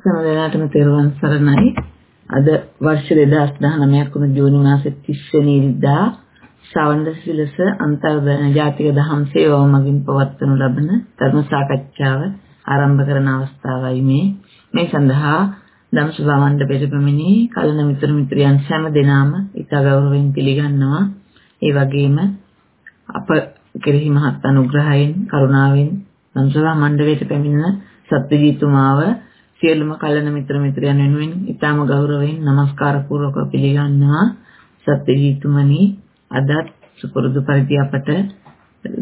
සෑම දිනකටම තෙරුවන් සරණයි. අද වර්ෂ 2019ක් වුණු ජූනි මාසයේ 30 වෙනි ඉරිදා ශ්‍රවණ සිලස අන්තර්ධන ජාතික දහම් සේවාව මගින් පවත්වනු ලබන ධර්ම සාකච්ඡාව ආරම්භ කරන අවස්ථාවයි මේ. මේ සඳහා ධම්සභා මණ්ඩපයට පැමිණි කලන මිතුරු මිත්‍රයන් හැම දෙනාම ඉතා ගෞරවයෙන් පිළිගන්නවා. ඒ වගේම අප කෙරෙහි මහත් අනුග්‍රහයෙන් කරුණාවෙන් ධම්සභා මණ්ඩපයට පැමිණෙන සත්‍යජීතුමාව සියලුම කලන මිත්‍ර මිත්‍රයන් වෙනුවෙන් ඊටම ගෞරවයෙන් নমස්කාර පූර්වක පිළිගන්නවා සත්‍යජීතුමනි අදත් සුපුරුදු පරිදි අපට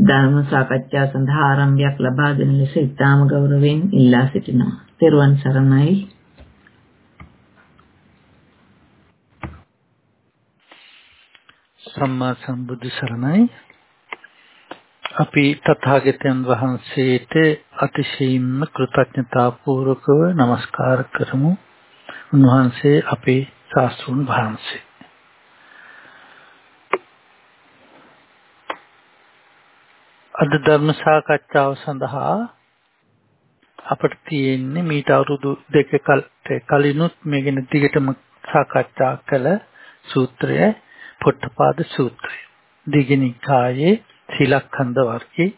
ධර්ම සාකච්ඡා සඳහා ආරම්භයක් ලබා දෙන ලෙස ඊටම ගෞරවයෙන් ඉල්ලා සිටිනවා. තෙරුවන් සරණයි. සම්මා සම්බුදු සරණයි අපි තථාගතයන් වහන්සේට අතිශයින්ම කෘතඥතා පූර්වකව নমස්කාර කරමු. උන්වහන්සේ අපේ ශාස්ත්‍රුන් වහන්සේ. අද ධර්ම සාකච්ඡාව සඳහා අපට තියෙන්නේ මීට අවුරුදු දෙක කලිනුත් මේ ගැන දිගටම සාකච්ඡා කළ සූත්‍රය පොට්ටපාද සූත්‍රය. දීඝනිකායේ සීලඛණ්ඩ වර්ගයේ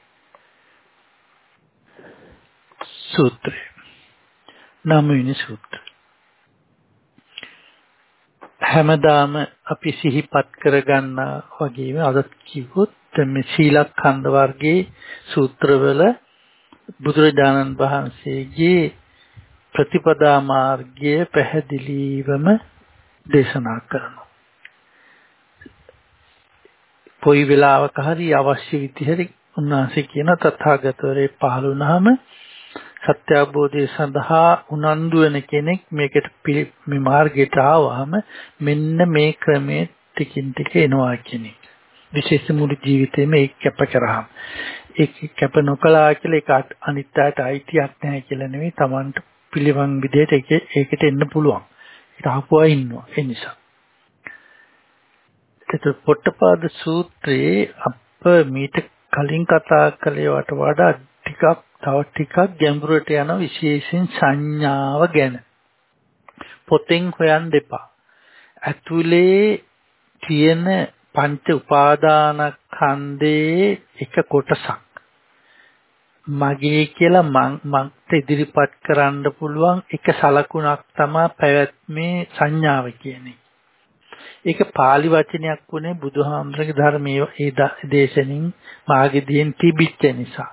සූත්‍රය. නවවෙනි සූත්‍රය. හැමදාම අපි සිහිපත් කරගන්නා වගේම අද කිව්වොත් මේ සීලඛණ්ඩ වර්ගයේ සූත්‍රවල බුදුරජාණන් වහන්සේගේ ප්‍රතිපදා මාර්ගය පැහැදිලිවම දේශනා කරනවා. කොයි වෙලාවක හරි අවශ්‍ය විදිහට උන්වහන්සේ කියන තථාගතවරේ පහළ වුණාම සත්‍ය අවබෝධය සඳහා උනන්දු වෙන කෙනෙක් මේකට මේ මාර්ගයට ආවහම මෙන්න මේ ක්‍රමයේ ටිකින් ටික එනවා කියන එක. විශේෂ මුළු ජීවිතේම ඒක කැප කරාම ඒක කැප නොකලා කියලා ඒක අනිත් අයට අයිතියක් නැහැ කියලා නෙවෙයි Tamanට පිළිවන් විදිහට ඒකට එන්න පුළුවන්. ඒක අහපුවා ඉන්නවා. ඒ නිසා එතකොට පොට්ටපාද සූත්‍රයේ අප මීට කලින් කතා කළේවට වඩා ටිකක් තව ටිකක් ගැඹුරට යන විශේෂයෙන් සංඥාව ගැන පොතෙන් හොයන් දෙපා. ඇතුලේ තියෙන පංච උපාදානස්කන්ධයේ එක කොටසක් මගේ කියලා මං මන්ට ඉදිරිපත් කරන්න පුළුවන් එක සලකුණක් තමයි පැවැත්මේ සංඥාව කියන්නේ. ඒක pāli වචනයක් වුණේ බුදුහාමරගේ ධර්මයේ ඒ දේශනින් මාගෙදීන් තිබිච්ච නිසා.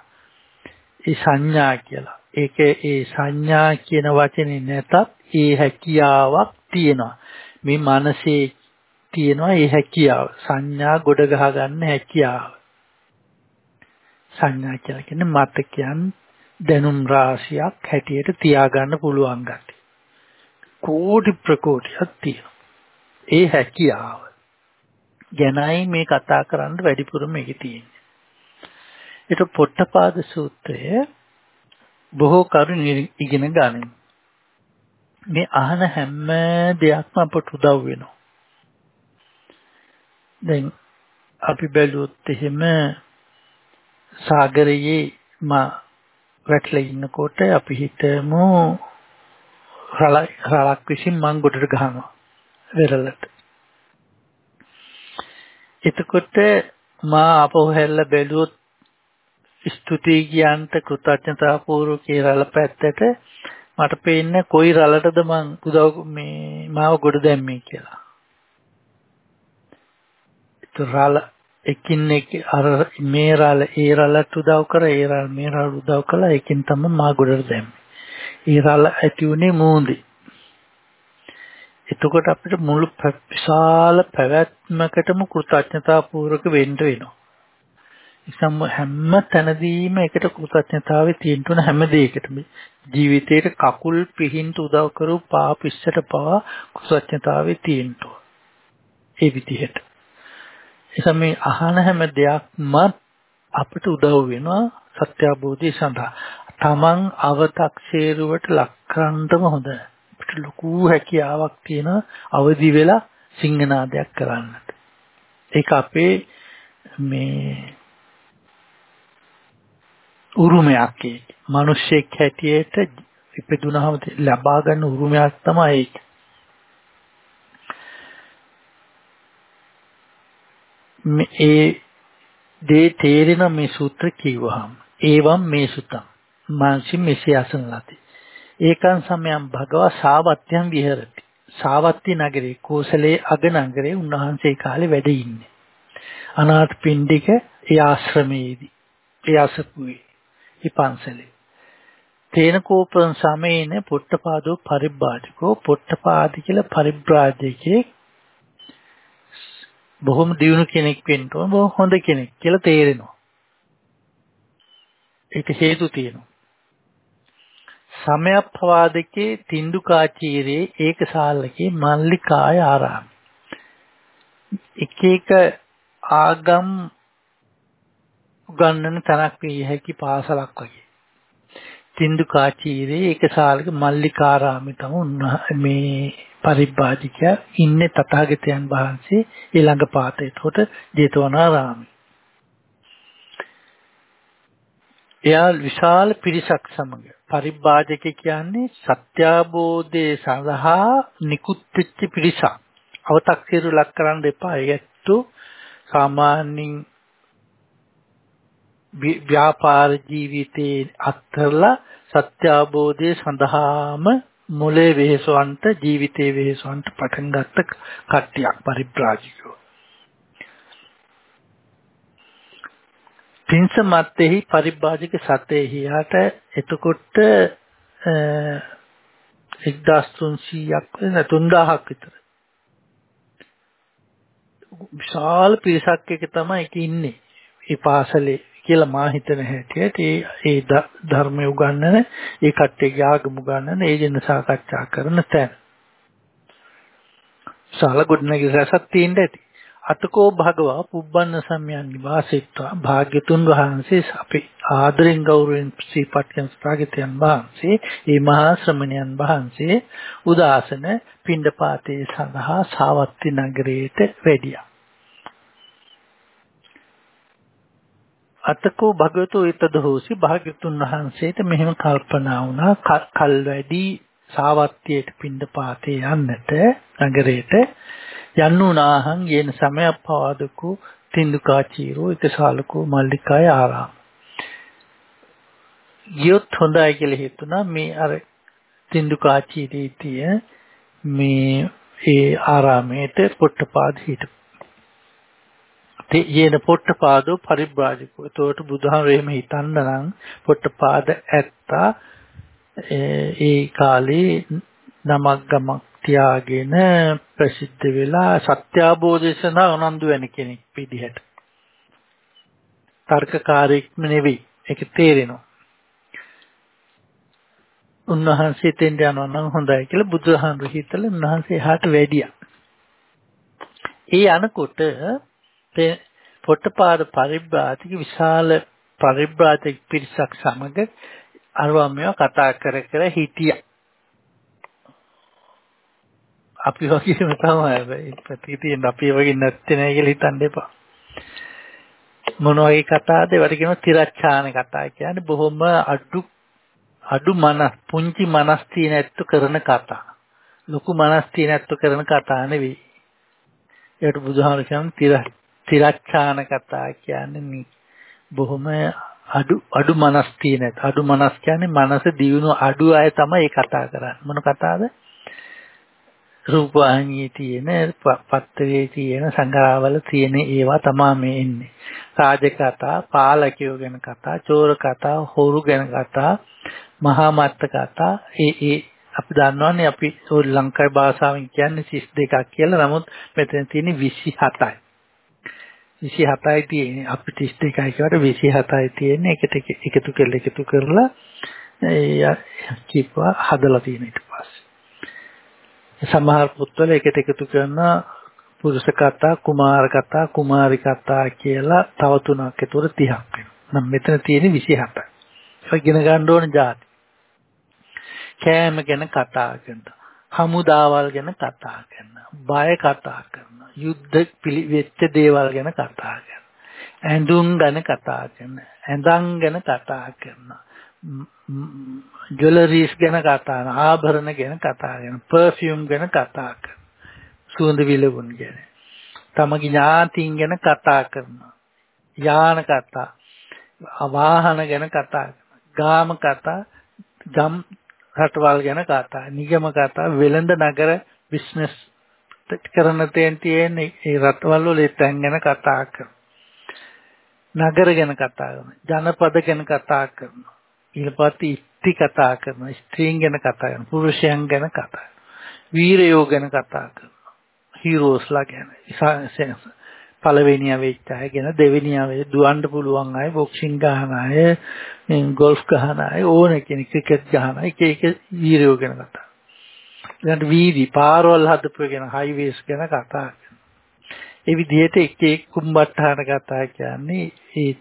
ඒ සංඥා කියලා. ඒක ඒ සංඥා කියන වචනේ නැතත් ඒ හැකියාවක් තියෙනවා. මේ මනසේ තියෙනවා ඒ හැකියාව. සංඥා ගොඩ ගහ ගන්න හැකියාව. සංඥා කියලා කියන්නේ මතකයන් දැනුම් රාශියක් හැටියට තියාගන්න පුළුවන් ගැටි. කෝටි ප්‍රකෝටියක් තියෙනවා. ඒ හැකියාව ගැනයි මේ කතා කරන්න වැඩිපුර මේක තියෙන්නේ. ඒක පොට්ටපාද සූත්‍රය බොහෝ කරුණ ඉගෙන ගන්න. මේ අහන හැම දෙයක්ම අපට උදව් වෙනවා. දැන් අපි බැලුවොත් එහෙම සාගරයේ මා වැටලා ඉන්නකොට අපි හිතමු රලක් විසින් මං ගොඩට ගහනවා. වෙරළට. එතකොට මා අපෝ හැල්ල බැලුවොත් ස්තුතියි කියන්ට කෘතඥතා පූර්වකේ රළ පැත්තට මට පේන්නේ කොයි රළටද මං උදව් මේ මාව ගොඩ දැම්මේ කියලා. ඒත් රළ එකින් එක අර මේ රළ ඒ රළට උදව් කර ඒ රළ මේ රළ උදව් කළා ඒකෙන් තමයි මා ගොඩට දැම්මේ. ඒ රළ ඇති උනේ මූඳේ. එතකොට අපිට මුළු විශාල පැවැත්මකටම කෘතඥතා පූර්වක වෙන්න වෙනවා. ඉතින් හැම තැනදීම ඒකට කෘතඥතාවය තියෙන්න ඕන හැම දෙයකටම. ජීවිතේට කකුල් පිහින්ට උදව් කරු පා පිස්සට පවා කෘතඥතාවය තියෙන්න ඕන. ඒ විදිහට. එසම මේ අහන හැම දෙයක්ම අපිට උදව් වෙනවා සත්‍ය අවබෝධය සඳහා. තමන් අව탁සේරුවට ලක් කරන්නම හොඳයි. අපිට ලොකු හැකියාවක් තියෙන අවදි වෙලා සිංහනාදයක් කරන්නට. ඒක අපේ මේ උරුමයක් ඒක. මිනිස්සෙක් හැටියට ඉපදුනහම ලබා ගන්න උරුමයක් තමයි ඒක. ඒ දේ තේරෙන මේ සූත්‍ර කිව්වහම ඒවම් මේ සුතං මාංශි මෙසේ අසන ලති ඒකං සමයං භගවා සාවත්‍යං විහෙරති සාවත්ති නගරේ කෝසලේ අග නගරේ උන්වහන්සේ කාලේ වැඩ ඉන්නේ අනාථ පිණ්ඩික ඒ ආශ්‍රමයේදී ඒ අසපුවේ ඒ පන්සලේ තේන කෝපං සමේන පුට්ටපාදෝ පරිබ්බාජකෝ පුට්ටපාදි කියලා පරිබ්‍රාජකේ බොහොම දියුණු කෙනෙක් වෙන්න ඕන බොහොම හොඳ කෙනෙක් කියලා තේරෙනවා. ඒක හේතු තියෙනවා. සමයප්පවාදකේ තින්දුකාචීරේ ඒකසාලකේ මල්ලිකාය ආරාම. එක එක ආගම් උගන්වන තැනක් විය හැකි පාසලක් වගේ. තින්දුකාචීරේ ඒකසාලක මල්ලිකාරාමේ තමයි මේ පරිබ්බාජිකයා ඉන්නේ තථාගතයන් වහන්සේ ඊළඟ පාතේට කොට ජේතවනාරාමේ. එයා විශාල පිරිසක් සමග පරිබ්බාජක කියන්නේ සත්‍යාබෝධයේ සඳහා නිකුත් වෙච්ච පිරිසක්. අව탁සිරු ලක් කරන්න එපා. ඒත් සාමාන්‍යයෙන් ව්‍යාපාර ජීවිතේ අත්හැරලා සත්‍ය අවබෝධය සඳහාම මොලේ වෙහෙසවන්ට ජීවිතේ වෙහෙසවන්ට පටන් ගත්ත කට්ටියක් පරිබ්‍රාජිකයෝ. පින්ස මත්තේහි පරිබ්‍රාජික සතේහි යාට එතකොට 1300ක් වෙන 3000ක් විතර. විශාල පිරිසක් එක තමයි ඒක ඉන්නේ. ඒ පාසලේ කියලා මා හිතන හැටියට ඒ ඒ ධර්මය උගන්වන ඒ කට්ටියගේ ආගම උගන්වන ඒ ජන සාකච්ඡා කරන තැන. සාල ගොඩනැගිලි රසක් තියෙන්න ඇති. අතකෝ භගවා පුබ්බන්න සම්යන් නිවාසෙත්වා භාග්‍යතුන් වහන්සේ අපේ ආදරෙන් ගෞරවයෙන් සිහිපත් කරන ස්ථාගතයන් වහන්සේ ඒ මහා ශ්‍රමණයන් වහන්සේ උදාසන පිණ්ඩපාතේ සඳහා සාවත්ති නගරයට වැඩියා. අතකෝ භගවතෝ ඊතද හෝසි භාග්‍යතුන් වහන්සේට මෙහෙම කල්පනා වුණා කල් වැඩි සාවත්තියට පින්ඩපාතේ යන්නට නගරයට යන්නුනාහං යේන සමයප්පවාදකෝ තින්දුකාචීරෝ එකසාලකෝ මල්ලිකාය ආරාම ගියොත් හොඳයි කියලා හිතුණා මේ අර තින්දුකාචීරී තිය මේ ඒ ආරාමයේට පොට්ටපාද හිටපු යේන පොට්ටපාදෝ පරිබ්‍රාජකෝ. ඒතකොට බුදුහාම එහෙම හිතන්න නම් පොට්ටපාද ඇත්තා ඒ කාලේ නමක් ගමක් තියාගෙන ප්‍රසිද්ධ වෙලා සත්‍ය අවබෝධයසන උනන්දු වෙන කෙනෙක් විදිහට. තර්කකාරීක්ම නෙවෙයි. ඒක තේරෙනවා. උන්වහන්සේ තෙන්ද යනවා නම් හොඳයි කියලා බුදුහාමුදුරු හිතලා උන්වහන්සේ එහාට වැඩියා. ඒ අනකොට පොට්ටපාද පරිබ්‍රාතික විශාල පරිබ්‍රාතික පිරිසක් සමග අරවමව කතා කර කර හිටියා. අපි වගේම තමයි ප්‍රතිතියෙන් අපි වගේ නැත්තේ නෑ කියලා හිතන්න එපා. මොන වගේ කතාවද? ඒවට කියනවා තිරච්ඡාන කතා. කියන්නේ බොහොම අඩු අඩු මනස් පුංචි මනස් තියෙන ඇත්තු කරන කතා. ලොකු මනස් තියෙන ඇත්තු කරන කතා නෙවෙයි. ඒකට බුදුහාම කියන්නේ තිර තිරච්ඡාන කතා කියන්නේ බොහොම අඩු අඩු මනස් තියෙන අඩු මනස් කියන්නේ මනස දියුණු අඩු අය තමයි කතා කරන්නේ මොන කතාවද රූපවාහිනියේ තියෙන පත්තරේ තියෙන සංග්‍රහවල තියෙන ඒවා තමයි මේ එන්නේ රාජ කතා පාලකයෝ ගැන කතා චෝර කතා හොරු ගැන කතා මහා මත්ත කතා. ඒ ඒ අපි දන්නවනේ අපි ශ්‍රී ලංකාවේ භාෂාවෙන් කියන්නේ 32ක් කියලා. නමුත් මෙතන තියෙන්නේ 27යි 27යි තියෙන්නේ. අපි 32යි කියවට 27යි තියෙන්නේ. එකට එකතු කරලා එකතු කරලා ඒ කිව්වා හදලා තියෙන ඊට පස්සේ. සමහර පොත්වල එකට එකතු කරන පුරුෂ කතා කුමාර කතා කුමාරි කතා කියලා තව තුනක් ඒතොර 30ක් වෙනවා නම් මෙතන තියෙන්නේ 27යි ඒක ඉගෙන ගන්න ඕන જાති කෑම ගැන කතා කරනවා හමුදාවල් ගැන කතා කරනවා බය කතා කරනවා යුද්ධ පිළිවෙච්ච දේවල් ගැන කතා කරනවා. ඇඳුම් ගැන කතා කරනවා. ඇඳන් ගැන කතා කරනවා. ජුවලරිස් ගැන කතා කරන ආභරණ ගැන කතා කරන පර්ෆියුම් ගැන කතා කරන සුවඳ විලවුන් ගැන තමගේ ඥාතීන් ගැන කතා කරනවා යාන කතා වාහන ගැන කතා ගාම කතා ගම් රටවල් ගැන කතා නිගම කතා වෙළඳ නගර බිස්නස් කරන තෙන් තියෙන ඒ රටවල් වල තැන් ගැන කතා කරනවා නගර ගැන කතා කරනවා ජනපද ගැන කතා කරනවා ඊළපත් ඉස්ති කතා කරනවා ස්ත්‍රීන් ගැන කතා කරනවා පුරුෂයන් ගැන කතා කරනවා වීරයෝ ගැන කතා කරනවා හීරෝස්ලා ගැන පළවෙනියා වෙච්ච අය ගැන දෙවෙනියා වෙ දුවන්න පුළුවන් අය බොක්සිං ගහන අය ගෝල්ෆ් ගහන අය ඕන කෙනෙක් ක්‍රිකට් ගහන එක එක වීරයෝ ගැන කතා. ඊළඟට වීදි පාරවල් හදපු ගැන හයිවේස් ගැන කතා කරනවා. ඒ විදිහට එක එක කුම්බට්ටහන කතා කියන්නේ ඒ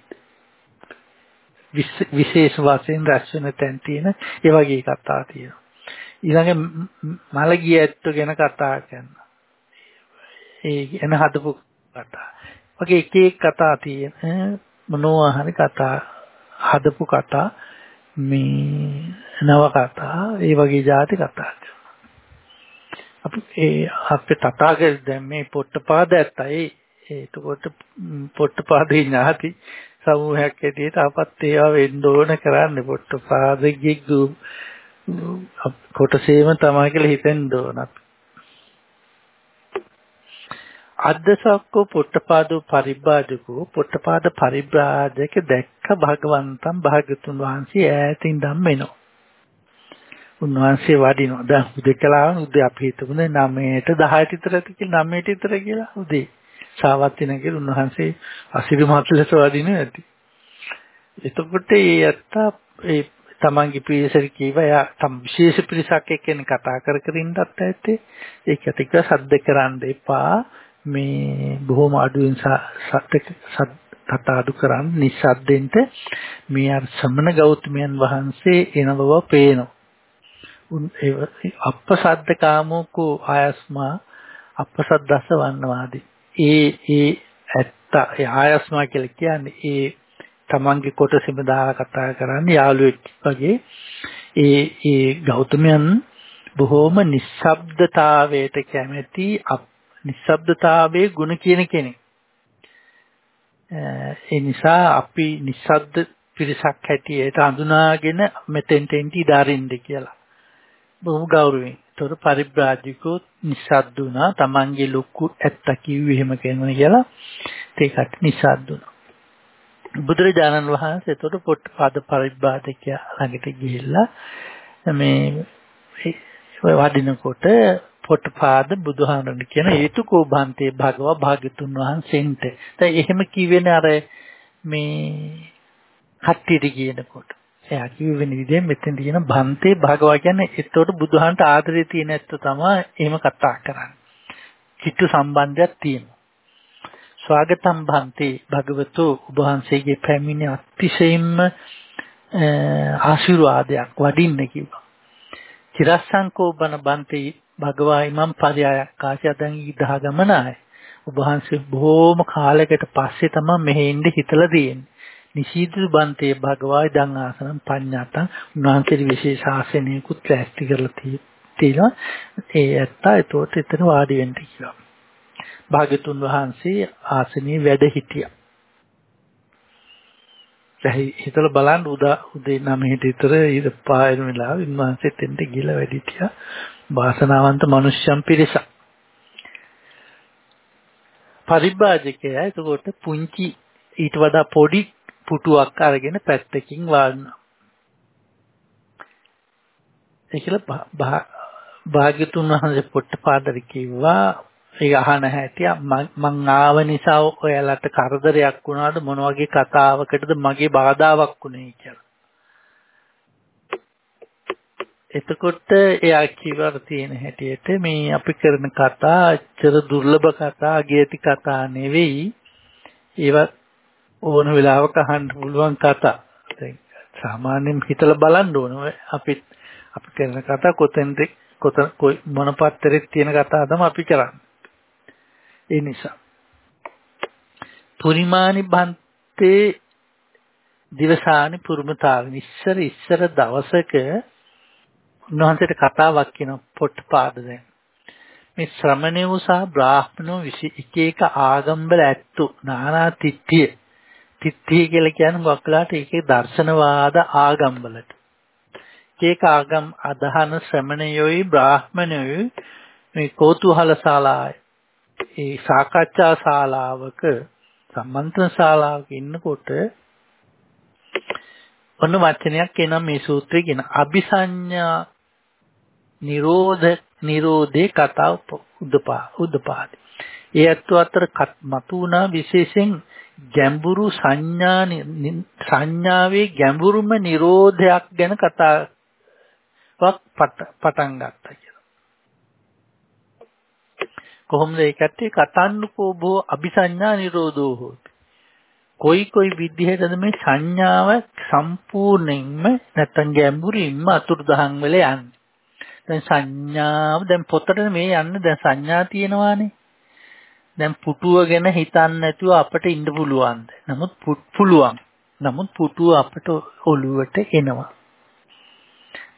විශේෂ වශයෙන් රැස් වෙන තැන් තියෙන ඒ වගේ කතා තියෙනවා. ඊළඟ මලගිය ඇත්තු ගැන කතා කරනවා. ඒ එන හදපු කතා. වගේ එක එක කතා තියෙන මොනවා හරි කතා හදපු කතා මේ නව කතා ඒ වගේ જાති කතා අපි ඒ අපේ තථාගත දැන් මේ පොට්ටපාද ඇත්තයි එතකොට පොට්ටපාදේ ඥාති සමූහයක් ඇටියට අපත් ඒවා වෙන්න ඕන කරන්න පොට්ටපාදගේ කොටසේම තමයි කියලා හිතෙන්න ඕන. අපි අද්දසක්කෝ පොට්ටපාදෝ පරිබ්‍රාජකෝ පොට්ටපාද පරිබ්‍රාජක දැක්ක භගවන්තම් භාගතුන් වහන්සේ ඈතින් ධම්මෙනෝ උන්වහන්සේ වඩිනවා. දැන් උදේකලාව උදේ අපි හිතමුනේ 9ට 10ට විතර ඇති කියලා 9ට විතර කියලා උදේ. සාවත්තින කියලා උන්වහන්සේ අසිරි මාත්‍රලස වඩිනේ ඇති එතකොට ඒ ඇත්ත ඒ තමන්ගේ පිරිසට කීවා එයා තම විශේෂ පිරිසක් එක්කනේ කතා කර කර ඉන්නත් ඇත්තේ ඒක ටික සද්ද කරන්න එපා මේ බොහොම අඩුවෙන් සත් අඩු කරන් නිස්සද්දෙන්ට මේ අර සමන ගෞතමයන් වහන්සේ එන බව පේනවා. උන් අප්පසද්ද කාමෝකෝ ආයස්මා අප්පසද්දස්ස වන්නවාදී. ඒ ඒ ඇත්ත ඒ ආයස්මා කියලා කියන්නේ ඒ තමන්ගේ කොටසෙම දාලා කතා කරන්නේ යාළුවෙක් වගේ ඒ ඒ ගෞතමයන් බොහොම නිස්සබ්දතාවයට කැමැති නිස්සබ්දතාවයේ ಗುಣ කියන කෙනෙක්. ඒ නිසා අපි නිස්සබ්ද පිරිසක් හැටියට හඳුනාගෙන මෙතෙන්ට එන්ටි දාරින්ද කියලා. බොහොම ගෞරවයෙන්. ඒතර පරිබ්‍රාජිකෝ නිස්සද්ද වුණා. Tamange ලොකු ඇත්ත කිව්වේ එහෙම කියනවා කියලා. ඒකට නිස්සද්ද වුණා. බුදුරජාණන් වහන්සේ එතකොට පොට්ටපාද පරිබ්‍රාජකයා ළඟට ගිහිල්ලා මේ වඩිනකොට පොට්ටපාද බුදුහාමරණ කියන හේතුකෝ භන්තේ භගවා භාග්‍යතුන් වහන්සේන්ට. දැන් එහෙම කිවෙන අර මේ කට්ටියට කියනකොට. එයා කිව්වෙන විදිහෙන් මෙතෙන් තියෙන භන්තේ භගවා කියන්නේ ඒතකොට බුදුහාමට ආදරේ තියෙන ඇත්ත තමයි එහෙම කතා කරන්නේ. චිත්ත සම්බන්ධයක් තියෙනවා. ස්වාගතම් භන්තේ භගවතෝ ඔබ වහන්සේගේ පැමිණ අතිශයින්ම ආශිර්වාදයක් වඩින්න කිව්වා. චිරස්සංකෝ බන බන්තේ භගවා ඉමම් පරයයක් කාසියදන් ඉදහ ගමනාය. ඔබ වහන්සේ බොහෝම කාලයකට පස්සේ තමයි මෙහෙ ඉඳ හිතලා තියෙන්නේ. නිශීදු බන්තේ භගවා ඉදන් ආසනම් පඤ්ඤාතං උන්වහන්සේ විශේෂ ආසනයකුත් ලෑස්ති කරලා තියෙනවා. ඒ ඇත්ත ඒතකොට එතන වාඩි වෙන්න කියලා. භාග්‍යතුන් වහන්සේ ආසනයේ වැඩ හිටියා. දැන් හිතලා බලන්න උදා උදේ 9ට විතර ඊට පායන වෙලාව උන්වහන්සේත් එන්න ගිහලා වැඩ හිටියා. වාසනාවන්ත මනුෂ්‍යම් පිරිසක්. පරිබ්‍රාජකයා එතකොට පුංචි ඊට වඩා පොඩි පුටුවක් අරගෙන පැත්තකින් වාඩිනවා. ඒකල භාග්‍යතුන් වහන්සේ පොට්ටපාදරි කිව්වා ඒක අහන හැටි මං ආව නිසා ඔයාලට කරදරයක් වුණාද මොන වගේ කතාවකටද මගේ බාධාවක් වුණේ කියලා. එතකොට එයා කියවර තියෙන හැටියට මේ අපි කරන කතා අච්චර දුර්ලභ කතා අගයති කතා නෙවෙයි ඒවා ඕන වෙලාවක අහන්න පුළුවන් කතා. දැන් සාමාන්‍යයෙන් හිතලා බලන්න ඕන. අපි අපි කරන කතා කොතෙන්ද කොතන මොන පත්තරෙත් තියෙන කතා තමයි අපි කරන්නේ. ඒ නිසා. පුරිමානි බන්තේ දිවසානි පුරුමතාව ඉස්සර ඉස්සර දවසක උන්වහන්සේට කතාවක් කියන පොට්ටපාද දැන්. මේ ශ්‍රමණයෝ සහ බ්‍රාහ්මණෝ විසි එක එක ආගම්වල ඇත්තු නානා තිට්ඨිය. තිට්ඨිය කියලා කියන්නේ මොකක්ලාට? ඒකේ දර්ශනවාද ආගම්වලට ඒක ආගම් අදහන ශ්‍රමණයෝයි බ්‍රාහ්මණයෝයි මේ කෝතුහල ශාලාවේ. ඒ සාකච්ඡා ශාලාවක සම්මන්ත්‍රණ ශාලාවක ඉන්නකොට ඔන්න වචනයක් එනම් මේ සූත්‍රයේ කියන අபிසඤ්ඤා නිරෝධ නිරෝධේ කතා උදපා උදපාදි. ඒ අත්ව අතර මතු වුණා විශේෂයෙන් ගැඹුරු සංඥා සංඥාවේ ගැඹුරුම නිරෝධයක් ගැන කතාවක් පටන් ගත්තා කියලා. කොහොමද ඒකට කතන්නකෝ බෝ අபிසඤ්ඤා නිරෝධෝ හොති. කොයි කොයි විදිහටද මේ සංඥාව සම්පූර්ණයෙන්ම නැත්තම් ගැඹුරින්ම අතුරුදහන් වෙලා යන්නේ. දැන් සංඥාව දැන් පොතට මේ යන්නේ දැන් සංඥා තියෙනවානේ. දැන් පුටුව ගැන හිතන්නේ නැතුව අපිට ඉන්න පුළුවන්ද? නමුත් පුළුවන්. නමුත් පුටුව අපිට ඔළුවට එනවා.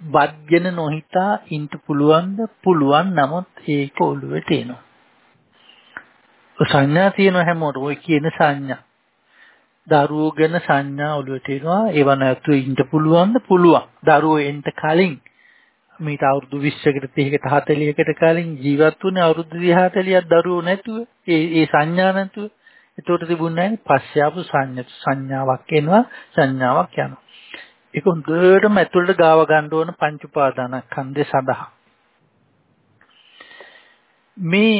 බද්ගෙන නොහිතා ඉන්න පුළුවන්ද? පුළුවන්. නමුත් ඒක ඔළුවට එනවා. සංඥා තියෙන හැමෝටම ඔය කියන සංඥා. දරුවෝ ගැන සංඥා ඔළුවට එනවා. ඒව නැතුව ඉන්න පුළුවන්ද? පුළුවන්. දරුවෝ එන්න කලින් මීට අවුරුදු 20කට 30කට 40කට කලින් ජීවත් වුණේ අවුරුදු 30 40ක් දරුවෝ නැතුව ඒ ඒ සංඥා නැතුව. ඒතකොට තිබුණේ නැහැ පස්සේ ආපු සංඥාවක් එනවා සංඥාවක් යනවා. ඒක හොඳටම ඇතුළට ගාව ගන්න ඕන පංච උපාදානස්කන්ධය සඳහා. මේ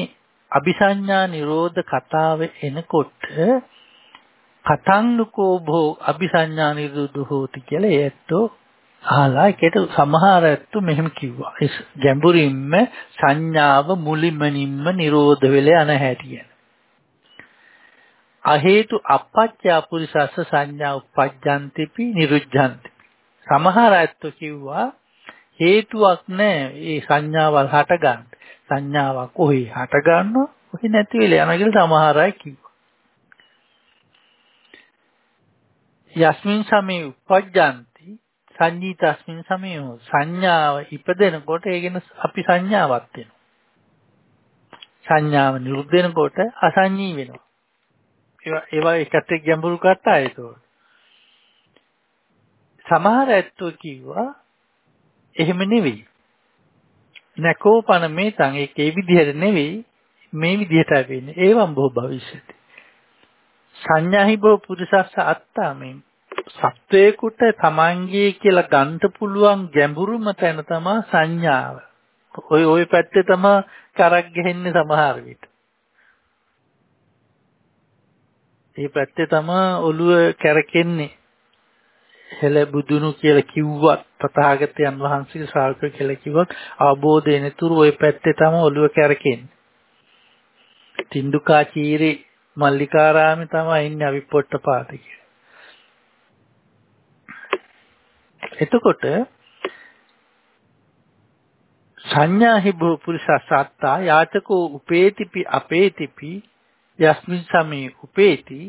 අபிසඤ්ඤා නිරෝධ කතාව එනකොට කතන්නුකෝ භෝ අபிසඤ්ඤා නිරෝධ හෝති කියලා ඒත්තෝ අහලා ඒකට සමහර ඇත්තු මෙහෙම කිව්වා. ඒ ගැඹුරින්ම සංඥාව මුලින්මනින්ම නිරෝධ වෙලා යන හැටි. අහේතු අපච්චා පුරිසස්ස සංඥා උපජ්ජන්තිපි නිරුද්ධන්ති. සමහර ඇත්තු කිව්වා හේතුවක් නැහැ මේ සංඥාවල් හටගන්න. සංඥාවක් කොහේ හටගන්නව කොහේ නැති වෙලා යනවා කියලා සමහර අය කිව්වා. යස්මින් සමේ උපජ්ජන්ති සංජීතස්මින් සමයෝ සංඥාව ඉපදෙනකොට ඒගෙන අපි සංඥාවක් වෙනවා. සංඥාව නිරුද්ධ වෙනකොට අසංජී වෙනවා. ඒවා ඒවා එකට ගැඹුරු කතා ඒක. සමහර ඇත්තෝ කිව්වා එහෙම නෙවෙයි. නකෝපන මේතන් ඒක ඒ විදිහට නෙවෙයි මේ විදිහට වෙන්නේ. ඒවම් බොහෝ භවිෂ්‍යති. සංඥාහි බෝ පුරුසස්ස අත්තා මේ සත්වයකට තමන්ගේ කියලා ගන්න පුළුවන් ගැඹුරුම තැන තමයි සංඥාව. ඔය ඔය පැත්තේ තමයි කරක් ගහන්නේ සමහර විට. ඒ පැත්තේ තමයි ඔළුව කැරකෙන්නේ. හෙළ බුදුනු කියලා කිව්වත් තථාගතයන් වහන්සේ ශ්‍රාවක කියලා කිව්වත් අවබෝධය නතුරු ওই පැත්තේ තමයි ඔළුව කැරකෙන්නේ. තින්දුකා චීරේ මල්ලිකාරාමේ තමයි ඉන්නේ අවිපොට්ටපාත කියලා. එතකොට සංඥාහි භූ පුරුෂසත්තා යාචකෝ උපේතිපි අපේතිපි යස්මින් සමේ උපේති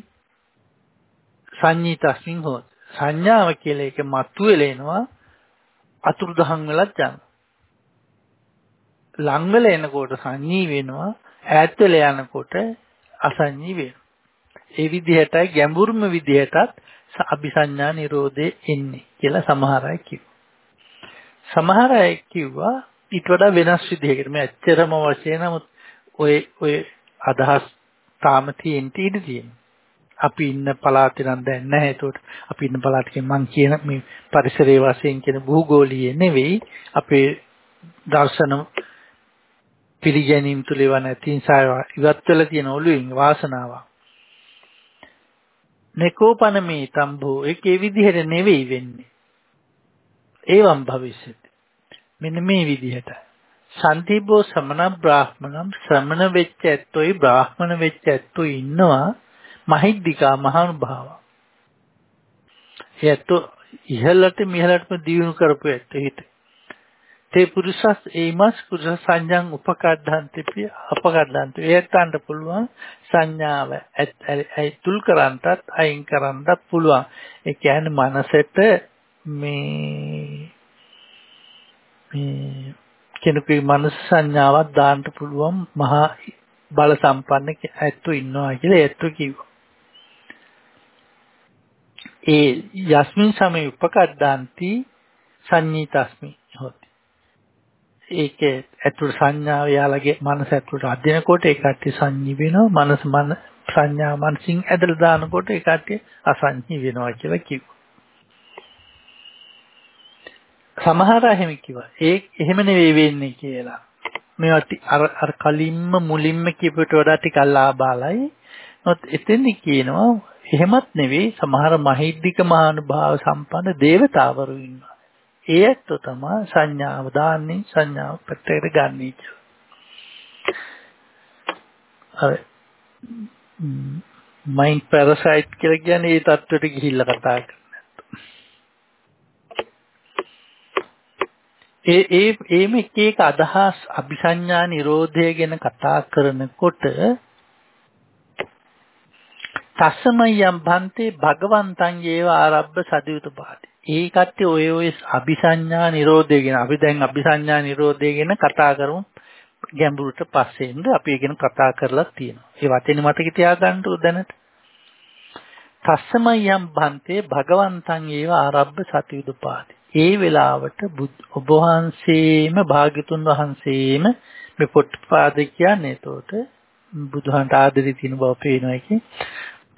සංඤීතස්මින් හොත්. සංඥාව කියලා එක මතුවෙලා එනවා අතුරුදහන් වෙලත් යනවා ලං වෙලා එනකොට සංඤී වෙනවා ඈත් වෙලා යනකොට අසංඤී වෙනවා. ඒ විදිහටයි ගැඹුරුම විදිහටත් අபிසඤ්ඤා නිරෝධේ එන්නේ කියලා සමහර අය කිව්වා. සමහර අය කිව්වා ඊට වඩා වෙනස් විදිහකට මේ ඇත්තටම වශයෙන් නමුත් ඔය ඔය අදහස් තාම තියෙන්න ඉඩ තියෙනවා. අපි ඉන්න පළාතේ නම් දැන් නැහැ ඒකට. අපි ඉන්න පළාතේ මං කියන මේ පරිසරයේ වශයෙන් කියන භූගෝලීය නෙවෙයි අපේ දර්ශන පිළිගැනීම් තුල ඒවා නැති නිසා ඉවත් වෙලා තියෙන ඔළුවෙන් වාසනාවක්. නෙකෝපන මේ තම්බෝ ඒකේ විදිහට නෙවෙයි වෙන්නේ. ඒවම් භවිෂ්‍යති. මෙන්න මේ විදිහට. සන්තිබෝ සමන බ්‍රාහ්මණම් ශ්‍රමණ වෙච්ච ඇත්තොයි බ්‍රාහ්මණ වෙච්ච ඇත්තොයි ඉන්නවා මහිද්దికා මහානුභාව. ඒත් ඉහළට මිහළටම දියුණු කරපු ඇත්ත හිත. තේ පුරුෂස් ඒමස් පුරුෂ සංඥාන් උපකඩ්ඩන්ති අපකඩ්ඩන්ති ඒත්තන්ට පුළුවන් සංඥාව තුල් කරන්නටත් අයින් කරන්නත් පුළුවන් ඒ කියන්නේ මනසට මේ මේ කෙනෙකුගේ මනස සංඥාවක් දාන්න පුළුවන් මහා බල සම්පන්න ඇත්තෝ ඉන්නවා කියලා ඇත්තෝ කිව්වා. ඒ යස්මින් සමේ උපකද්දාන්ති සංඤීතස්මි හොති. ඒකේ ඇතුළ සංඥාව යාලගේ මනස ඇතුළට අදිනකොට ඒ කට්ටිය සංඤී වෙනවා මනස මන සංඥා මනසින් ඇදලා දානකොට ඒ කට්ටිය අසංඤී වෙනවා කියලා කිව්වා. සමහර එහෙම කිව්වා. ඒ එහෙම නෙවෙයි වෙන්නේ කියලා. මේවා අර අර කලින්ම මුලින්ම කියපුවට වඩා ටිකක් ලාභාලයි. නමුත් එතෙන්දි කියනවා එහෙමත් නෙවෙයි සමහර මහිද්దిక මහානුභාව සම්පන්න දේවතාවරු ඉන්නවා. ඒ ඇත්ත තමයි සංඥාව දාන්නේ සංඥාව පැත්තකට ගන්න කියලා. මයින්ඩ් පැරසයිට් කියලා කියන්නේ ඒ தත්වෙට ගිහිල්ලා කතා කරන. ඒ ඒ ඒ මේක එක අදහස් අபிසඤ්ඤා නිරෝධය ගැන කතා කරනකොට තස්සමයම් භන්තේ භගවන්තං ඒව ආරබ්බ සදියුත පාටි. ඒ කට්ටිය ඔය ඔය අபிසඤ්ඤා නිරෝධය ගැන අපි දැන් අபிසඤ්ඤා නිරෝධය ගැන කතා කරමු. ගැඹුරට පස්සේ ඉඳ අපි ඒ ගැන කතා කරලා තියෙනවා. ඒ වචනේ මතක තියාගන්න දැනට. තස්සමයම් භන්තේ භගවන්තං ඒව ආරබ්බ සතියුත පාටි. ඒ වෙලාවට ඔබ වහන්සේම භාග්‍යතුන් වහන්සේම මේ පොට්ටපාද කියන්නේ එතකොට බුදුහන්ට ආදරේ තියෙන බව පේනවා එකේ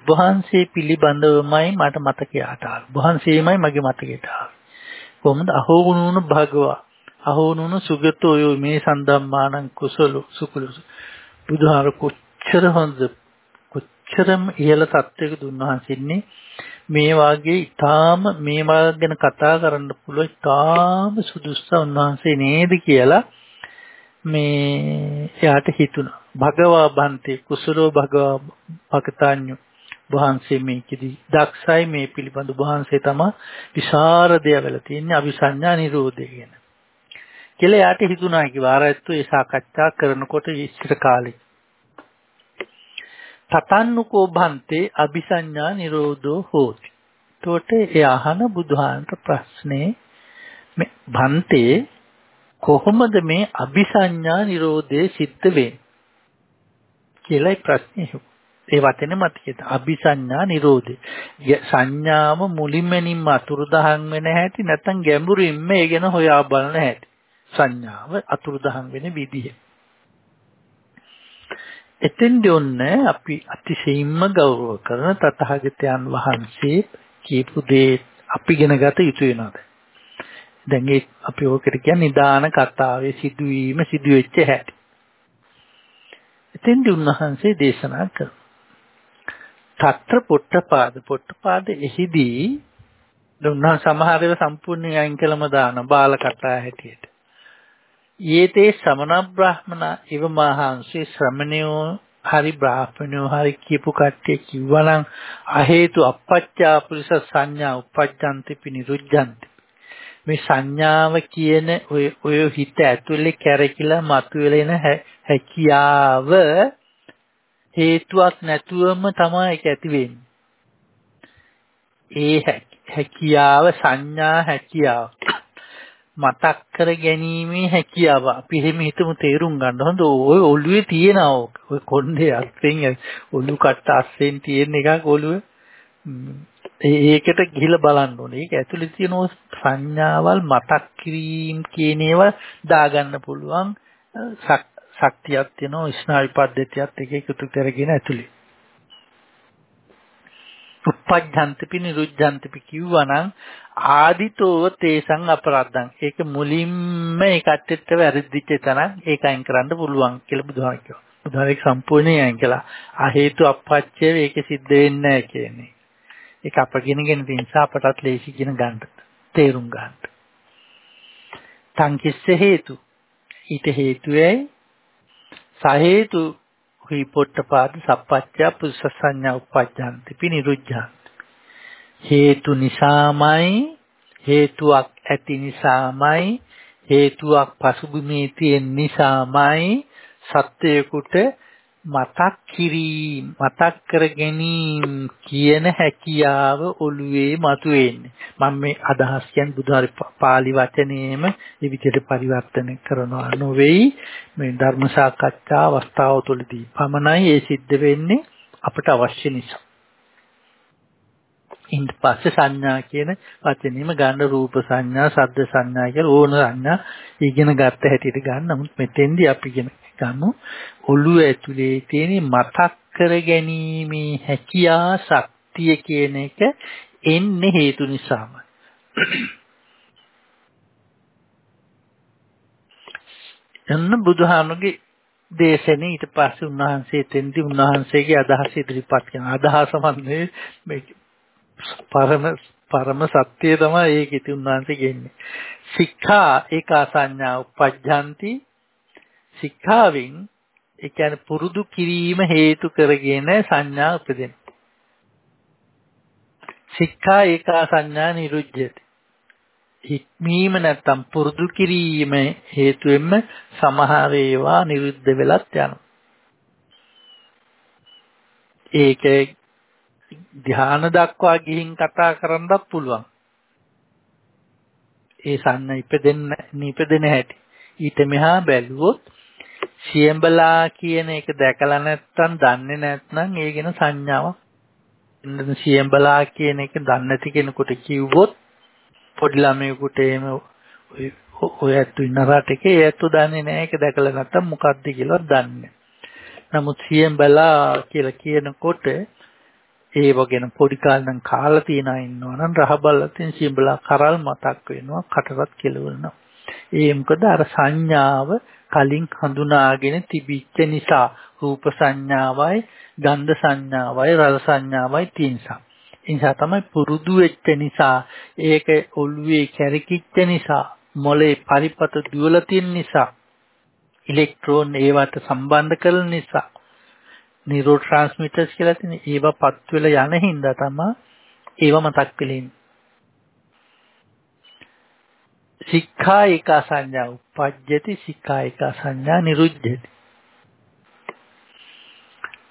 වහන්සේ පිළිබඳවමයි මට මතකයට ආවේ. වහන්සේමයි මගේ මතකයට ආවේ. කොහොමද අහෝගුණුන භගවා අහෝනුන සුගතෝ යෝ මේ සන්දම්මානං කුසල සුකුල බුදුහාර කොච්චර හොඳ කොච්චරම ඉහළ තත්වයක දුන්වහන්සේන්නේ මේ වාගේ ඊටාම මේ ගැන කතා කරන්න පුළුවන් ඊටාම සුදුස්ස උන්වහන්සේ නේද කියලා මේ එයාට හිතුණා. භගවා බන්තේ කුසලෝ භගවා භගතාඤ්ඤු වහන්සේ මේකෙදි දක්ෂයි මේ පිළිබඳ වහන්සේ තමයි විසරදය වෙලා තියෙන්නේ අවිසඤ්ඤා නිරෝධය ගැන. කියලා යාට හිතුණා කිව්වා ආරත්තු ඒ සාකච්ඡා කරනකොට ඉස්සර කාලේ. තතන්නුකෝ භන්තේ අபிසඤ්ඤා නිරෝධෝ හෝති. එතකොට ඒ අහන බුදුහාන්ට ප්‍රශ්නේ මේ භන්තේ කොහොමද මේ අபிසඤ්ඤා නිරෝධය සිද්ධ වෙන්නේ? කියලායි ප්‍රශ්නේ. ඒ වචනේ මතකද අபிසඤ්ඤා නිරෝධය සංඥාව මුලින්මනින්ම අතුරුදහන් වෙන හැටි නැත්නම් ගැඹුරින්ම ඒ ගැන හොයා බලන හැටි සංඥාව අතුරුදහන් වෙන විදිහ එතෙන්දී ඔන්න අපි අතිශයින්ම ගෞරව කරන තථාගතයන් වහන්සේ කියපු දේ අපි ඉගෙන ගත යුතු වෙනවාද? දැන් ඒ අපි ඕකට කියන්නේ නිදාන කතාවේ සිදුවීම සිදුවෙච්ච හැටි. එතෙන්දී උන්වහන්සේ දේශනා කරනවා. తත්‍ර පොට්ටපාද පොට්ටපාද එහිදී දුන්නා සමහර ඒවා සම්පූර්ණයෙන් අයින් කළම දාන බාල කතා හැටියට. යේතේ සමන බ්‍රාහ්මණ ඉව මහන්සේ ශ්‍රමණයෝ හරි බ්‍රාහ්මණයෝ හරි කියපු කට්ටිය කිව්වනම් අහේතු අපච්චා පුරිස සංඥා උපජ්ජන්ති පිනිරුද්ධන්ති මේ සංඥාව කියන ඔය ඔය හිත ඇතුලේ කැරකිලා මතුවෙලා එන හැකියාව හේතුවක් නැතුවම තමයි ඒක ඇති වෙන්නේ. ඒ හැකියාව සංඥා හැකියාව. මතක් කර ගැනීමේ හැකියාව. අපි එහෙම හිතමු තේරුම් ගන්න. හොඳ ඔය ඔළුවේ තියෙනවා ඔය කොණ්ඩේ අස්සෙන් ඔළු කට්ට අස්සෙන් තියෙන එකක් ඔළුවේ. ඒකට ගිහිල්ලා බලන්න ඕනේ. ඒක ඇතුලේ තියෙන සංඥාවල් මතක් කිරීම කියන ඒවා දාගන්න පුළුවන් ශක්තියක් තියෙනවා ස්නායු පද්ධතියත් එක එකතු කරගෙන ඇතුලේ. උප්පජ්ජන්තිපි නිරුද්ධන්තිපි කිව්වනම් ආදිතෝ තේසං අපරද්දං ඒක මුලින්ම ඒ කට්ටෙත් වැරදිච්ච තැන ඒක අයින් කරන්න පුළුවන් කියලා බුදුහාම කිව්වා. බුදුහාම ඒක සම්පූර්ණයෙන් අයින් කළා. ආ හේතු අපච්චය ඒක සිද්ධ වෙන්නේ නැහැ කියන්නේ. ඒක අපගෙනගෙන තියෙන නිසා අපටත් ලේසිගෙන ගන්න. තේරුම් ගන්න. සංකිස්ස හේතු. ඊට හේතුයයි සහේතු හි පොට්ටපාද සප්පච්චා පුස්ස සංඥා උපජ්ජන්ති පිනිරුද්ධන්ති. හේතු නිසාමයි හේතුවක් ඇති නිසාමයි හේතුවක් පසුබිමේ තියෙන නිසාමයි සත්‍යයකට මතක් කිරීම මතක් කර ගැනීම කියන හැකියාව ඔළුවේ මතුවෙන්නේ. මම මේ අදහස් කියන්නේ බුදුහාරි පාලි වචනේම මේ විදිහට පරිවර්තන කරනවා නොවේයි. මේ ධර්ම සාකච්ඡා අවස්ථාව තුළදී පමණයි ඒ සිද්ධ වෙන්නේ අපට අවශ්‍ය නිසා. ඉන් පස්සේ සංඥා කියන වචනේම ගන්න රූප සංඥා, ශබ්ද සංඥා කියලා ඕන සංඥා ඉගෙන ගත්ත හැටියට ගන්න. නමුත් මෙතෙන්දී අපි ඉගෙන ගමු ඔළුව ඇතුලේ තියෙන මතක් කර ගැනීමේ හැකියා ශක්තිය කියන එක එන්නේ හේතු නිසාම. එන්න බුදුහාමුදුරගේ දේශනේ ඊට පස්සේ උන්වහන්සේ තෙන්දී උන්වහන්සේගේ අදහස ඉදිරිපත් කරන අදහස මන්නේ මේ පරම පරම සත්‍යය තමයි ඒක ඉතින් උන්වහන්සේ කියන්නේ. සික්ඛා ඒකා සංඥා උපජ්ජಂತಿ සික්ඛාවෙන් ඒ කියන්නේ පුරුදු කිරීම හේතු කරගෙන සංඥා උපදින. සික්ඛා ඒකා සංඥා නිරුද්ධති. හික්මීම නැත්තම් පුරුදු කිරීම හේතුවෙන්ම සමහර ඒවා නිරුද්ධ වෙලත් යනවා. ඒක ධ්‍යාන දක්වා ගිහින් කතා කරන්නත් පුළුවන්. ඒ සංඥා ඉපදෙන්න නිපදෙන හැටි. ඊට මෙහා බැලුවොත් සියඹලා කියන එක දැකලා නැත්නම් දන්නේ නැත්නම් ඒ ගැන සංඥාවක්. ඉන්න සියඹලා කියන එක දන්නේ නැති කෙනෙකුට කිව්වොත් පොඩි ළමයෙකුට එහෙම ඔය ඇත්තු ඉන්න රටේ ඒ ඇත්තු දන්නේ නැහැ. ඒක දැකලා නැත්නම් මොකක්ද කියලා දන්නේ නමුත් සියඹලා කියලා කියනකොට ඒ වගේන පොඩි කාලේ නම් කාලා තියනා ඉන්නවා නම් රහ බලලා සිඹලා කරල් මතක් වෙනවා කටවත් කෙලවෙනවා ඒ මොකද අර සංඥාව කලින් හඳුනාගෙන තිබිච්ච නිසා රූප සංඥාවයි ගන්ධ සංඥාවයි රස සංඥාවයි තියෙනවා. ඒ නිසා තමයි පුරුදු වෙච්ච නිසා ඒක ඔළුවේ කැරකිච්ච නිසා මොලේ පරිපත දුවලා තියෙන නිසා ඉලෙක්ට්‍රෝන ඒවට සම්බන්ධ කරන නිසා නියුරෝ ට්‍රාන්ස්මිටර්ස් කියලා තියෙන ඒවා පත් වෙලා යන හින්දා තමයි ඒව මතක් වෙලෙන්නේ. සික්ඛා එක සංඥා උපජ්ජති සික්ඛා එක සංඥා නිරුද්ධති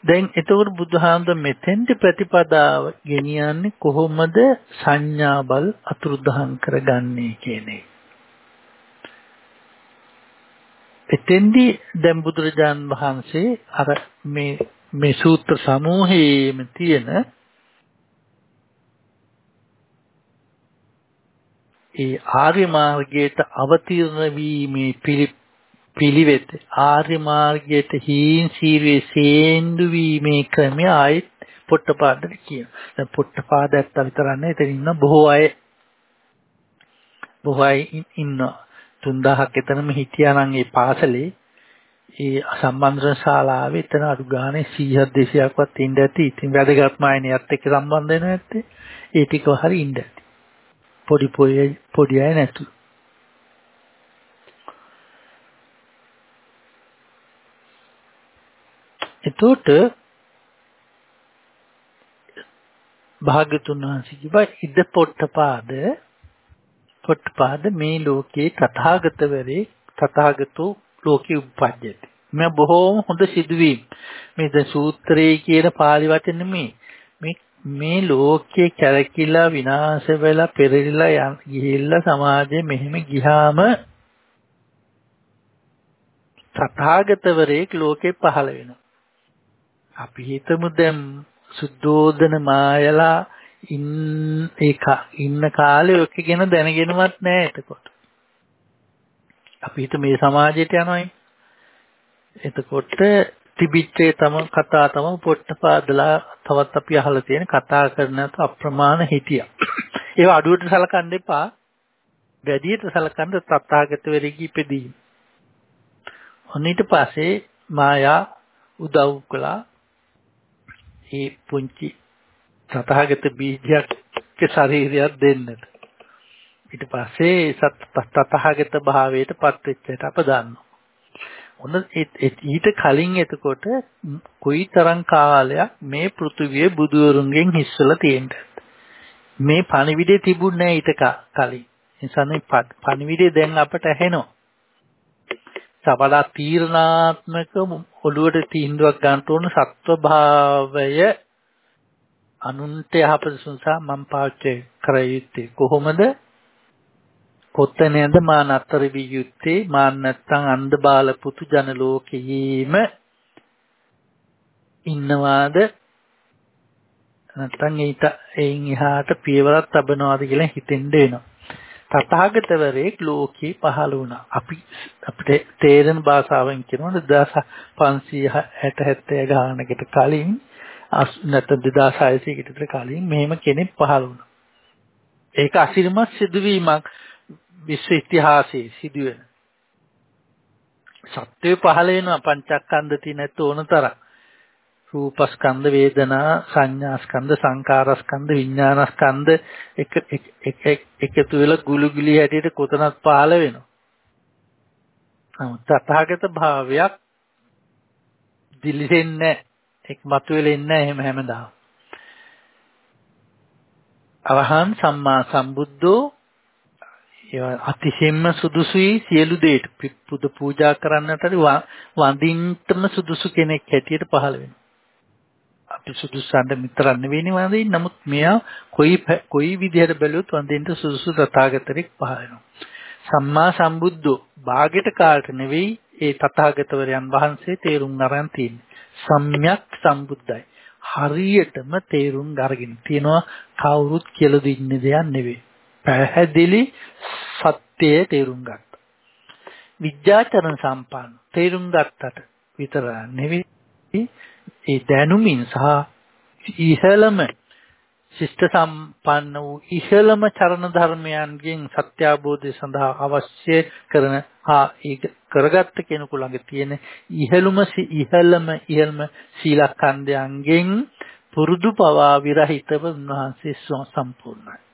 දැන් එතකොට බුදුහාමුදුර මෙතෙන්ට ප්‍රතිපදාව ගෙනියන්නේ කොහොමද සංඥා බල අතුරුදහන් කරගන්නේ කියන එක. එතෙන්දී දැන් බුදුරජාන් වහන්සේ අර මේ මේ සූත්‍ර සමූහයේම තියෙන ඒ ආර්ය මාර්ගයට අවතීර්ණ වීමේ පිළිවෙත ආර්ය මාර්ගයට හීන් සීරුවේ සේන්දු වීමේ ක්‍රමය ආයෙත් පොට්ටපාදට කියන. දැන් පොට්ටපාදයත් විතරක් නෙවෙයි එතන ඉන්න බොහෝ අය බොහෝ අය ඉන්නවා. 3000ක් එතනම හිටියා නම් ඒ පාසලේ ඒ සම්බන්ධන ශාලාවේ එතන අඩු ගානේ 100ක් 200ක්වත් ඉන්න ඇති. ඉතින් වැදගත්ම අයනියත් එක්ක සම්බන්ධ වෙන නැත්තේ ඒ ටික හරි ඉන්න ඇති. පොඩි පොඩි පොඩි අය නැතු. එතකොට භාග්‍යතුන් වහන්සේ කිව්වා ඉද පොට්ටපාද පොට්ටපාද මේ ලෝකේ තථාගතවරේ තථාගතෝ ලෝකේ උප්පජ්ජති. මේ බොහෝම හොඳ සිදුවීම්. මේ ද සූත්‍රයේ කියන පාලි වචන මේ මේ මේ ලෝකයේ කැරකිලා විනාශ වෙලා පෙරලිලා යන ගිහිල්ලා සමාජයේ මෙහෙම ගියාම තථාගතවරයෙක් ලෝකේ පහළ වෙනවා. අපි හිතමු දැන් සුද්ධෝදන මායලා ඉන්න ඒක ඉන්න කාලේ ඔක ගැන දැනගෙනවත් නැහැ එතකොට. අපි හිත මේ සමාජයට යනවායි. එතකොට තිබිච්චේ තම කතා තම පොට්ටපාදලා තවත් අපි අහලා තියෙන කතා කරන අප්‍රමාණ හිටියා. ඒවා අඩුවට සලකන්න එපා. වැඩියට සලකන්න තථාගත වෙරෙහි ඉපදීම. ඔන්න ඊට පස්සේ මායා උදව් කළා. ඒ පුංචි තථාගත බීජයක් ශරීරයක් දෙන්නට. ඊට පස්සේ තථාගත භාවයට පත් වෙච්චට අප දන්නවා. ඔන්න ඊට කලින් එතකොට කොයිතරම් කාලයක් මේ පෘථුවිය බුදුවරුන්ගෙන් හිස්සලා තියෙනද මේ පණිවිඩේ තිබුණේ ඊට කලින්. නිසානේ පණිවිඩය දැන් අපට ඇහෙනවා. සබලා තීරණාත්මක ඔළුවට තීන්දුවක් ගන්න ඕන සත්ව භාවය අනුන්ට යහපත සුන්සා මම පාවිච්චි කර යුත්තේ. කොහොමද? කොතැනද මා නතර විය යුත්තේ මා නැත්තම් අන්ධ බාල පුතු ජන ලෝකයේම ඉන්නවාද නැත්තම් ඊට එයින් එහාට පියවරක් තබනවාද කියලා හිතෙන්න වෙනවා තථාගතවරයෙක් ලෝකේ පහළ වුණා. අපි අපිට තේරෙන භාෂාවෙන් කියනවනේ 2560 70 ගානකට කලින් නැත්නම් 2600 කට විතර කලින් මෙහෙම කෙනෙක් පහළ වුණා. ඒක අසිරිමත් සිදුවීමක් විශ්ව ඉතිහාසයේ සිදුවෙන. සත්‍යය පහළ වෙනවා පංචස්කන්ධ තියෙන තෝන තරම්. රූපස්කන්ධ වේදනා සංඥාස්කන්ධ සංකාරස්කන්ධ විඥානස්කන්ධ එක එක එකතු වෙලා ගුලුගුලි හැටියට කොතනත් පහළ වෙනවා. නමුත් තථාගත භාවයක් දිලිසෙන්නේ එක් මතුවෙලා ඉන්නේ එහෙම හැමදාම. අරහන් සම්මා සම්බුද්ධෝ අතිශයින්ම සුදුසුයි සියලු දේට පුද පූජා කරන්නට වඳින්නටම සුදුසු කෙනෙක් හැටියට පහළ වෙනවා. අපි සුදුසුන්ට විතරක් නෙවෙයි වඳින්නේ. නමුත් මෙයා කොයි කොයි විදිහට බැලුවොත් වඳින්න සුදුසු තථාගතෙක් පහළ වෙනවා. සම්මා සම්බුද්ධෝ භාගයට කාලට නෙවෙයි ඒ තථාගතවරයන් වහන්සේ තේරුම් අරන් තියෙන්නේ. සම්්‍යක් සම්බුද්ධයි. හරියටම තේරුම් අරගෙන තියෙනවා කවුරුත් කියලා දෙන්නේ දෙයක් නෙවෙයි. පැහැදිලි සත්‍යය තේරුම් ගත්තා. විද්‍යාචරණ සම්පන්න තේරුම් ගත්තට විතර නෙවෙයි ඒ දැනුමින් සහ ඉහළම ශිෂ්ට සම්පන්න වූ ඉහළම චරණ ධර්මයන්ගෙන් සත්‍ය අවබෝධය සඳහා අවශ්‍ය කරන හා ඒක කරගත්ත කෙනෙකු ළඟ තියෙන ඉහළම ඉහළම ඉහළම සීලකන්දයන්ගෙන් පුරුදු පවා විරහිතව උන්වහන්සේ සම්පූර්ණයි.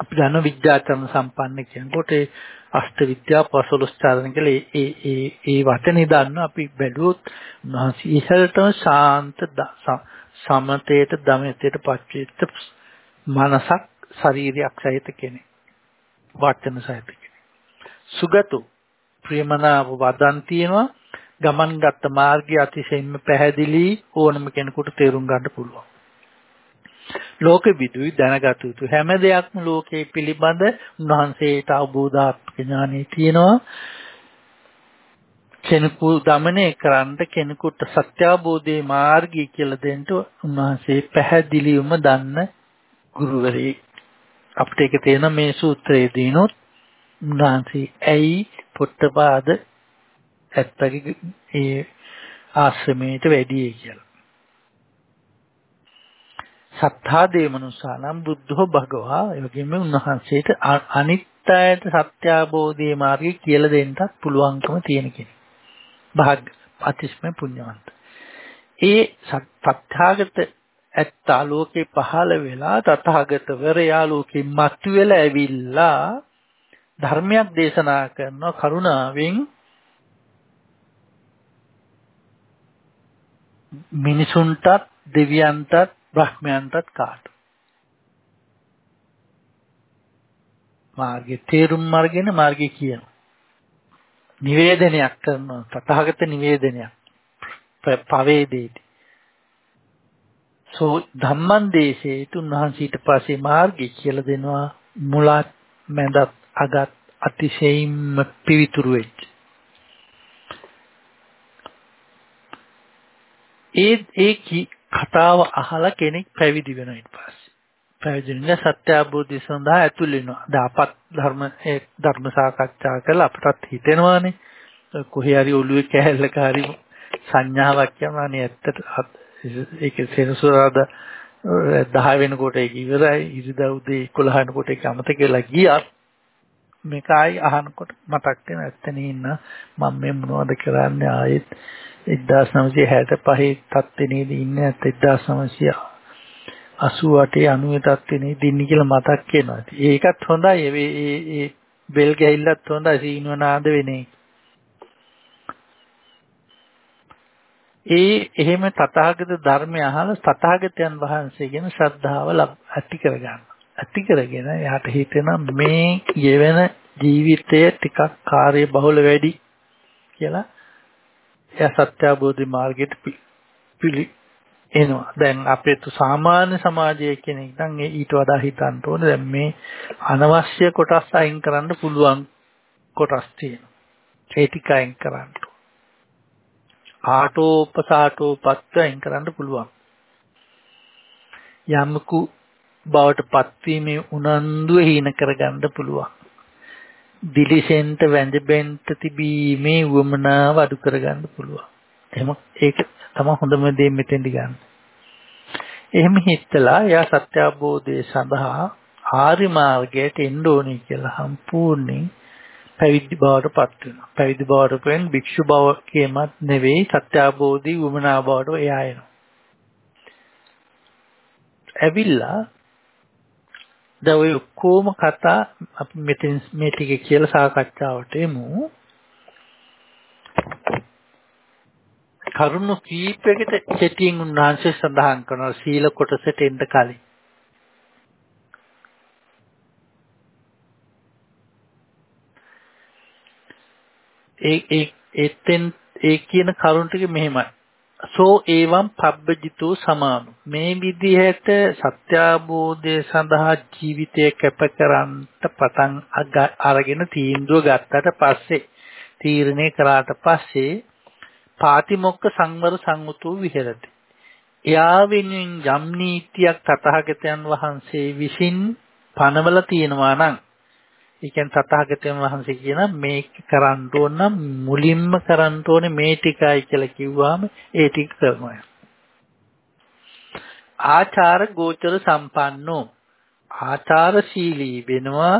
අපි දන්න විද්‍යාචරණ සම්පන්න කියනකොට ඒ අෂ්ට විද්‍යා පසළොස් චරණ කියලා ඒ ඒ ඒ වචනේ දන්න අපි බැලුවොත් උන්වහන්සේ ඉහළටම ශාන්ත සමතේට දමතේට පච්චේත මනසක් ශරීරයක් සහිත කෙනෙක්. වචන සහිත කෙනෙක්. සුගතෝ ප්‍රියමනාව වදන් තියෙනවා. ගමන් ගත්ත මාර්ගය අතිශයින්ම පැහැදිලි ඕනම කෙනෙකුට තේරුම් ගන්න පුළුවන්. ලෝක විදුයි දැනගත යුතු හැම දෙයක්ම ලෝකයේ පිළිබඳ උන්වහන්සේට අවබෝධාත්මක ඥානෙ තියෙනවා. කෙනෙකු দমনය කරන්න කෙනෙකුට සත්‍යාබෝධයේ මාර්ගය කියලා දෙන්න උන්වහන්සේ පැහැදිලිවම දන්න ගුරුවරයෙක් අපිට ඒක තේන මේ සූත්‍රයේදීනොත් උන්වහන්සේ ඇයි පොට්ටපාද ඇත්තගේ ඒ ආශ්‍රමයට වැඩියේ කියලා. සත්තා දේමනුසානම් බුද්ධෝ භගවා ඒ වගේම උන්වහන්සේට අනිත්‍යයට සත්‍ය අවබෝධයේ මාර්ගය කියලා දෙන්නත් පුළුවන්කම තියෙන කෙනෙක්. භාග අතිශය පුණ්‍යවන්ත. ඒ සත්‍යාගත ඇත්තා ලෝකේ පහළ වෙලා තථාගතවරයා ලෝකෙ මතුවෙලා ඇවිල්ලා ධර්මයක් දේශනා කරන කරුණාවෙන් මිනිසුන්ටත් දෙවියන්ටත් බ්‍රහ්මයන්ටත් කාට? මාර්ගයේ තේරුම් අරගෙන මාර්ගය කියන. නිවේදනයක් කරනවා තථාගත නිවේදනයක්. පවේදේති. සෝ ධම්මං දේශේ තුන්වහන්සේ ඊට පස්සේ මාර්ගය කියලා දෙනවා. මුලත් මැදත් අගත් අතිශයින්ම පිවිතුරු වෙච්ච. ඒ ඒ කතාව අහලා කෙනෙක් පැවිදි වෙනවා ඊට පස්සේ. පැවිදි වෙන සත්‍ය අවබෝධය සඳහා ඇතුල් වෙනවා. දාපත් ධර්ම ඒ ධර්ම සාකච්ඡා කරලා අපටත් හිතෙනවානේ කොහේ හරි ඔළුවේ කැහැල්ලක හරි සංඥාවක් යනවානේ ඇත්තට ඒක සෙනසුරාදා 10 වෙනකොට ඒක ඉවරයි ඉරිදා උදේ 11 වෙනකොට ඒක අමතක වෙලා ගියත් මේක ආයි අහනකොට මතක් වෙන ඇත්තනේ ඉන්න මම මේ මොනවද කරන්නේ ආයෙත් 1965 තත්ත්වේ නේද ඉන්නේ නැත්නම් 1988 90 තත්ත්වේ නේද ඉන්නේ කියලා මතක් වෙනවා. ඒකත් හොඳයි. ඒ ඒ බෙල් ගැහිල්ලත් හොඳයි. සීනුව නාද වෙන්නේ. ඒ එහෙම තථාගත ධර්මය අහලා තථාගතයන් වහන්සේ ගැන ශ්‍රද්ධාව ඇති කරගන්න. ඇති කරගෙන යාට හිතෙන මේ යෙවෙන ජීවිතය ටිකක් කාර්ය බහුල වැඩි කියලා එයා සත්‍ය අවබෝධි මාර්ගයට පිළි එනවා. දැන් අපේ තු සාමාන්‍ය සමාජයේ කෙනෙක් නම් ඒ ඊට වඩා හිතන්න ඕනේ දැන් මේ අනවශ්‍ය කොටස් අයින් කරන්න පුළුවන් කොටස් තියෙනවා. ඒ ටික අයින් කරන්න. ආටෝපසාටෝපත්ත අයින් කරන්න පුළුවන්. යම්කු බවට පත්වීමේ උනන්දුව හීන කරගන්න පුළුවන්. දිලිසෙන්ට වැඳෙන්න තිබීමේ වමනාව අඩු කරගන්න පුළුවන්. එහෙම ඒක තමයි හොඳම දේ මෙතෙන්දි ගන්න. එහෙම හිතලා එයා සත්‍ය අවබෝධය සඳහා ආර්ය මාර්ගයට එන්න ඕනේ කියලා සම්පූර්ණයෙන් පැවිදි බවට පත් වෙනවා. පැවිදි බවට පෙන් භික්ෂු බව කියමත් නෙවෙයි සත්‍ය අවබෝධි වමනා බවට එයා එනවා. ඇවිල්ලා දැන් ඔය කොම කතා අපි මෙතෙන් මේ ටික කියලා සාකච්ඡාවට එමු. කරුණු කීපයකට කෙටියෙන් උන්වහන්සේ සඳහන් කරනවා සීල කොටසට එන්න කලින්. ඒ ඒ එතෙන් ඒ කියන කරුණ ටික මෙහෙමයි. සෝ ඒවම් පබ්බජිතෝ සමානු මේ විදිහට සත්‍යාබෝධය සඳහා ජීවිතය කැපකරන්ට පටන් අරගෙන තීන්දුව ගත්තට පස්සේ තීරණය කරාට පස්සේ පාතිමොක්ක සංවර සංවතෝ විහෙරති. එයා වෙනුවෙන් යම් නීතියක් තථාගතයන් වහන්සේ විසින් පනවල තියෙනවා නම් ඒ කියන්නේ තථාගතයන් වහන්සේ කියන මේක කරන්න ඕන නම් මුලින්ම කරන්න ඕනේ මේ ටිකයි කියලා කිව්වම ඒ ටික කරනවා. ආචාර ගෝචර සම්පන්නෝ. ආචාරශීලී වෙනවා.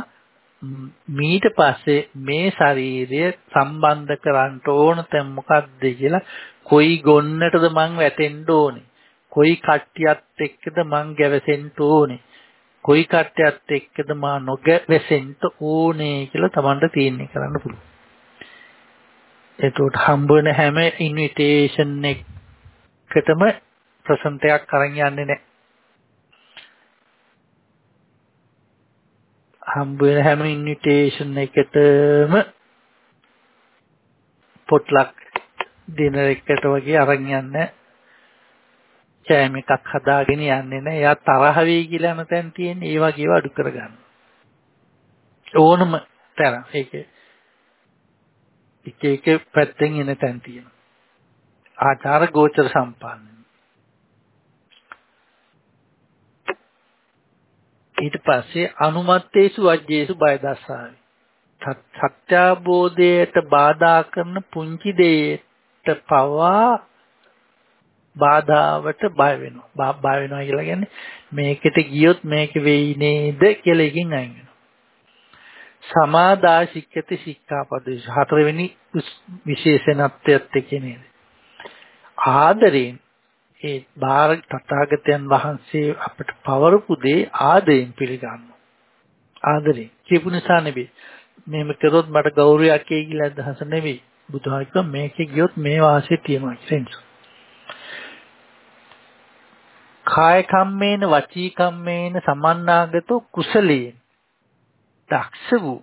මීට පස්සේ මේ ශරීරය සම්බන්ධ කරන්න ඕන තැන් මොකක්ද කියලා කොයි ගොන්නටද මං වැටෙන්න ඕනේ? කොයි කට්ටියත් එක්කද මං ගැවසෙන්න ඕනේ? කොයි කට්ටියත් එක්කද මා නොගැවෙසෙන්න ඕනේ කියලා Tamanට තීරණය කරන්න පුළුවන්. එතකොට හම්බ වෙන හැම ඉන්විටේෂන් එකකටම ප්‍රසන්ට් එකක් අරන් යන්නේ නැහැ. හම්බ වෙන හැම ඉන්විටේෂන් එකටම පොට්ලක් ඩිනර් එකට වගේ අරන් යන්නේ කෑම එකක් හදාගෙන යන්නේ නැහැ. එයා තරහ වෙයි කියලා යන තැන් තියෙන්නේ. ඒ වගේ ඒවා අඩු කරගන්න. ඕනම තැන. ඒක එක එක පැත්තෙන් එන තැන් තියෙනවා. ආචාර ගෝචර සම්පන්න. ඊට පස්සේ අනුමත්තේසු වජ්ජේසු බය දස්සාවි. සත්‍යාබෝධයට බාධා කරන පුංචි දෙයට පවා බාධාවට බය වෙනවා. බය වෙනවා කියලා කියන්නේ මේකට ගියොත් මේක වෙයි නේද කියලා එකකින් අයින් වෙනවා. සමාදා ශික්ෂති ශික්ෂාපදේශ හතරවෙනි විශේෂණත්වයත් එක්ක නේද? ආදරෙන් ඒ බාර තථාගතයන් වහන්සේ අපට පවරපු දේ ආදරෙන් පිළිගන්නවා. ආදරෙන් කියපු නිසා නෙවෙයි. මෙහෙම කරොත් මට ගෞරවයක් එයි කියලා අදහස නෙවෙයි. බුදුහාම මේකේ ගියොත් මේ වාසිය තියෙනවා කියලා. කාය කම්මේන වචී කම්මේන සමන්නාගතෝ කුසලයෙන් දක්ෂ වූ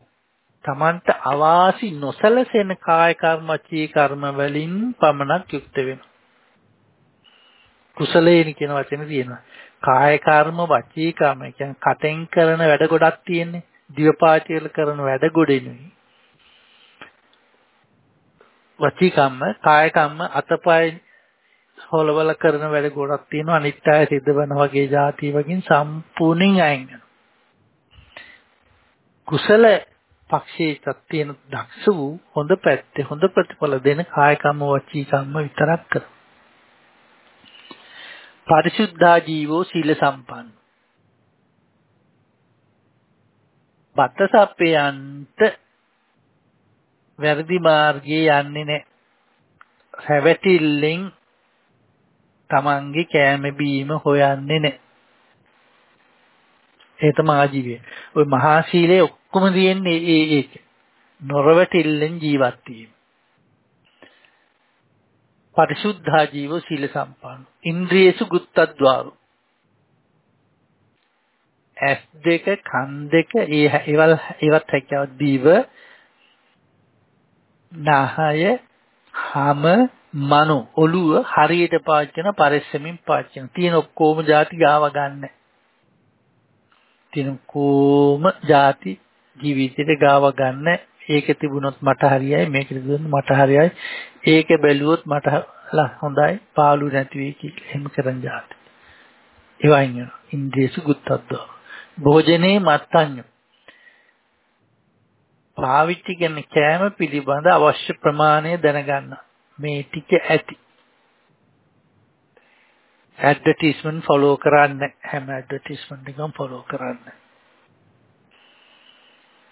තමන්ට අවාසි නොසලසෙන කාය කර්ම වචී කර්ම වලින් පමණක් යුක්ත වෙනවා. කුසලයෙන් කියන වචනේ තියෙනවා. කාය කර්ම වචී කර්ම කියන්නේ කටෙන් කරන වැඩ ගොඩක් තියෙන්නේ. දිවපාචියල කරන වැඩ ගොඩෙනුයි වචී කම්ම කාය කම්ම අතපය හොලවල කරන වැඩ ගොඩක් තියෙනවා අනිත් අය සිද්ධ වෙන වගේ જાති වගින් සම්පූර්ණයෙන් අයින් වෙනවා. කුසල පක්ෂයේ තියෙන දක්ෂ වූ හොඳ පැත්තේ හොඳ ප්‍රතිඵල දෙන කාය කම්ම වචී කම්ම විතරක් කරනවා. පරිසුද්ධා ජීවෝ සීල සම්පන්න. බත්තසප්පයන්ට වැරදි මාර්ගයේ යන්නේ නැහැ. හැවටිල්ලෙන් තමන්ගේ කෑම බීම හොයන්නේ නැහැ. ඒ තමයි ආජීවය. ওই මහා සීලේ ඔක්කොම තියෙන්නේ ඒ ඒක. නොරවටිල්ලෙන් ජීවත් වීම. පරිසුද්ධා ජීව සීල සම්පන්න. ඉන්ද්‍රියසු ගුත්තද්වාරු. ඇස් දෙක කන් දෙක ඒ ඒවල් ඒවත් හැකියාව දිව නාහය හම මනෝ ඔළුව හරියට පාච්චන පරිස්සමින් පාච්චන තියෙන ඔක්කොම ಜಾති ගාව ගන්න. තියෙන කොම ಜಾති ජීවිතේට ගාව ගන්න. ඒක තිබුණොත් මට හරියයි මේක තිබුණොත් මට හරියයි. ඒක බැලුවොත් මට හොඳයි. පාළු නැති වෙයි කියලා එහෙම කරන් ಜಾති එවයින් යන ඉන්දේසු ගුත්තද්ද. භෝජනේ මත්තඤ්ඤ. පාවිච්චි කරන කෑම පිළිබඳ අවශ්‍ය ප්‍රමාණය දැනගන්නවා මේ ටික ඇති. ඇඩ්වර්ටයිස්මන්ට් ෆලෝ කරන්න හැම ඇඩ්වර්ටයිස්මන්ට් එකම ෆලෝ කරන්න.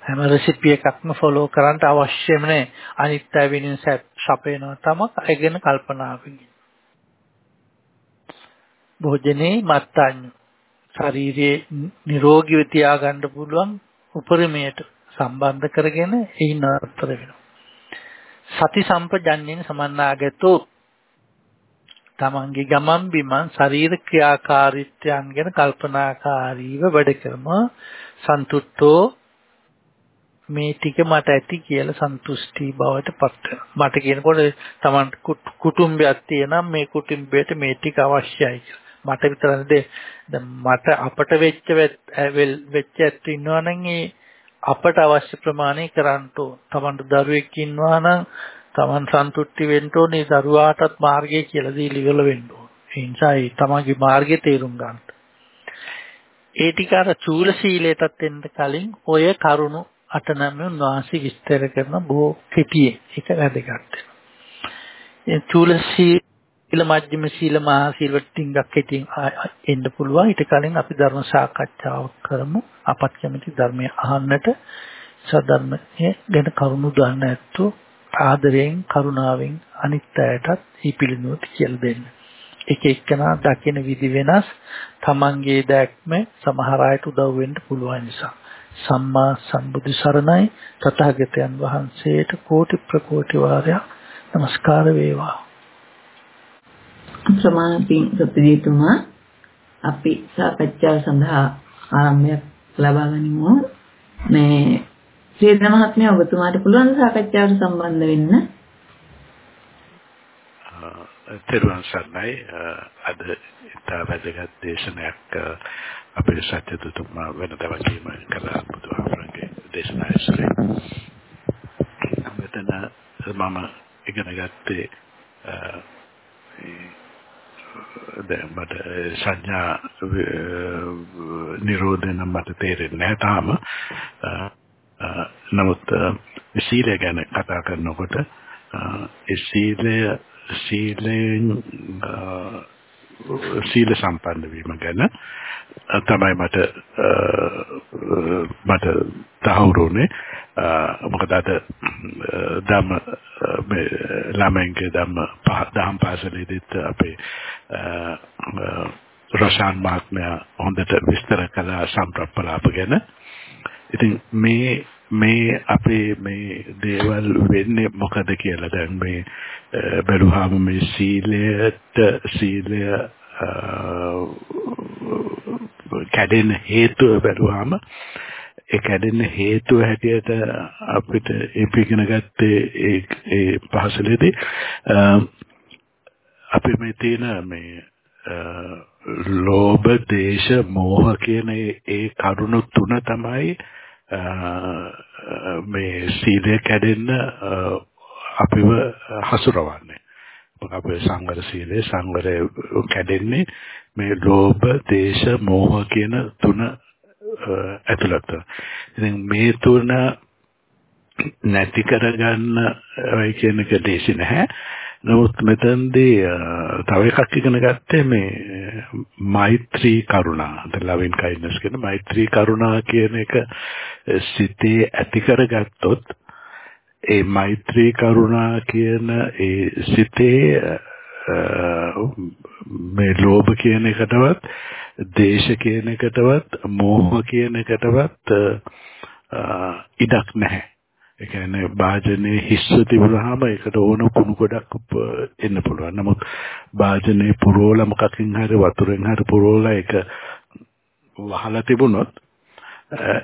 හැම රෙසිපි එකක්ම ෆලෝ කරන්න අවශ්‍යම නැහැ. අනිත් අය වෙනුවෙන් සපයනවා තමයි ඒ ගැන කල්පනාවෙන්. භෝජනේ මත්තාඤ්ඤ ශරීරයේ නිරෝගීව තියාගන්න පුළුවන් උපරිමයට සම්බන්ධ කරගෙන එහි නතර වෙනවා. සති සම්පජන්යෙන් සමන්නාගතෝ තමන්ගේ ගමන් බිමන් ශරීර ක්‍රියාකාරීත්වයන් ගැන කල්පනාකාරීව වැඩ කරම සන්තුට්ඨෝ මේ ටික මට ඇති කියලා සන්තුෂ්ටි බවට පත් වෙනවා. මට කියනකොට තමන් කුටුම්බයක් තියෙනම් මේ කුටුම්බයට මේ ටික අවශ්‍යයි කියලා. මට විතරද දැන් මට අපට වෙච්ච වෙච්ච ඇත්ත ඉන්නවනම් ඒ අපට අවශ්‍ය ප්‍රමාණය කරන්න ඕන. තමන්ට දරුවෙක් ඉන්නවා නම් තමන් සන්තුෂ්ටි වෙන්න ඕනේ දරුවාටත් මාර්ගය කියලා දීලා ඉවර වෙන්න ඕන. ඒ නිසා ඒ තමන්ගේ මාර්ගය තේරුම් ගන්න. ඒ ටික අර චූල සීලයටත් එන්න කලින් ඔය කරුණු අට නම් උන්වහන්සේ විස්තර කරන බොහෝ කෙටියේ ඒක වැදගත් වෙනවා. ඒ චූල සීල මජ්ක්‍ධිම සීල මහා සීල ටිකක් කෙටියෙන් එන්න පුළුවන්. ඊට කලින් අපි ධර්ම සාකච්ඡාවක් කරමු. අපත් කැමති ධර්මය අහන්නට සද්ධර්මයේ ගැන කරුණු දන්න ඇත්තෝ ආදරයෙන් කරුණාවෙන් අනිත් අයටත් මේ පිළිනුවත කියලා දෙන්න. එක එක්කෙනා දකින විදි වෙනස් තමන්ගේ දැක්ම සමහර අයට උදව් වෙන්න පුළුවන් නිසා සම්මා සම්බුදු සරණයි තථාගතයන් වහන්සේට කෝටි ප්‍රකෝටි වාරයක් নমස්කාර වේවා ප්‍රමාණින් සත්‍යීතුමා අපි සාකච්ඡාව සඳහා ආරම්භයක් ලබා ගනිමු. මේ සේද මහත්මයා ඔබතුමාට පුළුවන් සාකච්ඡාවට සම්බන්ධ වෙන්න? තෙරුවන් සරණයි. අද ඉතා වැදගත් දේශනයක් අපේ සත්‍යතුතුමා වෙනදා වගේම කළා බුදුහාමරගේ දේශනා ඇසුරේ. මෙතන මම ඉගෙන ගත්තේ දැන් මට සංඥා නිරෝධන මට තේරෙන්නේ නැහැ තාම. නමුත් සීලය ගැන කතා කරනකොට ඒ සීලය සීලෙන් සීල සම්පන්න වීම ගැන. තමයි මට මට තහවුරුනේ මොකද අද ධම්ම මේ ළමයින්ගේ ධම්ම දහම් පාසලේදීත් අපේ රොෂාන් මහත්මයා හොඳට විස්තර කළ සම්ප්‍රප්පලාප ගැන. ඉතින් මේ මේ අපේ මේ දේවල් වෙන්නේ මොකද කියලා දැන් මේ බැලුවාම මේ සීලයට සීලය කැඩෙන හේතුව බැලුවාම ඒ කැඩෙන හේතුව හැටියට අපිට ඉගෙන ගත්තේ ඒ ඒ පහසලේදී අපි මේ තියෙන මේ ලෝභ දේශ මෝහ කියන ඒ කරුණු තුන තමයි මේ සීලය කැඩෙන්න අපිව හසුරවන්නේ. අපේ සංවර සීලේ සංවරය කැඩෙන්නේ මේ ලෝභ, දේශ, මෝහ කියන තුන ඇතුළත. ඉතින් මේ තුන නැති කරගන්න ඔය කියන එක දේශි නැහැ. නමුත් මෙතනදී තව එකක් ඉගෙන ගත්තේ මේ මෛත්‍රී කරුණා. the loving kindness කියන මෛත්‍රී කරුණා කියන එක සිතේ ඇති කරගත්තොත් ඒ මෛත්‍රී කරුණා කියන ඒ සිතේ මේ ලෝභ කියන එකටවත් දේශ කියන එකටවත් මෝහ කියන එකටවත් ඉඩක් නැහැ. ඒ කියන්නේ වාජනේ හිස්ව තිබුණාම ඒකට ඕන කුණු ගොඩක් එන්න පුළුවන්. නමුත් වාජනේ පුරෝල මොකකින් හරි වතුරෙන් හරි පුරෝලා ඒක වහලා තිබුණොත්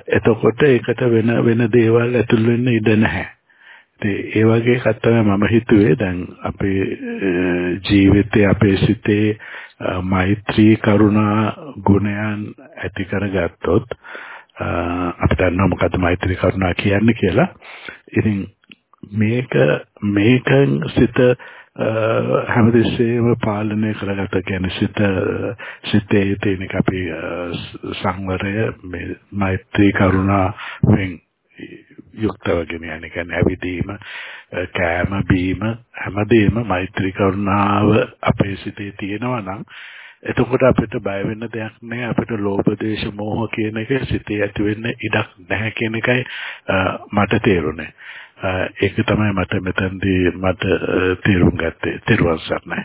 එතකොට ඒකට වෙන වෙන දේවල් ඇතුල් වෙන්න ඉඩ නැහැ. ඒ වගේ එකක් තමයි මම හිතුවේ දැන් අපේ ජීවිතේ අපේ සිතේ මෛත්‍රී කරුණා ගුණයන් ඇති කරගත්තොත් අපිට දන්නවා මොකද්ද මෛත්‍රී කරුණා කියන්නේ කියලා. ඉතින් මේක මේකෙන් සිත හැමදෙස්සේම පාලනය කරගත කියන්නේ සිත සිතේ තියෙන අපි සංවරය මේ මෛත්‍රී කරුණා වෙන් යුක්තව ගෙන යන කියන්නේ ඇවිදීම කෑම බීම හැමදේම මෛත්‍රී කරුණාව අපේ සිතේ තියෙනවා නම් එතකොට අපිට බය වෙන්න දෙයක් නැහැ අපිට ලෝභ දේශ මොහ කියන එක සිතේ ඇති වෙන්න ඉඩක් නැහැ කියන එකයි මට තේරුනේ ඒක තමයි මට මෙතනදී මට තේරුම් ගත්තේ තෙරුවන් සරණයි.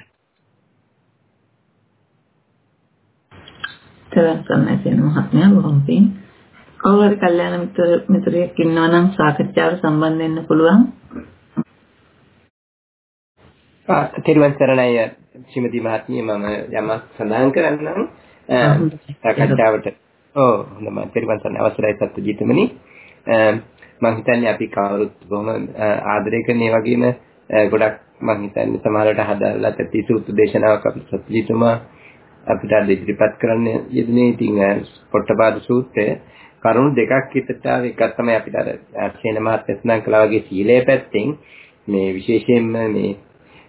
තෙරුවන් සරණයි කියන මහත්මයා බොහොම පිං. කවුරු කල්යාණ මිත්‍ර මිත්‍රයෙක් ඉන්නවා නම් සාකච්ඡාවට සම්බන්ධ වෙන්න පුළුවන්. තෙරුවන් සරණයි ශ්‍රීමති මහත්මිය. මම යමක් සඳහන් කරන්නම්. සාකච්ඡාවට. ඔව් හොඳයි තෙරුවන් සරණයි. අවසරයි සත්‍යජීතමනි. මම හිතන්නේ අපි කවුරුත් බොහොම ආදරය කරන ඒ වගේම ගොඩක් මම හිතන්නේ සමහරවිට හදාලා තත්ති සූත්‍ර දේශනාවක් අපි සත්‍යජිතුමා අපිට ඉදිරිපත් කරන්න යෙදුනේ. ඉතින් පොට්ටපාද සූත්‍රය කරුණු දෙකක් හිතට ආව එකක් තමයි අපිට අර සේන මහත්මයා කළා වගේ සීලය පැත්තෙන් මේ විශේෂයෙන්ම මේ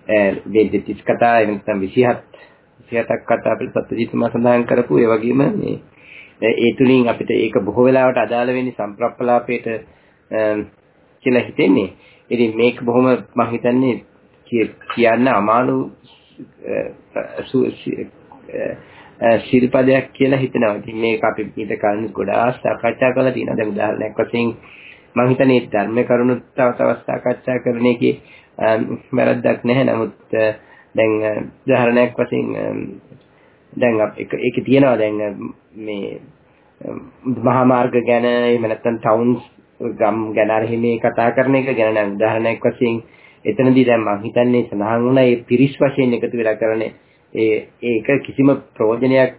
දෙද්දිස් කතා එහෙම නැත්නම් 27 27ක් කතා අපිට සත්‍යජිතුමා සඳහන් කරපු ඒ වගේම මේ ඒ තුලින් අපිට ඒක බොහෝ වෙලාවට අදාළ වෙන්නේ සම්ප්‍රප්පලාපයට කියලා හිතෙන්නේ. ඉතින් මේක බොහොම මම හිතන්නේ කියන්න අමාරු ශිල්පදයක් කියලා හිතනවා. ඉතින් මේක අපි ඊට කලින් ගොඩාක් සාකච්ඡා කරලා තියෙනවා. දැන් උදාහරණයක් වශයෙන් මම හිතන්නේ ධර්ම කරුණු තව තවත් සාකච්ඡා කරන එකේ Um, වැරද්දක් නැහැ. නමුත් uh, දැන් uh, උදාහරණයක් වශයෙන් um, දැන් ඒක ඒකේ තියෙනවා දැන් uh, මේ um, මහා මාර්ග ගැන එහෙම නැත්නම් ටවුන්ස් ගම් ගැන අර හිමේ කතා කරන එක ගැන නම් උදාහරණයක් වශයෙන් එතනදී දැන් මම හිතන්නේ සඳහන් වුණා මේ පිරිස් වශයෙන් එකතු වෙලා කරන ඒ ඒක කිසිම ප්‍රයෝජනයක්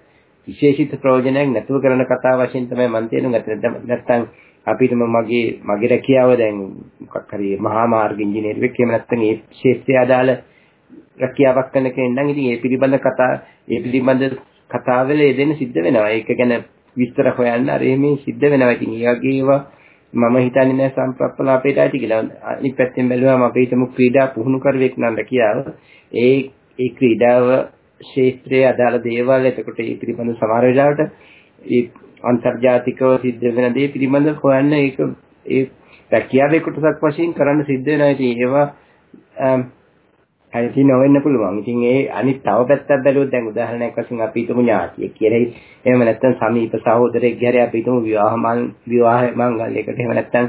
විශේෂිත ප්‍රයෝජනයක් නැතුව කරන කතා වශයෙන් තමයි මම තේරුම් ගත්තේ නැත්නම් අපිටම මගේ මගේ රැකියාව දැන් මොකක් හරි මහා මාර්ග ඉංජිනේරුවෙක් එහෙම නැත්නම් ඒ ක්ෂේත්‍රය අදාළ රැකියාවක් කරන කෙනෙක් නම් ඉතින් ඒ පිළිබඳ කතා ඒ පිළිබඳ කතාවල යෙදෙන්න සිද්ධ වෙනවා ඒක ගැන විස්තර හොයන්න අර එහෙම සිද්ධ වෙනවා ඉතින් ඒ වගේ ඒවා මම හිතන්නේ නැහැ සම්ප්‍රප්පලාපේට ඇති කියලා. අනිත් පැත්තෙන් බැලුවම අපි හිතමු ක්‍රීඩා පුහුණු කරවෙක් නම් රැකියාව. ඒ ඒ ක්‍රීඩාව ශේත්‍රයේ අදාළ දේවල් එතකොට ඒ පිළිබඳ සමහර වෙලාවට ඒ අන්තර්ජාතිකව සිද්ධ වෙන දේ පිළිබඳ හොයන්න ඒක ඒ රැකියාවේ කොටසක් වශයෙන් කරන්න සිද්ධ වෙනවා. ඉතින් ඒවා හරි නොවෙන්න පුළුවන්. ඉතින් ඒ අනිත් තව පැත්තක් බැලුවොත් දැන් උදාහරණයක් වශයෙන් අපි හිතමු ඥාතියෙක් කියලා. එහෙම නැත්නම් සමීප සහෝදරයෙක් ගැරේ අපි හිතමු විවාහ මං විවාහ මංගල්‍යයකට එහෙම නැත්නම්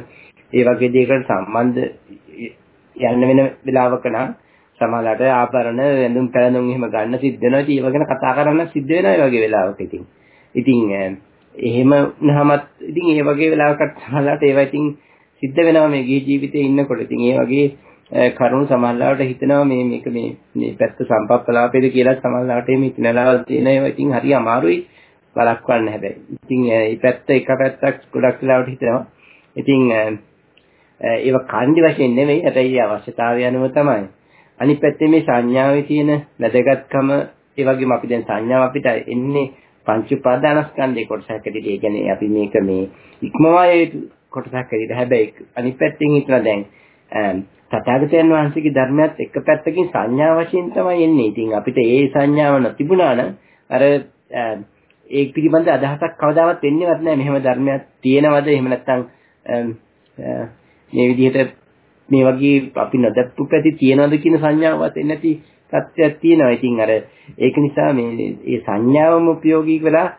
ඒ වගේ දෙයකට සම්බන්ධ යන්න වෙන වෙලාවක නම් සමහරවිට ආභරණ වැඳුම් පැළඳුම් එහෙම ගන්න සිද්ධ වෙනවා. ඉතින් ඒව ගැන කතා කරන්න සිද්ධ වෙනවා ඒ වගේ වෙලාවක ඉතින්. ඉතින් එහෙම වුණාමත් ඉතින් ඒ වගේ වෙලාවකට සමහරවිට ඒවා ඉතින් සිද්ධ වෙනවා මේ ගිහි ජීවිතේ ඉන්නකොට. ඉතින් ඒ වගේ කරුණු සමහරවිට හිතනවා මේ මේක මේ මේ පැත්ත සම්පප්පලාපේද කියලා සමහරවිට මේ හිතනලාවල් තියෙන ඒවා ඉතින් හරි අමාරුයි බලක්වන්න හැබැයි. ඉතින් මේ පැත්ත එක පැත්තක් ගොඩක් වෙලාවට හිතනවා. ඉතින් ඒව කන්දි වශයෙන් නෙමෙයි හැබැයි අවශ්‍යතාවය අනුව තමයි. අනිත් පැත්තේ මේ සංඥාවේ තියෙන වැදගත්කම ඒ වගේම අපි දැන් සංඥාව අපිට එන්නේ පංච උපාදානස්කන්ධේ කොටසක් ඇටියට. ඒ කියන්නේ අපි මේක මේ ඉක්මවා කොටසක් ඇටියට. හැබැයි අනිත් පැත්තෙන් හිතන දැන් තථාගතයන් වහන්සේගේ ධර්මයත් එක පැත්තකින් සංඥා වශයෙන් තමයි එන්නේ. ඉතින් අපිට ඒ සංඥාව නොතිබුණා නම් අර ඒ පිළිබඳ අදහසක් කවදාවත් එන්නේවත් නැහැ. මෙහෙම ධර්මයක් තියෙනවද? එහෙම නැත්නම් මේ විදිහට මේ වගේ අපි නොදැක්පු පැති තියෙනවද කියන සංඥාවක් එන්නේ නැති තත්ත්වයක් තියෙනවා. ඉතින් අර ඒක නිසා මේ මේ සංඥාවම ප්‍රයෝගී වෙලා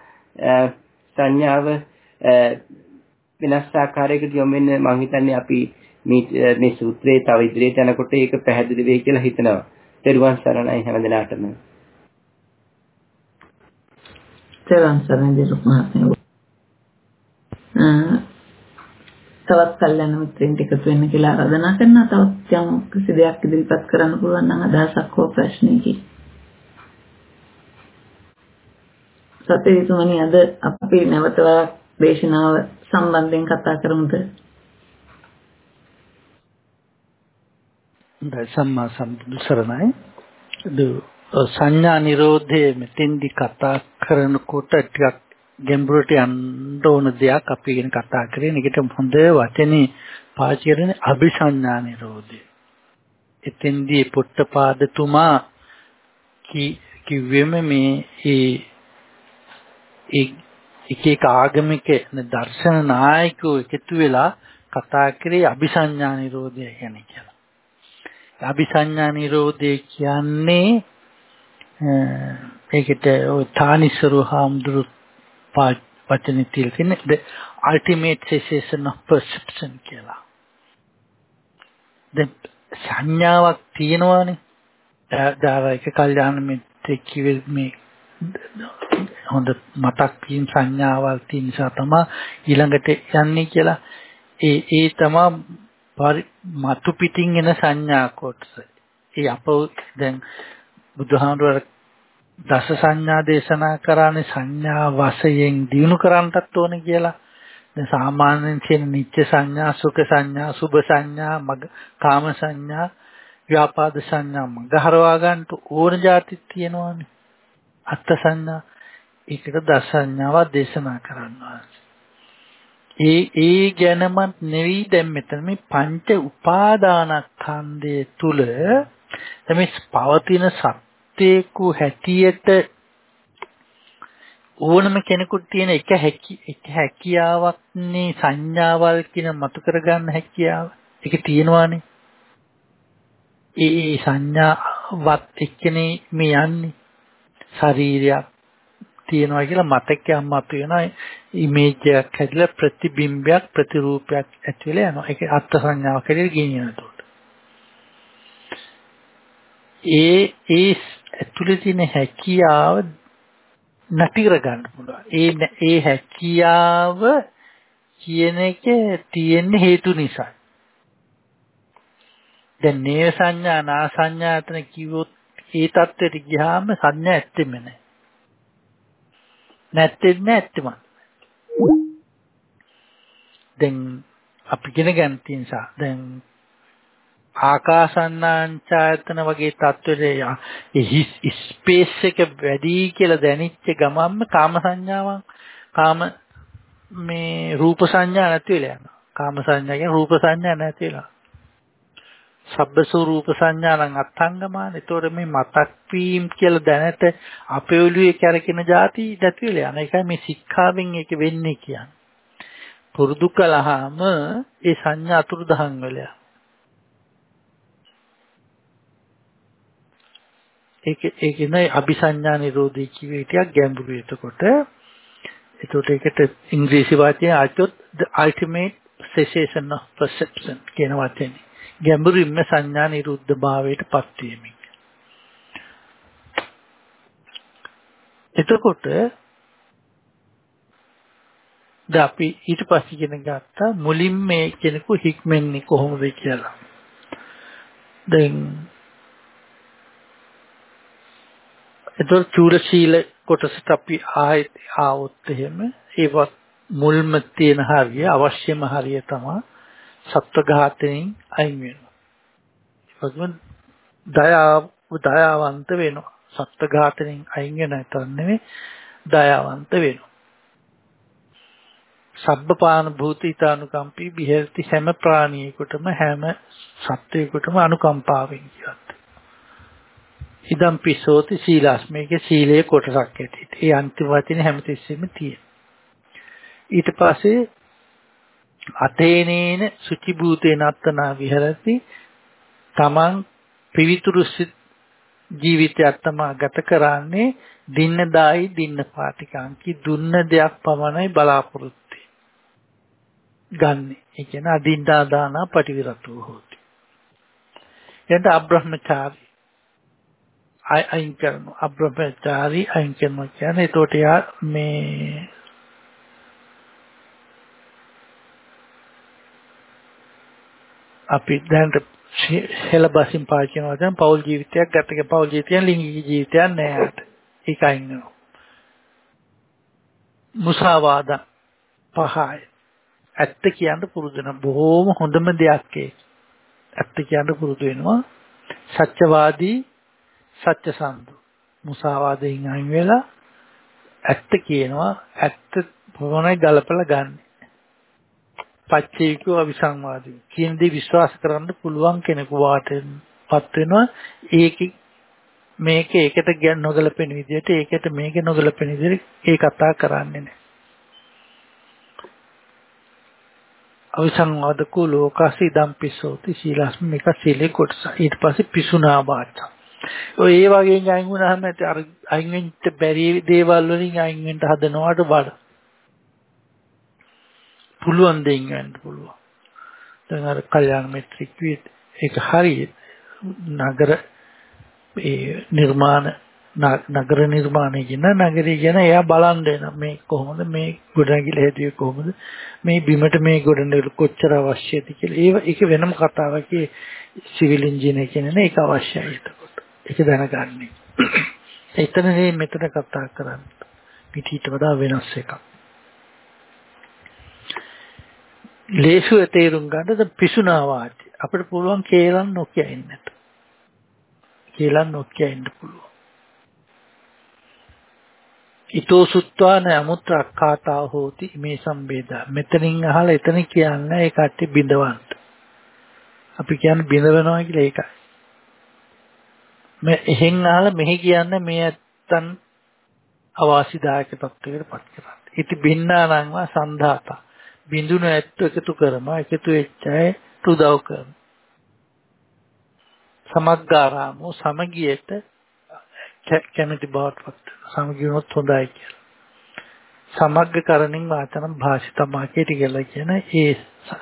සංඥාව වෙනස් ආකාරයකට යොමු වෙන්න මම හිතන්නේ අපි මේ මේ සූත්‍රයේ තව ඉදිරියට යනකොට ඒක පැහැදිලි වෙයි කියලා හිතනවා. තෙරුවන් සරණයි හැමදෙනාටම. තෙරුවන් සරණයි දිරුක් මහත්මයා. තවත් කල්යනා මිත්‍රෙන්ට එකතු වෙන්න කියලා ආරාධනා කරනවා. තවත් යම් කිසි දෙයක් ඉදිරිපත් කරන්න පුළුවන් නම් අදහසක් හෝ ප්‍රශ්නයකින්. සතේතුමනි අද අපි නැවත වරක් දේශනාව සම්බන්ධයෙන් කතා කරමුද? සම්මා සම්බුදු සරණයි. සංඥා නිරෝධයේ මෙතෙන්දි කතා කරනකොට ටිකක් ගැඹුරට යන්න ඕන දෙයක් අපි ගැන කතා කරේ. ඒකට හොඳ වචනේ පාවිච්චි කරන්නේ අභිසඤ්ඤා නිරෝධය. එතෙන්දී පොට්ටපාදතුමා කිව්වෙම මේ ඒ එක එක ආගමික දර්ශන නායකයෝ එකතු වෙලා කතා කරේ අභිසඤ්ඤා නිරෝධය ගැන කියලා. අභිසඤ්ඤා නිරෝධය කියන්නේ ඒකට ඔය තානිසරු හාමුදුරුවෝ වචනේ තියලා තියෙන the ultimate cessation of perception කියලා. දැන් සංඥාවක් තියෙනවානේ. දාලා එක කල්යාණ මිත්‍රෙක් කිව්වේ මේ හොඳ මතක් වීම සංඥාවල් තියෙන නිසා තමයි ඊළඟට යන්නේ කියලා. ඒ ඒ තමයි මතු පිටින් එන සංඥා කොටස. ඒ අප දැන් බුදුහාමුදුරුවෝ දස සංඥා දේශනා කරානේ සංඥා වශයෙන් දිනු කරන්නටත් ඕනේ කියලා. දැන් සාමාන්‍යයෙන් කියන නිත්‍ය සංඥා, සුඛ සංඥා, සුභ සංඥා, මග කාම සංඥා, ව්‍යාපාද සංඥා මග හරවා ගන්න ඕන જાති තියෙනවානේ. අත්ත් සංඥා ඒකට දස සංඥාවක් දේශනා කරනවා. ඒ ඒ ගැනම නෙවෙයි දැන් මෙතන මේ පංච උපාදානස්කන්ධය තුල මේ පවතින සත්‍යකු හැටියට ඕනම කෙනෙකුට තියෙන එක හැකි එක හැකියාවක් නේ සංඥාවල් කියන මතු කරගන්න හැකියාව. ඒක තියෙනවානේ. ඒ සංඥාවත් එක්කනේ මේ යන්නේ. ශරීරයක් තියෙනවා කියලා මතකයක් මත වෙනවා ඉමේජ් එකක් හැදිලා ප්‍රතිබිම්බයක් ප්‍රතිරූපයක් ඇති වෙලා යනවා ඒක අර්ථ සංඥාවක් හැටියට ගෙනියනවා ඒ ඒ ඇතුලේ තියෙන හැකියාව නැති කර ගන්න පුළුවන්. ඒ ඒ හැකියාව කියන එක තියෙන හේතු නිසා. දැන් නේව සංඥා නා සංඥා අතර කිව්වොත් ඒ தත්වෙට ගියාම සංඥා ඇත්තෙම නැහැ. නැත්තේ නැත්තෙම. දැන් අපි ඉගෙන ගන්න තියෙන නිසා දැන් ආකාසන්නාංචායතන වගේ තත්ත්වෙට ඒ ස්පේස් එක වැඩි කියලා දැනෙච්ච ගමන්ම කාම සංඥාවක් කාම මේ රූප සංඥා නැති වෙලා යනවා. කාම සංඥා කියන්නේ රූප සංඥා නැති වෙලා. සබ්බසෝ රූප සංඥානම් අත්ංගමාන. ඒතකොට මේ මතක් වීම කියලා දැනට අපේ ඔළුවේ කැරකෙන જાති නැති වෙලා යන. ඒකයි මේ සික්ඛාවෙන් ඒක වෙන්නේ කියන්නේ. පුරුදු කළාම ඒ සංඥා අතුරුදහන් වෙලා. ඒක ඒක නයි අபிසඤ්ඤා නිරෝධී කිව්වේ ටිකක් ගැඹුරු එතකොට එතකොට ඒකට ඉංග්‍රීසි වාක්‍යයෙන් අචොත් the ultimate cessation of perception කියන වචනේ ගැඹුරින්ම සංඥා නිරුද්ධ භාවයට පත් වීමෙන්. එතකොට ද අපි ඊට පස්සේ ඉගෙන ගත්තා මුලින් මේ කෙනෙකු හික්මෙන්නේ කොහොමද කියලා. දැන් එතකොට චූල සීල කොටසට අපි ආයෙත් ආවොත් එහෙම ඒවත් මුල්ම තියෙන හරිය අවශ්‍යම හරිය තමයි සත්ව ඝාතනයෙන් අයින් වෙනවා. ඒකම දයාව දයාවන්ත වෙනවා. සත්ව ඝාතනයෙන් අයින් වෙන එක නෙවෙයි දයාවන්ත වෙනවා. සබ්බපාන භූතිතානුකම්පී විහෙරති හැම ප්‍රාණියෙකුටම හැම සත්වයකටම අනුකම්පාවෙන් කියත්. ඉදම් පිසෝති සීලාස්මේකේ සීලයේ කොටසක් ඇටියට. ඒ අන්තිම වචනේ හැමතිස්සෙම තියෙන. ඊට පස්සේ අතේනේන සුචි භූතේ නත්තනා විහෙරති තමන් පිවිතුරු ජීවිතයක් තමයි ගත කරන්නේ දින්නදායි දින්න පාටිකාංකි දුන්න දෙයක් පමණයි බලාපොරොත්තු ගන්න. ඒ කියන්නේ අදින්දා දාන පටිවිරතෝ හොති. එතන අබ්‍රහ්මචාරී අයින් කරන අබ්‍රහ්මචාරී අයින් කරනවා කියන්නේ ඒතකොට යා මේ අපි දැනට හෙළබසින් පාවිච්චි කරනවා දැන් පෞල් ජීවිතයක් ගතක පෞල් ජීවිතයක් ලිංගික ජීවිතයක් නෑ යට. ඒකයි නෝ. මුසාවාද පහයි. ඇත්ත කියන්න පුරුදු වෙන බොහොම හොඳම දෙයක් ඒ. ඇත්ත කියන්න පුරුදු වෙනවා. සත්‍යවාදී සත්‍ය සම්දු. මුසාවාදයෙන් අයින් වෙලා ඇත්ත කියනවා ඇත්ත පොරොනේ ගලපලා ගන්න. පච්චේකෝ අවිසංවාදී. කියන දේ විශ්වාස කරන්න පුළුවන් කෙනෙකු වාටපත් වෙනවා. ඒක මේක ඒකට නොගලපෙන විදිහට ඒකට මේක නොගලපෙන විදිහට ඒ කතා කරන්නේ නැහැ. අවිසංවාදකෝ ලෝකසි ඉදම් පිස්සෝති සීලස්ම මේක සීලේ කොටස. ඊට පස්සේ පිසුනා වාචා. ඔය ඒ වගේ අයින් වුණාම අර අයින් වෙන්න බැරි දේවල් වලින් අයින් වෙන්න හදනවට වඩා. පුළුවන් දෙයින් වෙන්න පුළුවන්. දැන් අර කල්යාණ මෙත්‍රික් විත් ඒක හරියට නගර ඒ නිර්මාණ නගර නිර්මාණය කියන නගරය ගැන එයා බලන් දෙන මේ කොහොමද? මේ ගොඩනැගිල්ල හේතුවේ කොහොමද? මේ බිමට මේ ගොඩනැගිල්ල කොච්චර අවශ්‍යද කියලා. ඒව ඒක වෙනම කතාවක්. ඒ සිවිල් ඉංජිනේර කියන එක අවශ්‍යයි. එතකොට ඒක දැනගන්නේ එතන මේ මෙතන කතා කරන්නේ. පිටිට වඩා වෙනස් එකක්. ලේසුව තේරුම් ගන්නද පිසුනා වාචි අපිට පුළුවන් කේලම් නොකිය ඉන්නට කේලම් නොකිය ඉන්න පුළුවන්. ඊතෝ සුත්වාන අමුත්‍රක්ඛාතා හෝති මේ සම්බේධා. මෙතනින් අහලා එතන කියන්නේ ඒ කට්ටිය බිඳවන්න. අපි කියන්නේ බිඳවනවා කියලා ඒකයි. මේ එහෙන් අහලා මෙහි කියන්නේ මේ ඇත්තන් අවාසිදායක තත්ත්වයකට පත් කරන්නේ ඉති බින්නානංවා සන්ධාතා. බිඳුන ඇත්ත එකතු කරනවා එකතු වෙච්ච අය උදව් කරනවා සමග්ගාරාමෝ සමගියට කැමැති බවට පත් සමගියොත් හොඳයි කියලා. සමග්ගකරණින් වාචනම් භාෂිතමා කියලා කියන ඒ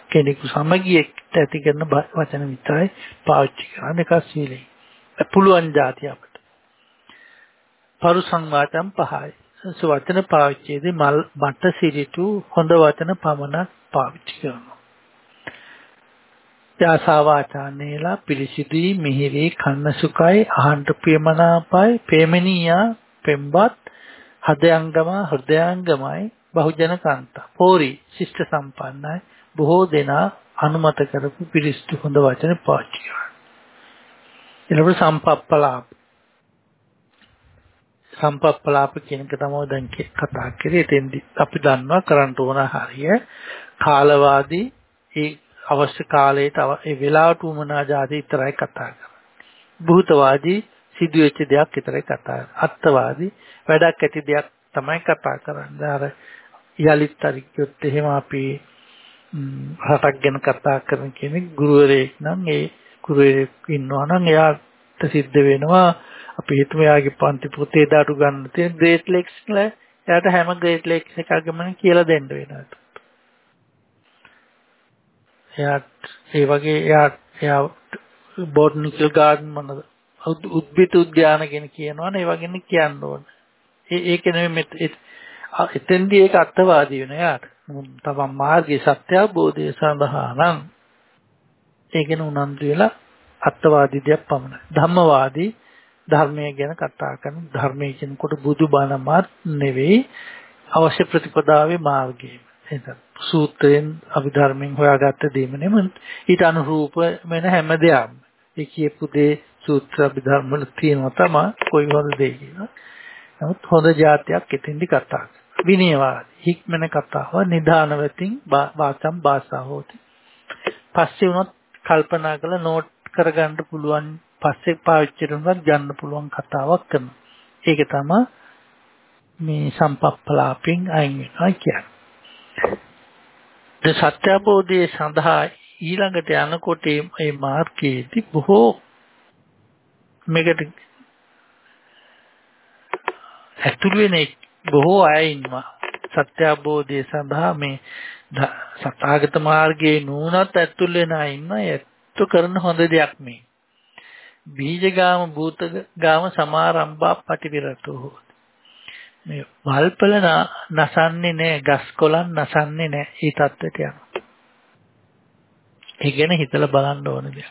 කෙනෙකු සමගියට ඇති කරන වචන විතරයි පාවිච්චි කරන්න. එක සීලයි. පුළුවන් જાති අපිට. පරුසං වාචම් පහයි. වචන පාවිච්චියේදී මල් මට සිරිතු හොඳ වචන පමණක් පාවිච්චි කරනවා. යාසාවාචානේලා පිළිසිදුයි මිහිරි කන්න සුඛයි අහන්ට ප්‍රියමනාපයි ප්‍රේමණීයා පෙම්බත් හදයංගම හෘදයාංගමයි බහුජන කාන්ත පෝරි ශිෂ්ට සම්පන්නයි බොහෝ දෙනා අනුමත කරපු පිරිසිදු හොඳ වචන පාවිච්චි කරනවා ඊළඟට සම්පප්පලාප සම්පප්පලාප කියන එක තමයි දැන් කතා කරේ එතෙන්දි අපි දන්නවා කරන්න ඕන හරිය කාලවාදී ඒ අවශ්‍ය කාලයට ඒ වෙලාවට උමනා જાති විතරයි කතා කරන්නේ. භූතවාදී සිදුවෙච්ච දෙයක් විතරයි කතා කරන්නේ. අත්වාදී වැඩක් ඇති දෙයක් තමයි කතා කරන්නේ. අර යලිත් අරිකියොත් එහෙම අපි රටක් ගැන කතා කරන කෙනෙක් ගුරුවරයෙක් නම් ඒ ගුරුවරයෙක් ඉන්නවා නම් එයාට සිද්ධ වෙනවා අපි හිතමු එයාගේ පන්ති පොතේ දාටු ගන්න තියෙන ග්‍රේට් ලේක්ස් වල එයාට හැම ග්‍රේට් ලේක්ස් එකකම කියලා දෙන්න වෙනවා. එයාට ඒ වගේ එයා එයා බොටනිකල් ගාඩන් මොනද උද්භිත උද්‍යාන ගැන කියනවනේ ඒ වගේ කියන්න ඕන. ඒ ඒක නෙමෙයි මෙත් එතෙන්දී ඒක අත්වාදී වෙන එයාට. තවම මාර්ගයේ සත්‍ය අවබෝධය සඳහා නම් ඒකන උනන්දු වෙලා අත්වාදී දෙයක් පමණයි. ධම්මවාදී ධර්මය ගැන කතා කරන ධර්මයේ කියනකොට බුදුබණමත් නෙවෙයි අවශ්‍ය ප්‍රතිපදාවේ මාර්ගය. එහෙනම් සූත්‍රයෙන් අභිධර්මයෙන් හොයාගත්ත දේම නෙමෙයි ඊට අනුරූප වෙන හැම දෙයක්ම ඒ කියපු දේ සූත්‍ර අභිධර්ම වල තියෙනවා තමයි කොයි හොඳ දේ කියලා. නමුත් හොඳ જાතියක් එතෙන්දි කතා විනයවාදී හික්මන කතාව නිදානවතින් වාචම් භාෂාවෝති. පස්සේ වුණොත් කල්පනා කරලා නෝට් කරගන්න පුළුවන් පස්සේ පාවිච්චි කරනවත් ගන්න පුළුවන් කතාවක් කරනවා. ඒක තමයි මේ සම්පප්පලාපෙන් අයින් වෙනවා කියන්නේ. සත්‍ය අවබෝධයේ සඳහා ඊළඟට යනකොට මේ මාර්ගයේදී බොහෝ මේකට ඇතුළු වෙන බොහෝ අය ඉන්නවා සත්‍ය අවබෝධය සඳහා මේ සතාගත මාර්ගයේ නුනත් ඇතුළු වෙන අය ඉන්නවා ඒත් කරන හොඳ දෙයක් මේ. බීජගාම භූතගාම සමාරම්භා පටිවිරතෝ මේ වල්පල නසන්නේ නැහැ ගස් කොළන් නසන්නේ නැහැ ඒ தත්වෙට යනවා. ඒ ගැන හිතලා බලන්න ඕන දෙයක්.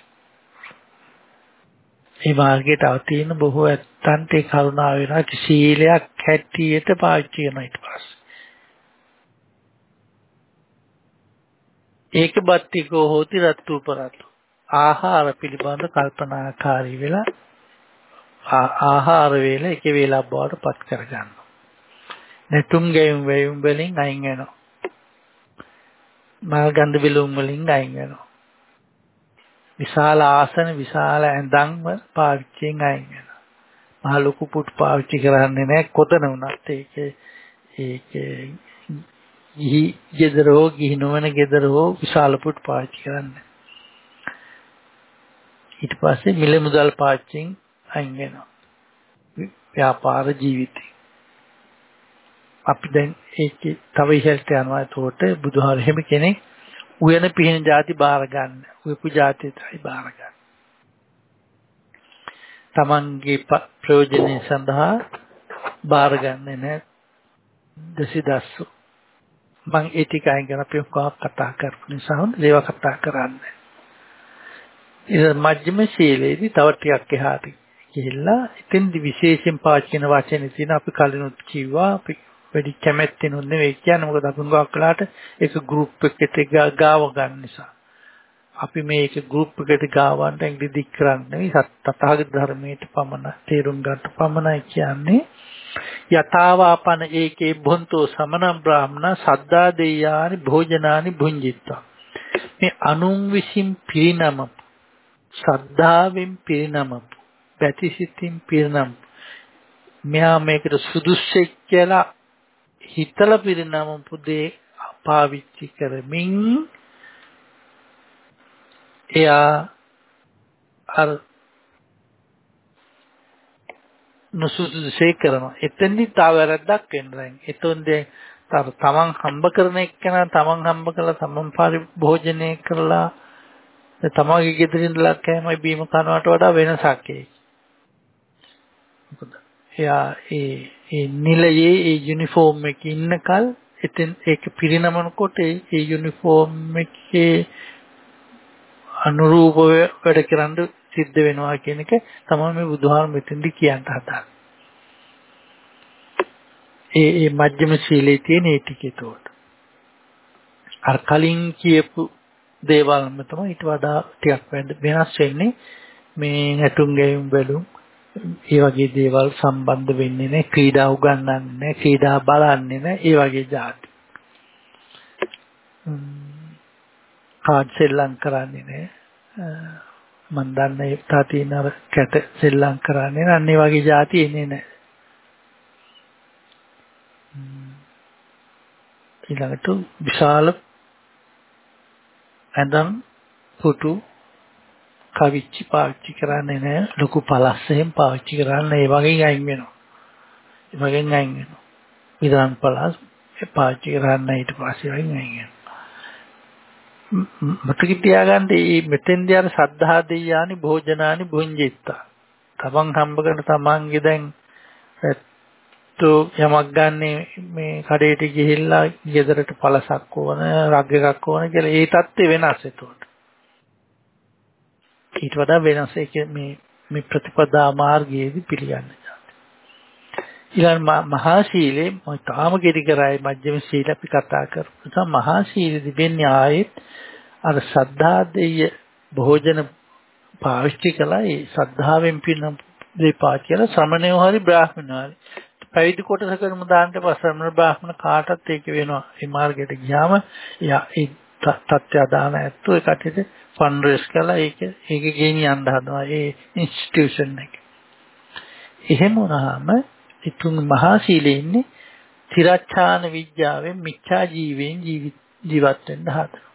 මේ මාර්ගයට තව තියෙන බොහෝ ඇත්තන්ට ඒ කරුණාව වෙනවා. සීලයක් හැටියට පාවිච්චි කරනවා ඊට පස්සේ. ඒක බත්තිකෝ හෝති රත්තු පරතු ආහාර පිළිබඳ කල්පනාකාරී වෙලා ආහාර වේල එක වේලක් බවට පත් කරගන්නවා. නැතුම් ගෙයුම් වේයුම් වලින් අයින් වෙනවා. මල් ගන්ධ විලුම් වලින් අයින් වෙනවා. විශාල ආසන විශාල ඇඳන් පාවිච්චියෙන් අයින් වෙනවා. මහ ලොකු පුට් පාවිච්චි කරන්නේ නැහැ කොතන වුණත් ඒකේ ඒකේ ගිහි ගෙදර හෝ ගිහි නොවන ගෙදර හෝ විශාල පුට් පාවිච්චි කරන්නේ. ඊට පස්සේ මිල මුදල් පාවිච්චියෙන් අයින් වෙනවා. ව්‍යාපාර ජීවිතේ. අපි දැන් ඒකේ තව ඉහළට යනවා එතකොට බුදුහාර එහෙම කෙනෙක් උයන පිහින ಜಾති බාර ගන්න. උයපු ಜಾතියයි බාර ගන්න. තමන්ගේ ප්‍රයෝජනය සඳහා බාර ගන්නේ නැහැ. දසිදස්සු. මම ඒ ටික අයින් කරලා අපි කොහොමද කතා කරපු නිසා හොඳ ඒවා කතා කරන්නේ. ඉතින් මජ්ක්‍ධිම ශීලයේදී තව ටිකක් එහාට ගිහිල්ලා එතෙන්දි විශේෂයෙන් පාවිච්චි කරන වචනේ තියෙන අපි කලිනුත් කිව්වා අපි වැඩි කැමැත්තෙනුත් නෙවෙයි කියන්නේ මොකද අපි ගාක් කළාට ඒක ගෲප් එකට ගාව ගන්න නිසා. අපි මේක ගෲප් එකට ගාවන්ට ඉදිරි කරන්නේ නෙවෙයි තථාගත ධර්මයට පමණ තේරුම් ගන්න පමණයි කියන්නේ. යතාවාපන ඒකේ බොන්තෝ සමන බ්‍රාහ්මණ සද්දා දෙයානි භෝජනානි භුංජිත්වා. මේ අනුන් විසින් පිරිනම ශ්‍රද්ධාවෙන් පිරිනම පැතිසිතින් පිරිනම මෙහා මේකට සුදුස්සෙක් කියලා හිතලා පිරිනම පුදේ පාවිච්චි කරමින් එයා අර නුසුසුසේ කරනවා. එතෙන්දි තව වැරද්දක් වෙනවා. එතොන්දේ තමන් හම්බ කරන එක්කන තමන් හම්බ කළා තමන් පරිභෝජනය කළා තමන්ගේ ගෙදරින් ඉඳලා කෑමයි බීම කනවට වඩා වෙනසක් ඒක. මොකද එයා ඒ ඒ නිලයේ ඒ යුනිෆෝම් එකේ ඉන්නකල් එතෙන් ඒක පිරිනමනකොට ඒ යුනිෆෝම් එකේ අනුරූපව වැඩ කරන්න සිද්ධ වෙනවා කියන එක තමයි මේ බුදුහාම මෙතෙන්දි කියන්න හදන්නේ. ඒ ඒ මජ්ක්‍ධිම ශීලයේ තියෙන ඒ ටික ඒතකොට. අර කලින් කියපු දේවල්ම තමයි ඊට වඩා ටිකක් වෙනස් වෙන්නේ මේ නැටුම් ගැයුම් බැලුම් ඒ වගේ දේවල් සම්බන්ධ වෙන්නේ නැහැ ක්‍රීඩා උගන්වන්නේ නැහැ ක්‍රීඩා බලන්නේ නැහැ ඒ වගේ જાති. කාඩ් සෙල්ලම් කරන්නේ නැහැ. මම දන්නේ තා තියෙන අර කැට සෙල්ලම් කරන්නේ නැහැ. අන්න ඒ වගේ જાති එන්නේ නැහැ. ඊළඟට විශාල ඇඳන් පුටු කවිච්චි පාවිච්චි කරන්නේ නැහැ ලොකු පළස්සෙන් පාවිච්චි කරන්නේ ඒ වගේ අයින් වෙනවා. ඒ වගේ අයින් වෙනවා. විදාන් පළස් පාවිච්චි කරන්නේ ඊට පස්සේ අයින් වෙනවා. මතක තියාගන්න මේ මෙතෙන්දී අර සද්ධා දෙයානි භෝජනානි භුංජිත්තා තමන් හම්බ කරන තමන්ගේ දැන් તો යමක් ගන්න මේ කඩේට ගිහිල්ලා ගෙදරට පළසක් ඕන රග් එකක් ඕන කියලා ඒ தත්ත්වය වෙනස් එතකොට. ඊට වඩා වෙනස් ඒක මේ මේ ප්‍රතිපදා මාර්ගයේදී පිළිගන්නේ. ඊළඟ මහා ශීලේ මම තාම කෙටි කරයි මජ්ක්‍ධිම ශීල අපි කතා කරපු නිසා මහා ශීලෙදි වෙන්නේ ආයෙත් අර සද්ධා දෙය භෝජන පාවිච්චි කළා. ඒ සද්ධාවෙන් පින්න දේ පාවිච්චි කරලා ශ්‍රමණයෝ හරි බ්‍රාහ්මණයෝ හරි පැවිදි කොටසකටම දාන්න පස්සම බ්‍රාහ්මණ කාටත් ඒක වෙනවා. මේ මාර්ගයට ගියාම යා ඒ තත්ත්වය දාන ඇත්තෝ ඒ කටට ෆන්ඩ් රේස් කරලා ඒක ඒක ගෙනියන්න හදනවා. ඒ ඉන්ස්ටිටියුෂන් එක. එහෙම වුණාම ඉතුන් මහා සීලේ ඉන්නේ තිරච්ඡාන විද්‍යාවෙන් මිච්ඡා ජීවයෙන් ජීවත් වෙන්න හදනවා.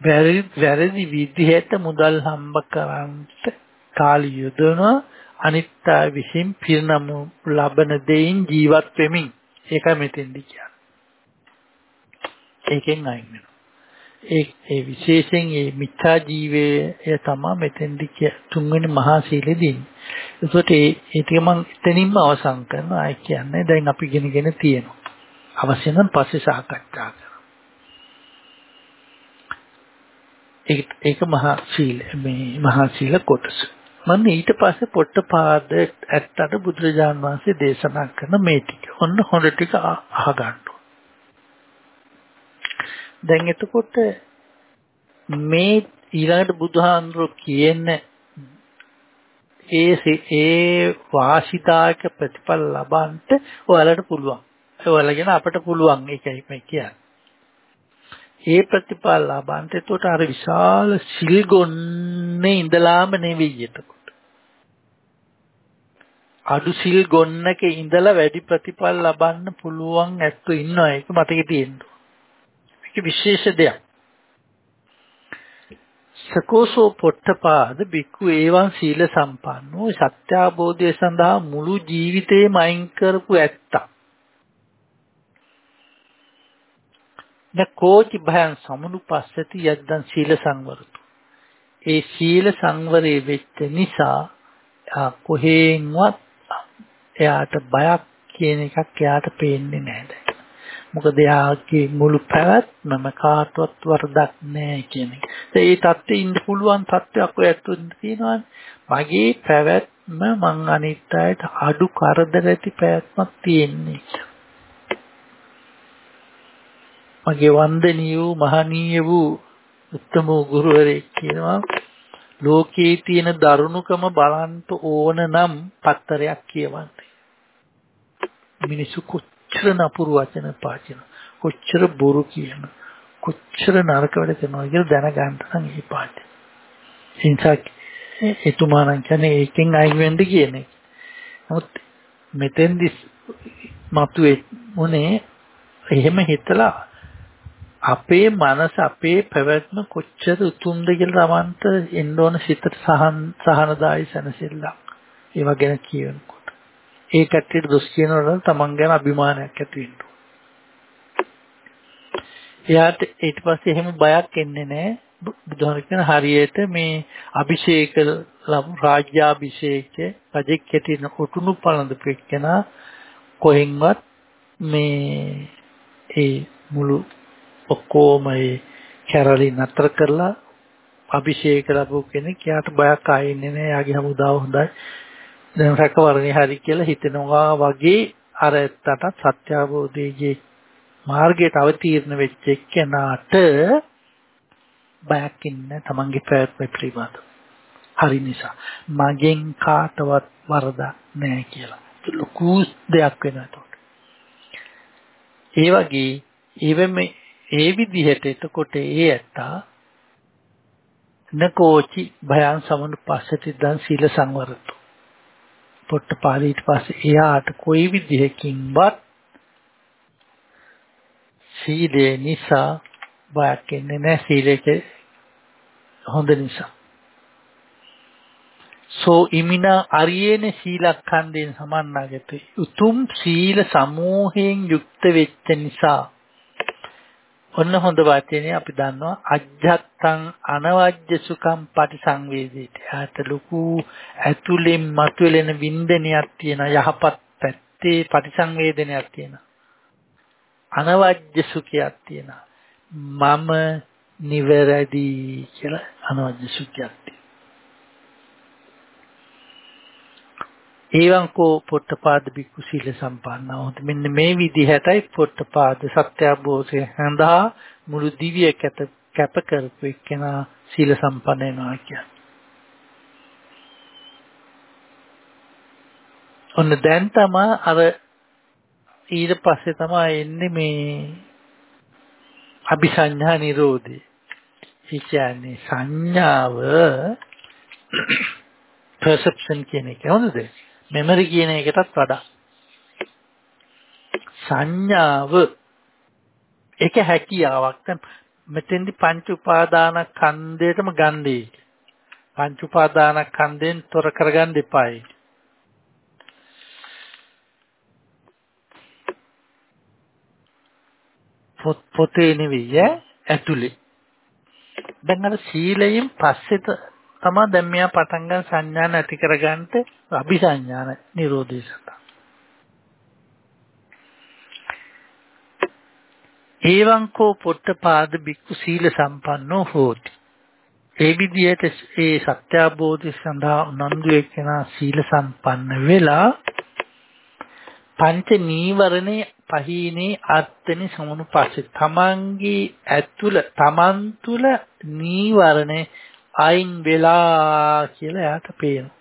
වැරදි විදිහට මුදල් හම්බ කරන්ට කාලය යොදවනවා අනිත්‍ය විසින් පිරිනම ලබන දෙයින් ජීවත් වෙමින් ඒකයි මෙතෙන්දි කියන්නේ. ඒකෙන් අයින් වෙනවා. ඒ ඒ විශේෂයෙන් මේ මිත්‍යා ජීවය තමයි මෙතෙන්දි තුන්වෙනි මහා සීලෙදී. ඒකට ඒ ඒ ටික මම එතනින්ම අවසන් කරනවා. ආයි කියන්නේ දැන් අපි ගෙනගෙන තියෙනවා. අවශ්‍ය නම් පස්සේ සාකච්ඡා කරමු. ඒක ඒක මහා සීල මේ මහා සීල කොටස. මම ඊට පස්සේ පොට්ටපාද ඇත්තට බුදුරජාන් වහන්සේ දේශනා කරන මේ ටික. ඔන්න හොඳ ටික අහගන්න. දැන් එතකොට මේ ඊළඟට බුදුහාඳුර කියන්නේ ඒ ඒ වාසිතායක ප්‍රතිඵල ලබන්නට ඔයාලට පුළුවන්. ඔයාලගෙන අපට පුළුවන් ඒකයි මම කියන්නේ. ඒ ප්‍රතිඵල ලබන්නට එතකොට අර විශාල සිල් ගොන්නේ ඉඳලාම නෙවෙයි එතකොට. අඩු සිල් ගොන්නක ඉඳලා වැඩි ප්‍රතිඵල ලබන්න පුළුවන් ඇත්තු ඉන්නවා ඒක මතකේ තියෙන්න. මේක විශේෂ දෙයක්. සකෝසෝ පොට්ටපාද බික්කු ඒවන් සීල සම්පන්නෝ සත්‍ය අවබෝධය සඳහා මුළු ජීවිතේම අයින් කරපු ඇත්තා. නකෝචි භයං සමුනුපස්සති යද්දන් සීල සංවරතු. ඒ සීල සංවරයේ වෙච්ච නිසා කොහෙන්වත් එයාට බයක් කියන එකක් එයාට පේන්නේ නැහැ. මොකද එයාගේ මුළු පැවැත්මම කාටවත් වරදක් නැහැ කියන එක. ඒ தත්ත්වෙ ඉන්න පුළුවන් තත්ත්වයක් ඔයත් තියෙනවානේ. මගේ පැවැත්ම මං අනිත් අයට අඩු කරදර ඇති පැවැත්මක් තියෙන්නේ. මගේ වන්දනීය වූ මහනීය වූ උත්තම ගුරුවරයෙක් කියනවා ලෝකයේ තියෙන දරුණුකම බලන්න ඕන නම් පත්තරයක් කියවන්න. මිනිසු කොච්චර නපුරු වචන පාචන කොච්චර බොරු කියන කොච්චර නරක වැඩ කරනවා කියලා දැනගන්න නම් මේ පාඩේ. ඉන්සක් එතුමා නම් කියන්නේ ඒකෙන් අයින් වෙන්න කියන එක. නමුත් මෙතෙන්දි මතුවේ මොනේ එහෙම හිතලා අපේ මනස අපේ පැවැත්ම කොච්චර උතුම්ද කියලා Tamanට එන්න ඕන සිතට සහන් සහනදායි සැනසෙල්ලක්. ඒවා ගැන කියනකොට. ඒ කට්ටියට දොස් කියනවනම් Taman ගැන අභිමානයක් ඇති වෙන්න එයාට ඊට පස්සේ එහෙම බයක් එන්නේ නැහැ. බුදුහාම කියන හරියට මේ අභිෂේක ලබු රාජ්‍යාභිෂේකයේ රජෙක් හැටියට උතුණු පළඳපු එක්කෙනා කොහෙන්වත් මේ ඒ මුළු ඔක්කොම ඒ කැරලි නතර කරලා අභිෂේක ලැබු කෙනෙක් යාට බයක් ආයෙන්නේ නැහැ. යාගේ හමුදාව හොඳයි. දැන් රැකවරණේ හරි කියලා හිතෙනවා වගේ අර ඇත්තට සත්‍ය අවබෝධයේ මාර්ගයට අවතීර්ණ වෙච්ච එක්කෙනාට බයක් ඉන්න තමන්ගේ ප්‍රයත්න පිළිබඳ. හරි නිසා මගෙන් කාටවත් වරදක් නැහැ කියලා. ලොකු දෙයක් වෙනවා ඒ වගේ ඒවෙම ඒ විදිහට එතකොට ඒ ඇත්තා නකෝචි භයං සමුපස්සති දන් සීල සංවරතු පොට්ටපාලී ඊට පස්සේ එයාට කොයි විදිහකින්වත් සීලේ නිසා බයක් එන්නේ නැහැ. සීලේක හොඳ නිසා. සෝ ඉමිනා අරියේන සීලක්ඛන්දෙන් සමන්නාගත. උතුම් සීල සමූහයෙන් යුක්ත වෙච්ච නිසා ඔන්න හොඳ වචනේ අපි දන්නවා අජ්ජත්තං අනවජ්‍ය සුඛම් පටිසංවේදීට. ආත ලොකු ඇතුලෙන් මතුවෙලෙන වින්දනයක් තියෙන යහපත් පැත්තේ පටිසංවේදනයක් තියෙන. අනවජ්‍ය සුඛයක් තියෙන. මම නිවැරදි කියලා අනවජ්‍ය සුඛයක් ඒවංකෝ පොට්ටපාද බික්කු සීල සම්පන්නව. මෙන්න මේ විදිහටයි පොට්ටපාද සත්‍ය අවබෝධය හඳහා මුළු දිව්‍ය කැත කැප කරපු එක්කෙනා සීල සම්පන්න වෙනවා කියන්නේ. ඔන්න දැන් තමයි අර ඊට පස්සේ තමයි එන්නේ මේ අபிසඤ්ඤා නිරෝධය. ඒ කියන්නේ සංඥාව perception කියන එක හොඳද? මෙමරි කියන එකටත් වඩා. සංඥාව ඒක හැකියාවක්. දැන් මෙතෙන්දි පංච උපාදාන ඛණ්ඩයටම ගන්නේ. පංච උපාදාන ඛණ්ඩයෙන් තොර කරගන්න එපායි. පොත් පොතේ නෙවෙයි ඈ ඇතුලේ. දැන් අර සීලයෙන් පස්සෙත තමයි දැන් මෙයා පටන් ගන්න සංඥා නැති කරගන්නට අபிසංඥාන නිරෝධය සඳහා. ඒවං කෝ පොට්ටපාද බික්කු සීල සම්පන්නෝ හෝති. ඒ විදිහට ඒ සත්‍ය අවබෝධය සඳහා උනන්දු එක්කෙනා සීල සම්පන්න වෙලා පංච නීවරණේ පහීනේ අත්තනි සමනුපස්සේ තමන්ගේ ඇතුළ තමන් තුළ නීවරණේ අයින් වෙලා කියලා එයාට පේනවා.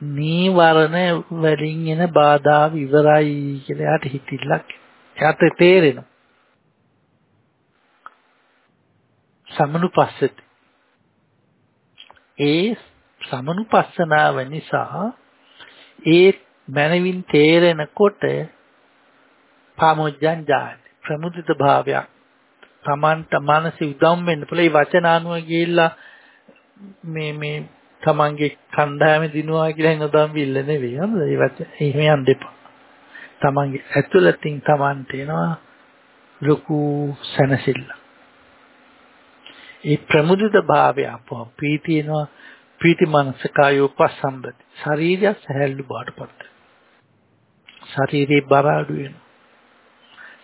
නීවරණ වලින් එන බාධා ඉවරයි කියලා එයාට හිතිල්ලක් එයාට තේරෙනවා. සමනුපස්සති. ඒ සමනුපස්සනාව නිසා ඒ මනවින් තේරෙනකොට පාමොජ්ජං ජාති ප්‍රමුදිත භාවයක් තමන්ට මානසික උදම් වෙන්න පුළුවන්. ඒ වචන අනුව ගිහිල්ලා මේ මේ තමන්ගේ කණ්ඩායම දිනුවා කියලා හිනදම් විල්ල නෙවෙයි. හරිද? ඒ වචන එහෙම යන්න දෙපා තමන්ගේ ඇතුළතින් තමන්ට එනවා ලොකු සැනසෙල්ල. ඒ ප්‍රමුදිත භාවය අපෝ පීතියනවා පීති මනසකායෝ පස්සම්බති ශරීරය සහැල්ලු බාටපත් ශරීරේ බර අඩු වෙනවා.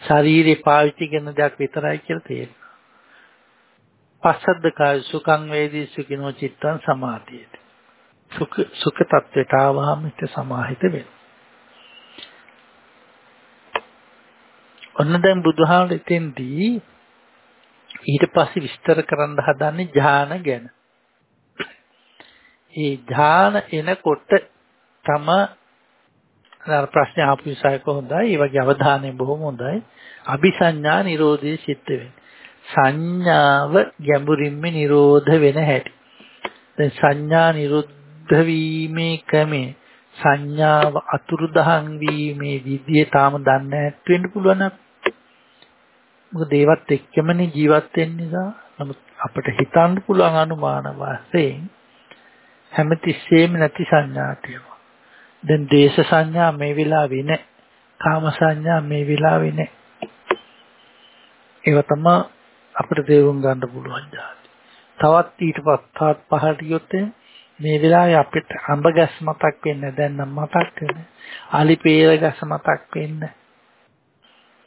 ශරීරේ පාවිච්චි කරන දෙයක් විතරයි කියලා තේරෙනවා. පස්සද්ද කාය සුඛං වේදී සුඛිනෝ චිත්තං සමාධියති. සුඛ සුඛ තත්වයට ආවම හිත සමාහිත වෙනවා. ඔන්න දැන් බුදුහාමර එතෙන්දී ඊට පස්සේ විස්තර කරන්න හදන්නේ ඥාන ගැන. ඒ ඥාන එනකොට තම අර ප්‍රශ්න ආපු විසයක හොඳයි. ඒ වගේ අවධානය බොහොම හොඳයි. අபிසඤ්ඤා නිරෝධයේ සිද්ධ වෙන්නේ. සංඥාව ගැඹුරින්ම නිරෝධ වෙන හැටි. දැන් සංඥා නිරුද්ධ වීමේ ක්‍රමේ සංඥාව අතුරුදහන් වීමේ විදිය තාම දන්නේ නැත් වෙන්න පුළුවන් මොකද ඒවත් එක්කමනේ ජීවත් වෙන්න නිසා නමුත් අපිට හිතන්න පුළුවන් අනුමාන වශයෙන් හැමතිස්සෙම නැති සංඥා තියෙනවා දැන් දේශ සංඥා මේ වෙලාවේ නැහැ. කාම සංඥා මේ වෙලාවේ නැහැ. ඒව තමයි අපිට තේරුම් ගන්න පුළුවන් જાති. තවත් ඊට පස්සත් පහට ගියොත් මේ වෙලාවේ අපිට අඹ ගැස් මතක් වෙන්නේ දැන් නම් මතක් වෙන්නේ. අලි පේර ගැස් මතක් වෙන්නේ.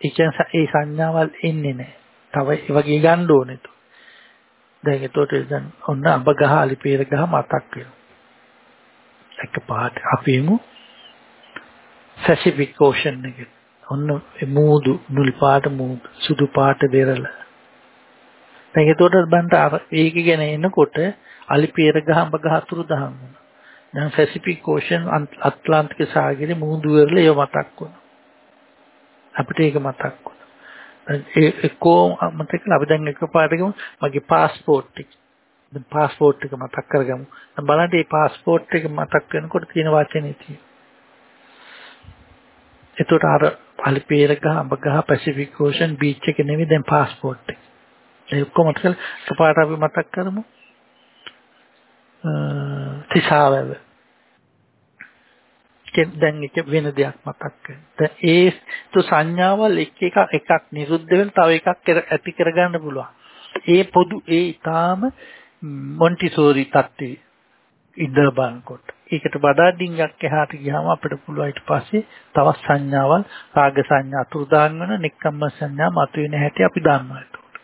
ඒ සංඥාවල් එන්නේ නැහැ. තව ඒ වගේ ගන්න ඕනේ. දැන් ඒතකොට දැන් ඔන්න අඹ ගහ අලි පේර ගහ මතක් වෙනවා. එකපාරට අපේමු පැසිෆික් ඕෂන් එක. ඔන්න මූදු නිල් පාට මූදු සුදු පාට දෙරළ. දැන් ඒතකොට බන්ට අර ඒක ගැන එනකොට අලිපියර ගහඹ ගහ අතුරු දහම් වුණා. දැන් පැසිෆික් ඕෂන් ඇට්ලාන්ටික සාගරේ මූදු වෙරළ ඒව මතක් වුණා. අපිට ඒක මතක් වුණා. ඒ එක්කෝ මතක අපි දැන් එකපාරට ගමු මගේ પાස්පෝර්ට් එක දැන් પાස්පෝර්ට් එක මතක් කරගමු. දැන් බලන්න මේ પાස්පෝර්ට් එක මතක් වෙනකොට තියෙන වචනේ තියෙන. එතකොට අර අලිපේර ගහ අඹ ගහ පැසිෆික් ඕෂන් බීච් එක නෙවෙයි දැන් પાස්පෝර්ට් එක. ඒ ඔක්කොම ටිකල් එකපාරට අපි මතක් කරමු. තිසාවැව. දැන් එක වෙන දෙයක් මතක් වෙනවා. ඒ තු සංඥාවල් එක එක එකක් නිරුද්ධ වෙන තව එකක් ඇති කරගන්න පුළුවන්. ඒ පොදු ඒ ඊටාම මොන්ටිසෝරි තත්ත්වයේ ඉඳ බලනකොට ඒකට වඩා ඩිංගක් එහාට ගියාම අපිට පුළුවන් ඊට පස්සේ තවත් සංඥාවල් රාග සංඥා අතුරුදාන් වෙන නික්කම්ම සංඥා මතුවෙන හැටි අපි දන්නවා ඒකට.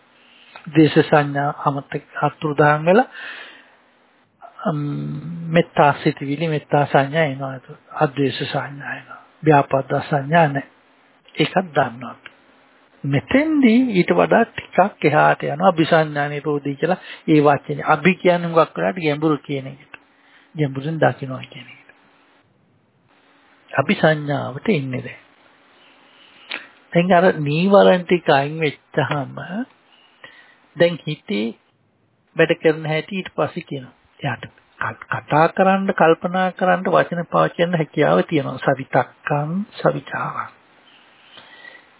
දේශ සංඥා අමතක අතුරුදාන් වෙලා මෙත්තා සිතවිලි මෙත්තා සංඥා එනවා ඒක. අද්වේෂ සංඥා එනවා. ව්‍යාපාද සංඥා නැහැ. ඒකත් දන්නවා. මෙතෙන්දී ඊට වඩා ටිකක් එහාට යනවා අபிසඤ්ඤා නිරෝධී කියලා ඒ වචනේ. අභි කියන්නේ මොකක් කරාට ගැඹුරු කියන එකට. ගැඹුරින් දකින්නවා කියන එක. අபிසඤ්ඤාවට ඉන්නේ දැන්. දැන් අර නීවරණ ටික අයින් වෙච්චාම දැන් හිතේ වැඩ කරන හැටි ඊට පස්සේ කියනවා. එයාට කතා කරන්න කල්පනා කරන්න වචන පාවිච්චි කරන්න හැකියාව තියෙනවා. සවිතක්කං සවිචාරං.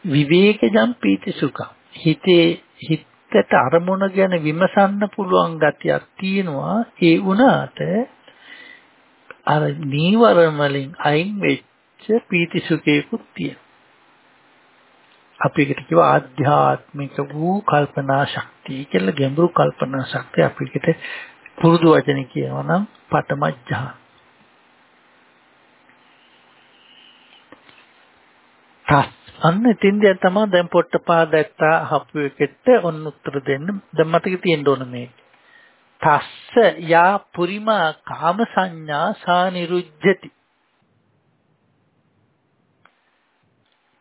විවේකජම් පීති සුඛං හිතේ හිතට අරමුණ ගැන විමසන්න පුළුවන් ගතියක් තියෙනවා. ඒ වුණාට අර නීවරණ වලින් අයින් වෙච්ච පීති සුඛේකුත් තියෙනවා. අපි එකට කියව ආධ්‍යාත්මික වූ කල්පනා ශක්තිය කියලා ගැඹුරු කල්පනා ශක්තිය අපිට පුරුදු වචන කියනවා නම් පටමජ්ජා තස් අන්න එතින්දිය තමයි දැන් පොට්ටපාදත්තා හපු එකට ඔන්න උත්තර දෙන්න. දැන් මතක තියෙන්න ඕන මේ. තස්ස යා පුරිමා කාම සංඥා සානිරුජ්ජති.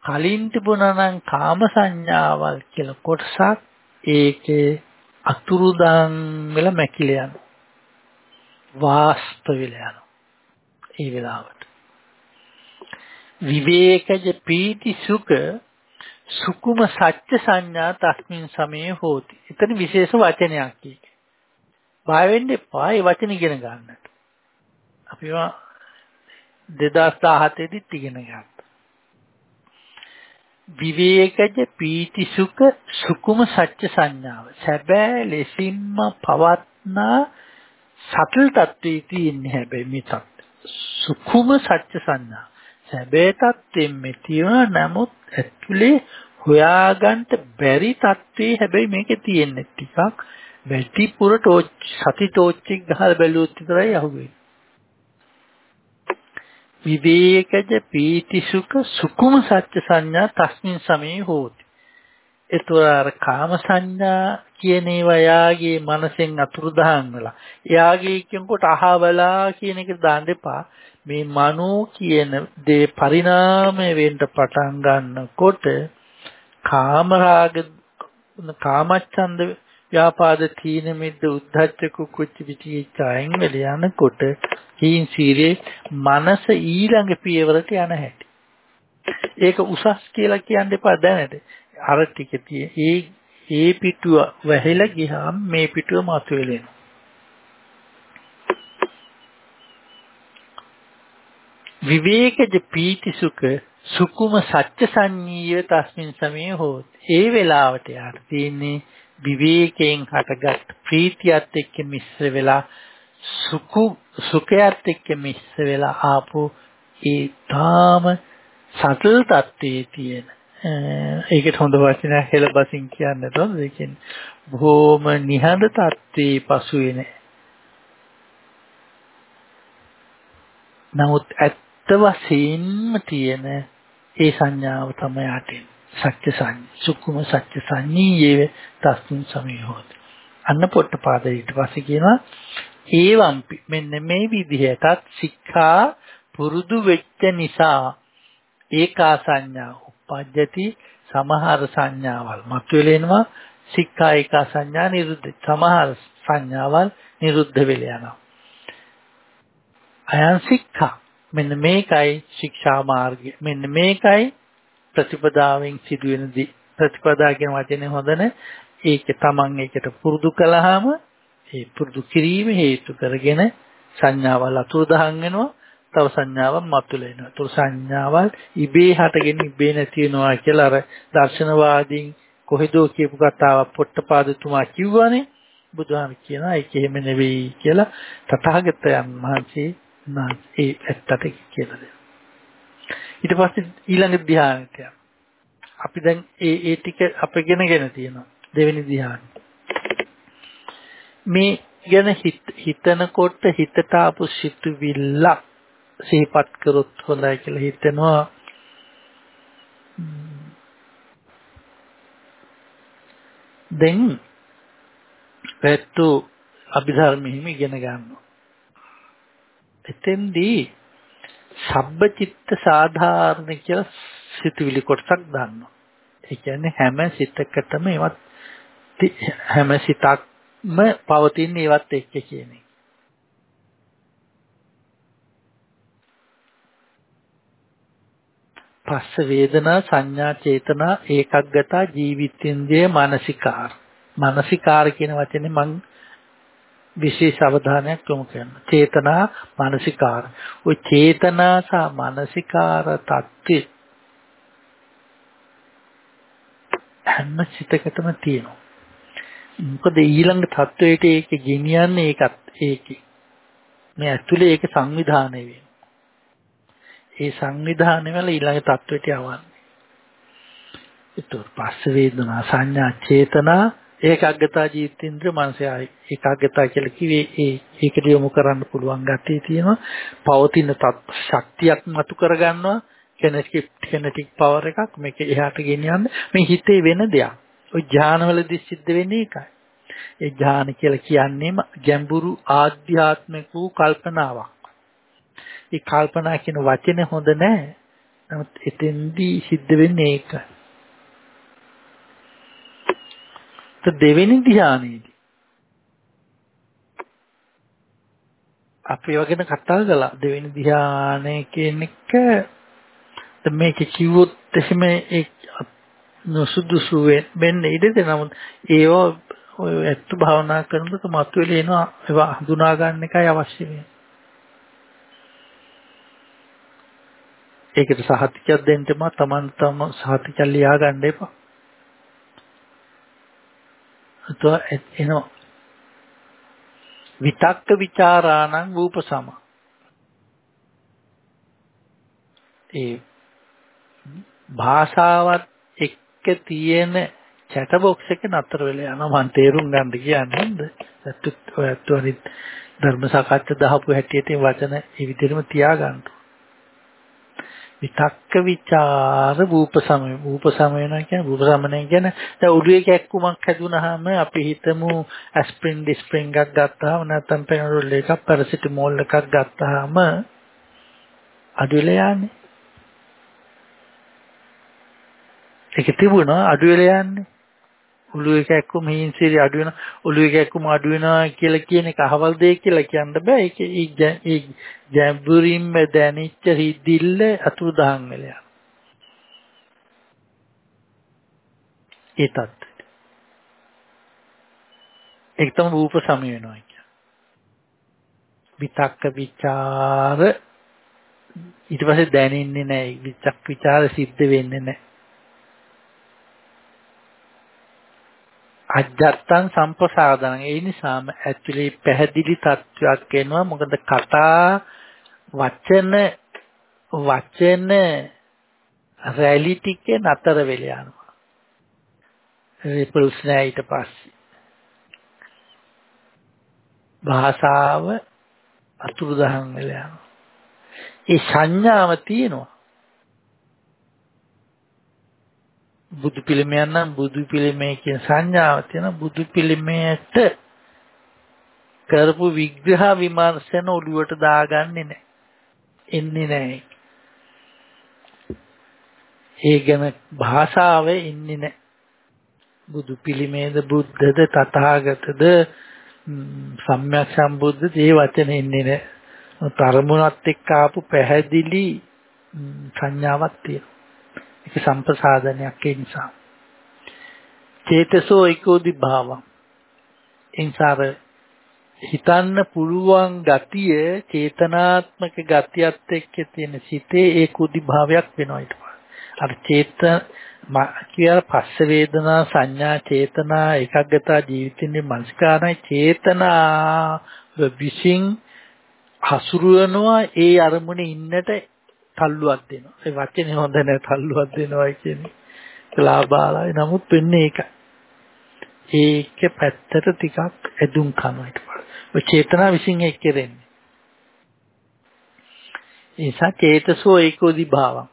කලින් තිබුණා නම් කාම සංඥාවල් කියලා කොටසක් ඒකේ අතුරුදන් වෙලා මැකිලා යනවා. වාස්ත වෙලා යනවා. ඒ වෙලාවට. විවේකජ පීති සුඛ සුකුම සත්‍ය සංඥා තස්මින් සමයේ හෝති. එතන විශේෂ වචනයක් කියක. බය වෙන්න එපා ඒ වචන ඉගෙන ගන්නට. අපිව 2017 දිත් ඉගෙන ගත්තා. විවේකජ පීති සුඛ සුකුම සත්‍ය සංඥාව සැබෑ ලෙසින්ම පවත්නා සතල් තත්වයේ තියෙන්නේ හැබැයි මේ තත් සුකුම සත්‍ය සංඥා සැබෑ තත්ත්වෙන් මේ තියෙන නමුත් ඇතුලේ හොයාගන්න බැරි තත්ත්වේ හැබැයි මේකේ තියෙන්නේ ටිකක් වැටිපුර ටෝච් සති ටෝච් එක ගහලා බැලුවොත් විතරයි අහුවෙන්නේ විවේකජ පීති සුඛ සුකුම සත්‍ය සංඥා තස්මින් සමේ හෝති. ඒතොර අර කාම සංඥා කියන ඒවා යාගේ මනසෙන් අතුරුදහන් වෙලා. එයාගේ කියනකොට අහවලා කියන එක දාන්න එපා. මේ මනෝ කියන දේ පරිණාමය වෙන්න පටන් ගන්නකොට කාමරාග කාමච්ඡන්ද ව්‍යාපාද තීන මිද්ද උද්ධච්ච කුච්ච විචිකිච්ඡායන් වෙල යනකොට හීන් සීරේ මනස ඊළඟ පියවරට යන හැටි. ඒක උසස් කියලා කියන්න එපා දැනට. අර ටික tie ඒ ඒ පිටුව වැහිලා ගියාම මේ පිටුව මතුවෙලෙනවා. විවේකජ පීති සුඛ සුකුම සත්‍ය සංඤීය තස්මින් සමේ හොත් ඒ වෙලාවට යාට තියෙන්නේ විවේකයෙන් හටගත් ප්‍රීතියත් එක්ක මිශ්‍ර වෙලා සුකු සුඛයත් එක්ක මිශ්‍ර වෙලා ආපු ඒ තාම සතල් තත්ත්වයේ තියෙන ඒකට හොඳ වචනයක් හෙළබසින් කියන්න තොන් ඒ කියන්නේ බොහොම නිහඬ තත්ත්වයේ පසු වෙන. නමුත් ඇත්ත වශයෙන්ම තියෙන ඒ සංඥාව තමයි අටින්. සත්‍ය සංඥා සුකුම සත්‍ය සංඤීයේ තස්මින් සමයෝත් අන්න පොට්ටපාද ඊට පස්සේ කියනවා ඒවම්පි මෙන්න මේ විදිහටත් සික්ඛා පුරුදු වෙච්ච නිසා ඒකා සංඥා උපජ්ජති සමහර සංඥාවල්. මතුවෙලෙනවා සික්ඛා ඒකා සංඥා නිරුද්ධ. සමහර සංඥාවල් නිරුද්ධ වෙලා යනවා. අයන් සික්ඛා. මෙන්න මේකයි ශික්ෂා මාර්ගය. මෙන්න මේකයි ප්‍රතිපදාවෙන් සිදුවෙන ප්‍රතිපදා කියන වචනේ හොඳන ඒක තමන් ඒකට පුරුදු කළාම ඒ පුරුදු කිරීම හේතු කරගෙන සංඥාවල් අතුරුදහන් වෙනවා. තව සංඥාවක් මතුල එනවා. ඒතර සංඥාවල් ඉබේ හටගෙන ඉබේ නැති වෙනවා කියලා අර දර්ශනවාදීන් කොහෙදෝ කියපු කතාවක් පොට්ටපාදතුමා කිව්වනේ. බුදුහාම කියනවා ඒක එහෙම නෙවෙයි කියලා තථාගතයන් වහන්සේ ඒ ඇත්තට කියලා දෙනවා. ඊට පස්සේ ඊළඟ ධ්‍යානෙට අපි දැන් ඒ ඒ ටික අපගෙනගෙන තියෙනවා. දෙවෙනි ධ්‍යානෙ. මේ ගැන හිතනකොට හිතට ආපු සිතුවිල්ල සිහිපත් කරොත් හොඳයි කියලා හිතෙනවා. දැන් පැත්තු අභිධර්මෙහිම ඉගෙන ගන්නවා. එතෙන්දී සබ්බචිත්ත සාධාරණ කියලා සිතුවිලි කොටසක් ගන්නවා ඒ කියන්නේ හැම සිතකටම ඒවත් හැම සිතක් ම පවතින ඒවත් එක්ක කියන්නේ. පස්ස වේදනා සංඥා චේතනා ඒකග්ගත ජීවිතින්දේ මානසිකාර. මානසිකාර කියන වචනේ මම විශේෂ අවධානයක් යොමු කරනවා. චේතනා මානසිකාර. ওই චේතනා සහ මානසිකාර தත්ති හැම සිතකටම තියෙනවා. මොකද ඊළඟ தത്വයට ඒක ගෙනියන්නේ ඒකත් ඒකේ. මේ ඇතුලේ ඒක සංවිධානය වෙනවා. ඒ සංවිධානය වල ඊළඟ තත්වයට යවන්නේ. ඒතර පස්ස වේදනා සංඥා චේතනා ඒකාග්‍රතා ජීවිතින්ද්‍ර මනසයි ඒකාග්‍රතා කියලා කිව්වේ ඒ ඒකට යොමු කරන්න පුළුවන් ගැටේ තියෙනවා. පවතින ශක්තියක් මතු කරගන්නවා කෙනෙක්ගේ කෙනෙටික් පවර් එකක් මේක එහාට ගෙනියන්න මේ හිතේ වෙන දෙයක්. ওই ඥානවලදී සිද්ධ වෙන්නේ ඒකයි. ඒ ඥාන කියලා කියන්නේම ගැඹුරු ආධ්‍යාත්මික වූ කල්පනාවක්. ඒ කල්පනා කියන වචනේ හොඳ නැහැ. නමුත් එතෙන්දී සිද්ධ වෙන්නේ ඒක. දෙවෙනි ධ්‍යානෙදී අපි වගේන කතා කළා දෙවෙනි ධ්‍යානය කියන එක මේක කිව්වොත් එහෙම ඒ නොසුදුසු වෙන්න ඉඩද නමුත් ඒවා ඔය ඇත්ත භාවනා කරනකොට මතුවෙලා එනවා ඒවා හඳුනා ගන්න එකයි අවශ්‍ය වෙන්නේ. ඒකට සහතිකයක් දෙන්නම තමන් තම සහතිකයක් ලියා ගන්න එපා. අතෝ එනවා විතක්ක ਵਿਚාරාණං රූපසම ඒ භාෂාවත් එක්ක තියෙන චැට බොක්ස් එක නතර වෙලා යනවා මම තේරුම් ගන්න කියන්නේ නේද? ඇත්තට ඔයත් වරිත් ධර්ම සාකච්ඡා දහපු හැටියට වචන ඒ විදිහටම තියාගන්න. විතක්ක ਵਿਚාර රූප සමය රූප සමයන කියන්නේ රූප සමනය කියන්නේ දැන් උඩුවේ කැක්කුමක් හැදුනහම අපි හිතමු ඇස්ප්‍රින් ඩිස්ප්‍රින් එකක් ගත්තාම නැත්නම් පෙනරෝල් එකක් පැරසිටමෝල් එකක් ගත්තාම අඩු වෙලා යන්නේ. ඒක තිබුණා අඩු වෙලා යන්නේ. ඔළුවේ කැක්කුම හීන්සිරි අඩු වෙනවා ඔළුවේ කැක්කුම අඩු වෙනවා කියලා කියන එක අහවල් දෙයක් කියලා කියන්න බෑ. ඒක ඒ ජඹුරින්ම දැනෙච්ච හිදිල්ල අතුරුදහන් වෙලා ඒ තත්ත්වයට ඒක තමයි රූප සමය වෙනවා කියන්නේ. විතක්ක ਵਿਚාර ඊට පස්සේ දැනෙන්නේ නැහැ. විචක් ਵਿਚාර සිද්ධ වෙන්නේ නැහැ. අජත්තං සම්පසාදනං ඒ නිසාම ඇක්චුලි පැහැදිලි තත්වයක් එනවා. මොකද කතා වචන වචන රැලි ටිකේ නතර වෙලා යනවා. රිපල්ස් නෑ ඊට පස්සේ. භාෂාව අතුරුදහන් වෙලා යනවා. ඒ සංඥාව තියෙනවා. බුදු පිළිමයක් නම් බුදු පිළිමේ කියන සංඥාව තියෙන බුදු පිළිමයට කරපු විග්‍රහ විමර්ශන ඔළුවට දාගන්නේ නැහැ. එන්නේ නැහැ. ඒ ගැන භාෂාවේ ඉන්නේ නැහැ. බුදු පිළිමේද බුද්ධද තථාගතද සම්්‍යක් සම්බුද්ධ ඒ වචනේ ඉන්නේ නැහැ. තරමුණත් එක්ක ආපු පැහැදිලි සංඥාවක් තියෙනවා. ඒක සම්ප්‍රසාදනයක් ඒ නිසා. චේතසෝ ඒකෝදි භාවං. එන්සාර හිතන්න පුළුවන් ගතිය චේතනාත්මක ගතියත් එක්ක තියෙන සිතේ ඒකෝදි භාවයක් වෙනවා ඊට පස්සේ. අර චේත කියලා පස්ස වේදනා සංඥා චේතනා එකග්ගතා ජීවිතින්නේ මනස්කාරයි චේතනා විසින් හසුරුවනවා ඒ අරමුණේ ඉන්නට තල්ලුවක් දෙනවා. ඒ වචනේ හොඳ නැහැ තල්ලුවක් දෙනවා කියන්නේ. ලාභාලයි නමුත් වෙන්නේ ඒකයි. ඒක පැත්තට ටිකක් ඇදුම් කරනවා ඊට පස්සේ. ඔය චේතනා විසින් ඒක කෙරෙන්නේ. ඒසා චේතසෝ ඒකෝදි භාවං.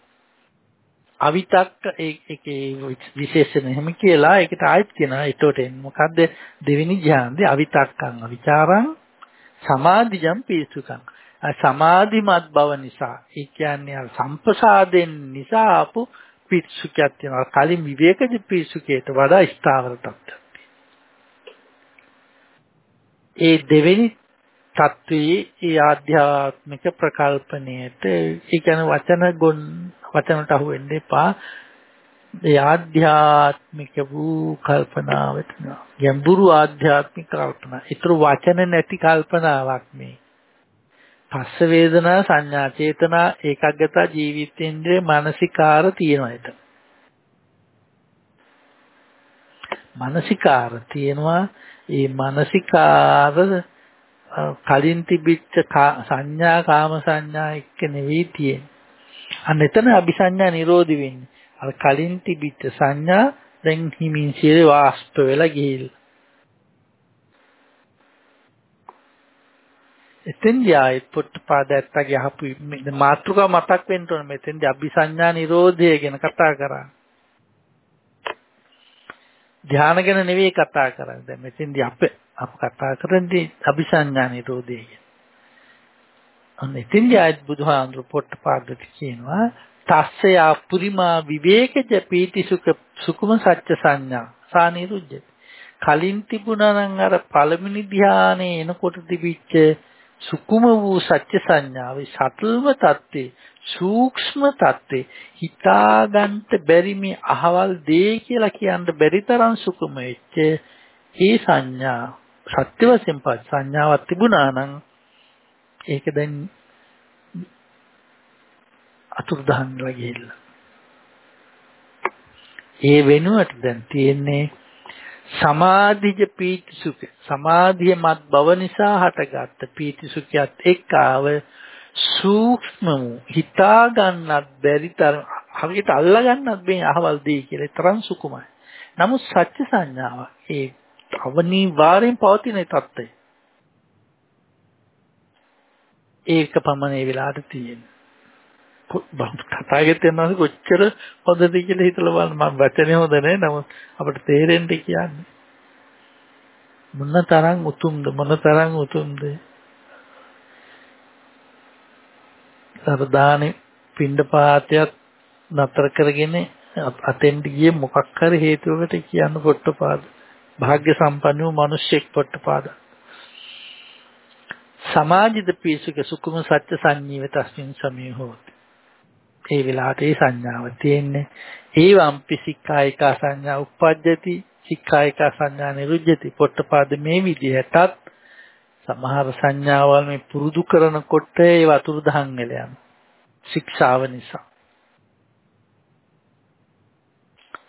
අවිතක්ක ඒකේ විශේෂණ එහෙම කියලා ඒකට ආයෙත් කියනවා ඒතකොට එන්නේ මොකද්ද දෙවෙනි ධ්‍යානදී අවිතක්කං අවිචාරං සමාධිජම් පීසුකං සමාධිමත් බව නිසා ඒ කියන්නේ අර සම්ප්‍රසාදෙන් නිසා ආපු පිස්සුකයක් තියෙනවා කලින් විවේකජ පිස්සුකයට වඩා ස්ථාවර තත්ත්වයක් ඒ දෙවෙනි තත්වයේ ඒ ආධ්‍යාත්මික ප්‍රකල්පණයට ඒ කියන්නේ වචන ගොන් වචනට අහු වෙන්න එපා ඒ ආධ්‍යාත්මික වූ කල්පනාවට ගැඹුරු ආධ්‍යාත්මික කල්පනා. ඒතර වචන නැති කල්පනාවක් මේ. පස්ස වේදනා සංඥා චේතනා ඒකග්ගතා ජීවිතේන්ද්‍රේ මානසිකාර තියෙනවා එතන. මානසිකාර තියෙනවා ඒ මානසිකාර කලින් තිබිච්ච සංඥා කාම සංඥා එක්ක නෙවෙයි තියෙන්නේ. අන්න එතන අபிසඤ්ඤා නිරෝධි වෙන්නේ. අර කලින් තිබිච්ච සංඥා දැන් හිමින් සියලු වාස්ප වෙලා ගිහිල්ලා. එතෙන්දී ආයෙත් පොට්ටපාදයත්ගේ අහපු මාත්‍රිකා මතක් වෙන්න ඕන මෙතෙන්දී අபிසඤ්ඤා නිරෝධය ගැන කතා කරා. ධාන ගැන නෙවෙයි කතා කරන්නේ. දැන් මෙතෙන්දී අප අප කතා කරන්නේ අபிසඤ්ඤා නිරෝධය ගැන. අන්න එතෙන්දී ආයෙත් බුදුහාඳුර පොට්ටපාදට කියනවා තස්සේ අපුරිමා විවේකජ පීති සුඛ සුකුම සත්‍ය සංඥා සානිරුද්ධ කලින් තිබුණා නම් අර පළවෙනි ධානයේ එනකොට තිබිච්ච සුකුම වූ සත්‍ය සංඥාවේ සතුල්ම தත්ත්වේ සූක්ෂම தත්ත්වේ හිතාගන්න බැරි මේ අහවල් දේ කියලා කියන්න බැරි තරම් සුකුම වෙච්ච ඒ සංඥා සත්‍ය වශයෙන් පස් සංඥාවක් තිබුණා නම් ඒක දැන් අතුරුදහන් වෙලා ගිහිල්ලා. ඒ වෙනුවට දැන් තියෙන්නේ සමාධිජ පීති සුඛ සමාධිය මත් බව නිසා හටගත්ත පීති සුඛයත් එක්ක ආව සූක්ෂම වූ හිතා ගන්නත් බැරි තරම් හරියට අල්ලා ගන්නත් බෑ අහවල් දෙය කියලා තරම් සුකුමයි. නමුත් සත්‍ය සංඥාව ඒ අවනිවාර්යෙන් පවතින තත්ත්වය. ඒක පමණ ඒ වෙලාවට තියෙන්නේ. කතාගෙත් යනවා කොච්චර හොඳද කියලා හිතලා බලන්න. මම වචනේ හොඳ නැහැ නමුත් අපිට තේරෙන්න කියන්නේ. මොන තරම් උතුම්ද? මොන තරම් උතුම්ද? සරදානේ පින්ඩපාතයක් නතර කරගෙන අතෙන්ට ගියේ මොකක් හරි හේතුවකට කියන්න පොට්ටපාද. භාග්‍ය සම්පන්න වූ මිනිස්සෙක් පොට්ටපාද. සමාජිත පීසුක සුකුම සත්‍ය සංජීව තස්මින් සමේ හෝති. ඒ වෙලාවට ඒ සංඥාව තියෙන්නේ. ඒවම්පි සික්ඛායික සංඥා උප්පජ්ජති සික්ඛායික සංඥා නිරුද්ධති පොට්ටපාද මේ විදිහටත් සමහර සංඥාවල් මේ පුරුදු කරනකොට ඒ වතුරු දහන් වෙලා යනවා ශික්ෂාව නිසා.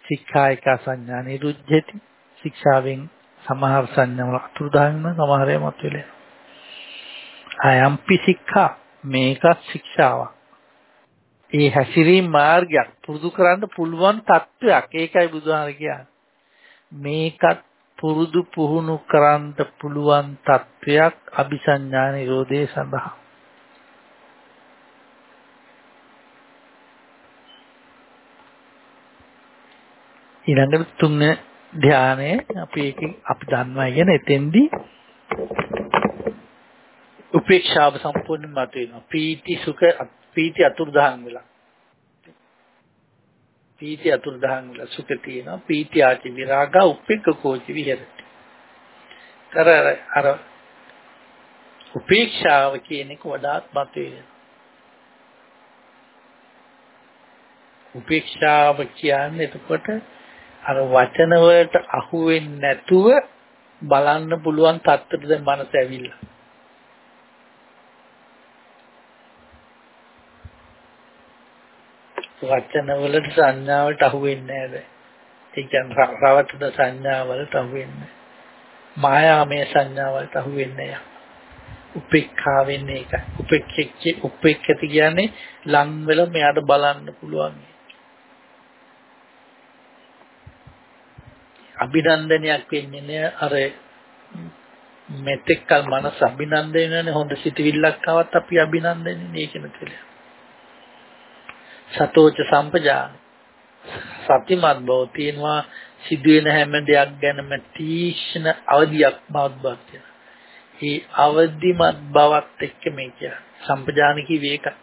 සික්ඛායික සංඥා නිරුද්ධති ශික්ෂාවෙන් සමහර සංඥාවල අතුරු දහන් වෙන සමහර ඒවා මත වෙලා අයම්පි සික්ඛා මේක ශික්ෂාවක්. ඒ හැසිරීම මාර්ගයක් පුරුදු කරන්න පුළුවන් තත්වයක්. ඒකයි බුදුහාම කියන්නේ. මේකත් පුරුදු පුහුණු කරන්න පුළුවන් තත්වයක් අபிසඤ්ඤා නිරෝධය සඳහා. ඊළඟට තුන්වෙනි ධානය අපි ඒක අපි දන්නවා කියන එතෙන්දී උපේක්ෂාව සම්පූර්ණයෙන්ම මත වෙනවා පීති සුඛ පීති අතුරුදහන් වෙලා. පීති අතුරුදහන් වෙලා සුඛ තියෙනවා. පීති ආචි විරාග උපේක්ඛකෝචි විහෙරති. කර අර උපේක්ෂාව කියන එක වඩාත් මත වෙනවා උපේක්ෂාව කියන්නේ එතකොට අර වචන වලට අහු වෙන්නේ නැතුව බලන්න පුළුවන් තත්ත්වයට දැන් මනස ඇවිල්ලා. වචන වලට සංඥාවලට අහු වෙන්නේ නැහැ. ඒ කියන්නේ රවටන සංඥාවලට අහු වෙන්නේ. මායාමය සංඥාවලට අහු වෙන්නේ නැහැ. උපේක්ඛා වෙන්නේ ඒක. උපේක්ෂෙච්ච උපේක්ඛති කියන්නේ ලං වෙලා මෙයාට බලන්න පුළුවන්. අභිනන්දනයක් වෙන්නේ නෑ අර මෙතෙක්කල් මනස අභිනන්දනනේ හොඳ සිතවිල්ලක් ආවත් අපි අභිනන්දනනේ ඒකම කියලා. සතෝච සම්පජාන. සත්‍යමත් බව තියෙනවා. සිදුවෙන හැම දෙයක් ගැනම තීක්ෂණ අවදියක් බවත් බවත් ඒ අවදිමත් බවත් එක්ක මේ කියන්නේ. සම්පජාන කිව්වේ ඒකයි.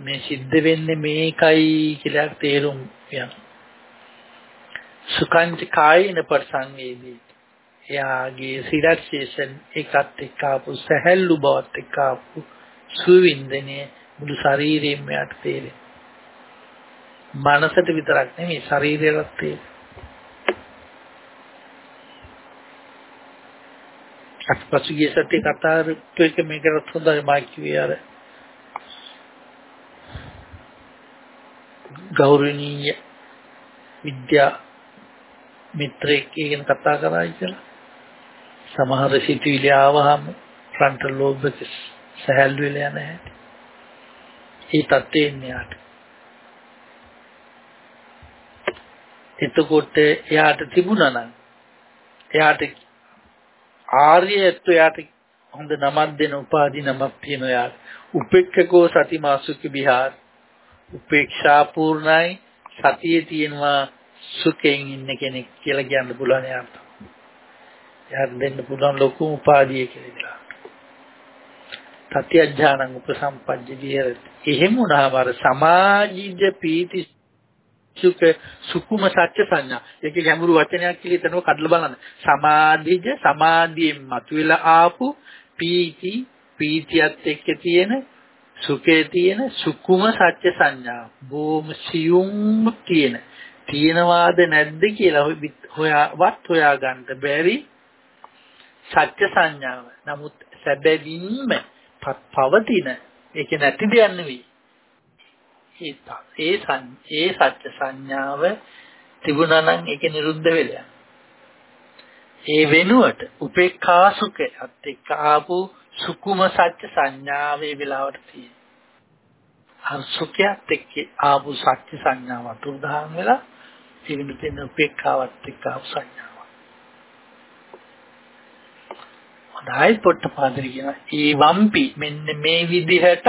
මේ සිද්ධ වෙන්නේ මේකයි කියලා තේරුම් යනවා. සුඛංච කායින පරිසංවේදී. එයාගේ රිලැක්සේෂන් එකත් එක්ක ආපු සැහැල්ලු බවත් එක්ක ආපු සුවින්දනයේ මුළු ශරීරයෙන්ම යට තේරෙන මනසට විතරක් නෙමෙයි ශරීරයටත් තේරෙන අත්පසුගිය සත්‍ය කතා රුප්පේක මේකට හොඳයි මා කිව්වේ අර ගෞරවනීය විද්‍යා මිත්‍රයෙක් කියන කතා කරායි කියලා. සමහර සිතුවිලි ආවහම ෆ්‍රන්ටල් ලෝබ් එක සහැල්ලු වෙලා යන හැටි. ඒ තත්ත්වෙ ඉන්නේ යාට. එතකොට එයාට තිබුණා නම් එයාට ආර්යත්ව එයාට හොඳ නමක් දෙන උපාධි නමක් තියෙනවා යාට. උපේක්ඛකෝ සතිමාසුක විහාර උපේක්ෂා පූර්ණයි සතියේ තියෙනවා සුඛයෙන් ඉන්න කෙනෙක් කියලා කියන්න පුළුවන් යාට. යාට දෙන්න පුළුවන් ලොකුම උපාධිය කියලා. තති අඥානං උපසම්පජ්ජ විහෙරති. එහෙම වුණාම අර සමාජිජ පීති සුඛ සුකුම සත්‍ය සංඥා. ඒකේ ගැඹුරු වචනයක් කියලා හිතනවා කඩලා බලන්න. සමාධිජ සමාධියෙන් මතුවලා ආපු පීති පීතියත් එක්ක තියෙන සුඛේ තියෙන සුකුම සත්‍ය සංඥා. බොහොම සියුම් තියෙන. තියෙනවාද නැද්ද කියලා හොයාවත් හොයා ගන්න බැරි සත්‍ය සංඥාව. නමුත් සැබවින්ම පවතින ඒක නැති දෙයක් නෙවෙයි. ඒ ඒ සත්‍ය සංඥාව තිබුණා නම් ඒක නිරුද්ධ වෙලා. ඒ වෙනුවට උපේක්ඛා සුඛයත් එක්ක ආපු සුකුම සත්‍ය සංඥාවේ වෙලාවට තියෙන. අර සුඛයත් එක්ක ආපු සත්‍ය සංඥාව අතුරුදහන් වෙලා තිබෙන තියෙන උපේක්ඛාවත් එක්ක ආපු සංඥාව. හොඳයි පොට්ටපාදරි කියන ඒ වම්පි මෙන්න මේ විදිහටත්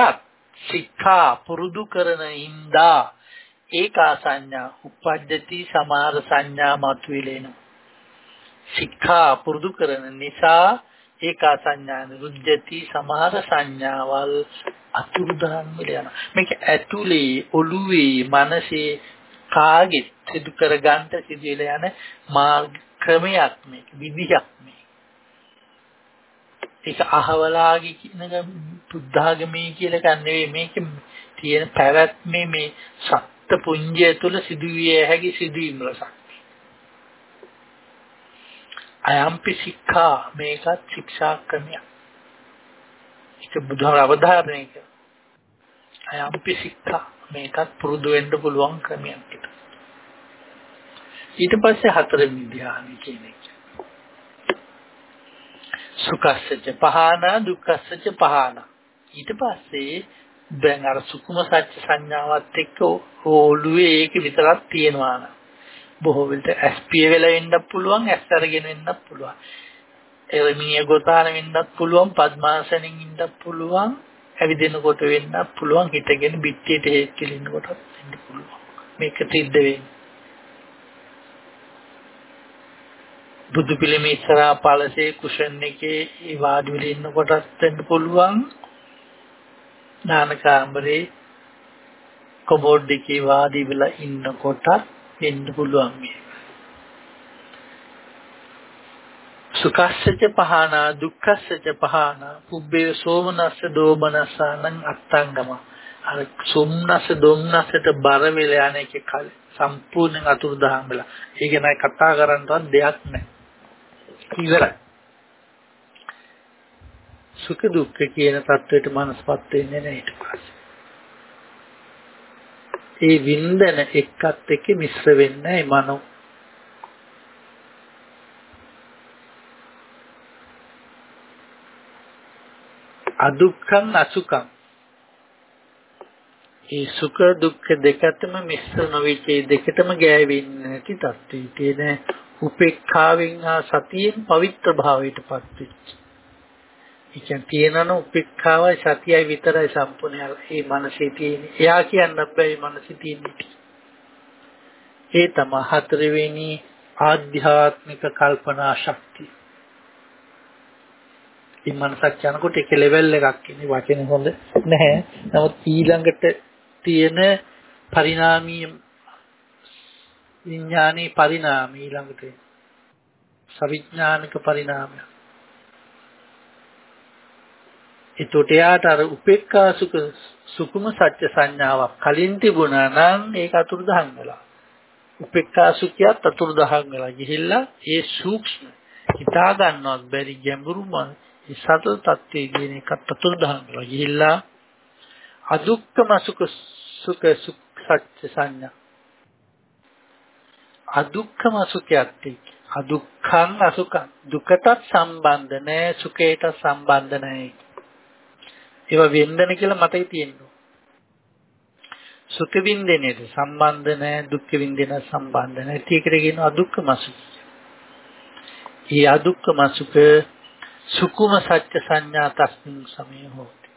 සික්ඛා පුරුදු කරන ඉඳා ඒකා සංඥා උපජ්ජති සමාර සංඥා මතුවෙලෙන සික්ඛා පුරුදු කරන නිසා ඒකා සංඥා නිරුද්ධති සමාර සංඥාවල් අතුරුදහන් වෙලා යනවා. මේක ඇතුලේ ඔළුවේ මනසේ කාගෙත් සිදු කර ගන්නට සිදුවෙලා යන මාර්ග ක්‍රමයක් මේක විදිහක් මේ ඒක අහවලාගේ කියන බුද්ධාගමේ කියලා ගන්න නෙවෙයි මේක තියෙන පැවැත්මේ මේ සත්ත්ව පුඤ්ජය තුළ සිදුවිය හැකි සිදුවීම් රසක්. අයම්පි සික්ඛා මේකත් ශික්ෂා ක්‍රමයක්. ඒක බුදුහාම අවධාරණය කර. අයම්පි සික්ඛා මේකත් පුරුදු වෙන්න පුළුවන් ක්‍රමයක්. ඊට පස්සේ හතරවෙනි ධ්‍යානෙ කියන එක. සුඛස්සච පහන දුක්ඛස්සච පහන. ඊට පස්සේ දැන් අර සුකුම සත්‍ය සංඥාවත් එක්ක ඕළුවේ ඒක විතරක් තියෙනවා නම් බොහෝ විට ඇස්පිය වෙලා වෙන්නත් පුළුවන් ඇස් අරගෙන වෙන්නත් පුළුවන්. එරමිනිය ගොතාන වෙන්නත් පුළුවන් පద్මාසනෙන් ඉන්නත් පුළුවන් ඇවිදිනකොට වෙන්නත් පුළුවන් හිටගෙන පිටියට හේත් කෙලින්නකොටත් වෙන්න පුළුවන්. මේක සිද්ධ වෙන්නේ. බුදු පිළිම ඉස්සරහා පළසේ කුෂන් එකේ ඒ වාඩි වෙලා ඉන්නකොටත් වෙන්න පුළුවන්. නාන කාමරේ කොබෝඩ් එකේ වාඩි වෙලා ඉන්නකොටත් වෙන්න පුළුවන් මේ. සුඛස්සච පහන දුක්ඛස්සච පහන පුබ්බේ සෝමනස්ස දෝමනසානං අත්තංගම. අර සොම්නස දොම්නසට බර වෙලා යන එකේ සම්පූර්ණයෙන් අතුරුදහන් වෙලා. ඒක නයි කතා කරන්නවත් දෙයක් නැහැ ඉවරයි. සුඛ දුක්ඛ කියන தത്വයට මනසපත් වෙන්නේ නැහැ ඊට පස්සේ. ඒ වින්දන එක්කත් එක්ක මිශ්‍ර වෙන්නේ මනෝ. අදුක්ඛං අසුඛං. ඒ සුඛ දුක්ඛ දෙකටම මිශ්‍ර නොවිචේ දෙකටම ගෑවෙන්නේ නැති தത്വය. උපේක්ඛාවෙන් හා සතියෙන් පවිත්‍ර භාවයටපත් වෙච්ච. ඒ කියන්නේ තියෙනන උපේක්ඛාවයි සතියයි විතරයි සම්පූර්ණ ඒ මනසේ තියෙන්නේ. එයා කියන්න බෑ මේ මනසේ තියෙන්නේ. ඒ තමයි හතරවෙනි ආධ්‍යාත්මික කල්පනා ශක්තිය. මේ මනසක් යනකොට එක ලෙවල් එකක් ඉන්නේ වචන හොඳ නැහැ. නමුත් ඊළඟට තියෙන පරිණාමීය විඥානයේ පරිණාමය ඊළඟට සවිඥානික පරිණාමය. ඒතොට යාට අර උපේක්ඛා සුඛ සුකුම සත්‍ය සංඥාවක් කලින් තිබුණා නම් ඒක අතුරුදහන් වෙලා. උපේක්ඛා සුඛයත් අතුරුදහන් වෙලා ගිහිල්ලා ඒ සූක්ෂම හිතා ගන්නවත් බැරි ගැඹුරුම ඒ සතර තත්ත්වයේ කියන එකත් අතුරුදහන් වෙලා ගිහිල්ලා අදුක්කම සුඛ සුඛ සත්‍ය සංඥා අදුක්ඛම සුඛයත් අදුක්ඛං අසුඛං දුකටත් සම්බන්ධ නැහැ සුඛයටත් සම්බන්ධ නැහැ ඒවා වෙන්නන කියලා මතකයි තියෙනවා සුඛ වින්දනයේද සම්බන්ධ නැහැ දුක්ඛ වින්දන සම්බන්ධ නැහැ ඒකට කියන අදුක්ඛම සුඛ. ඒ අදුක්ඛම සුඛ සුකුම සත්‍ය සංඥා තස්මින් සමය හොති.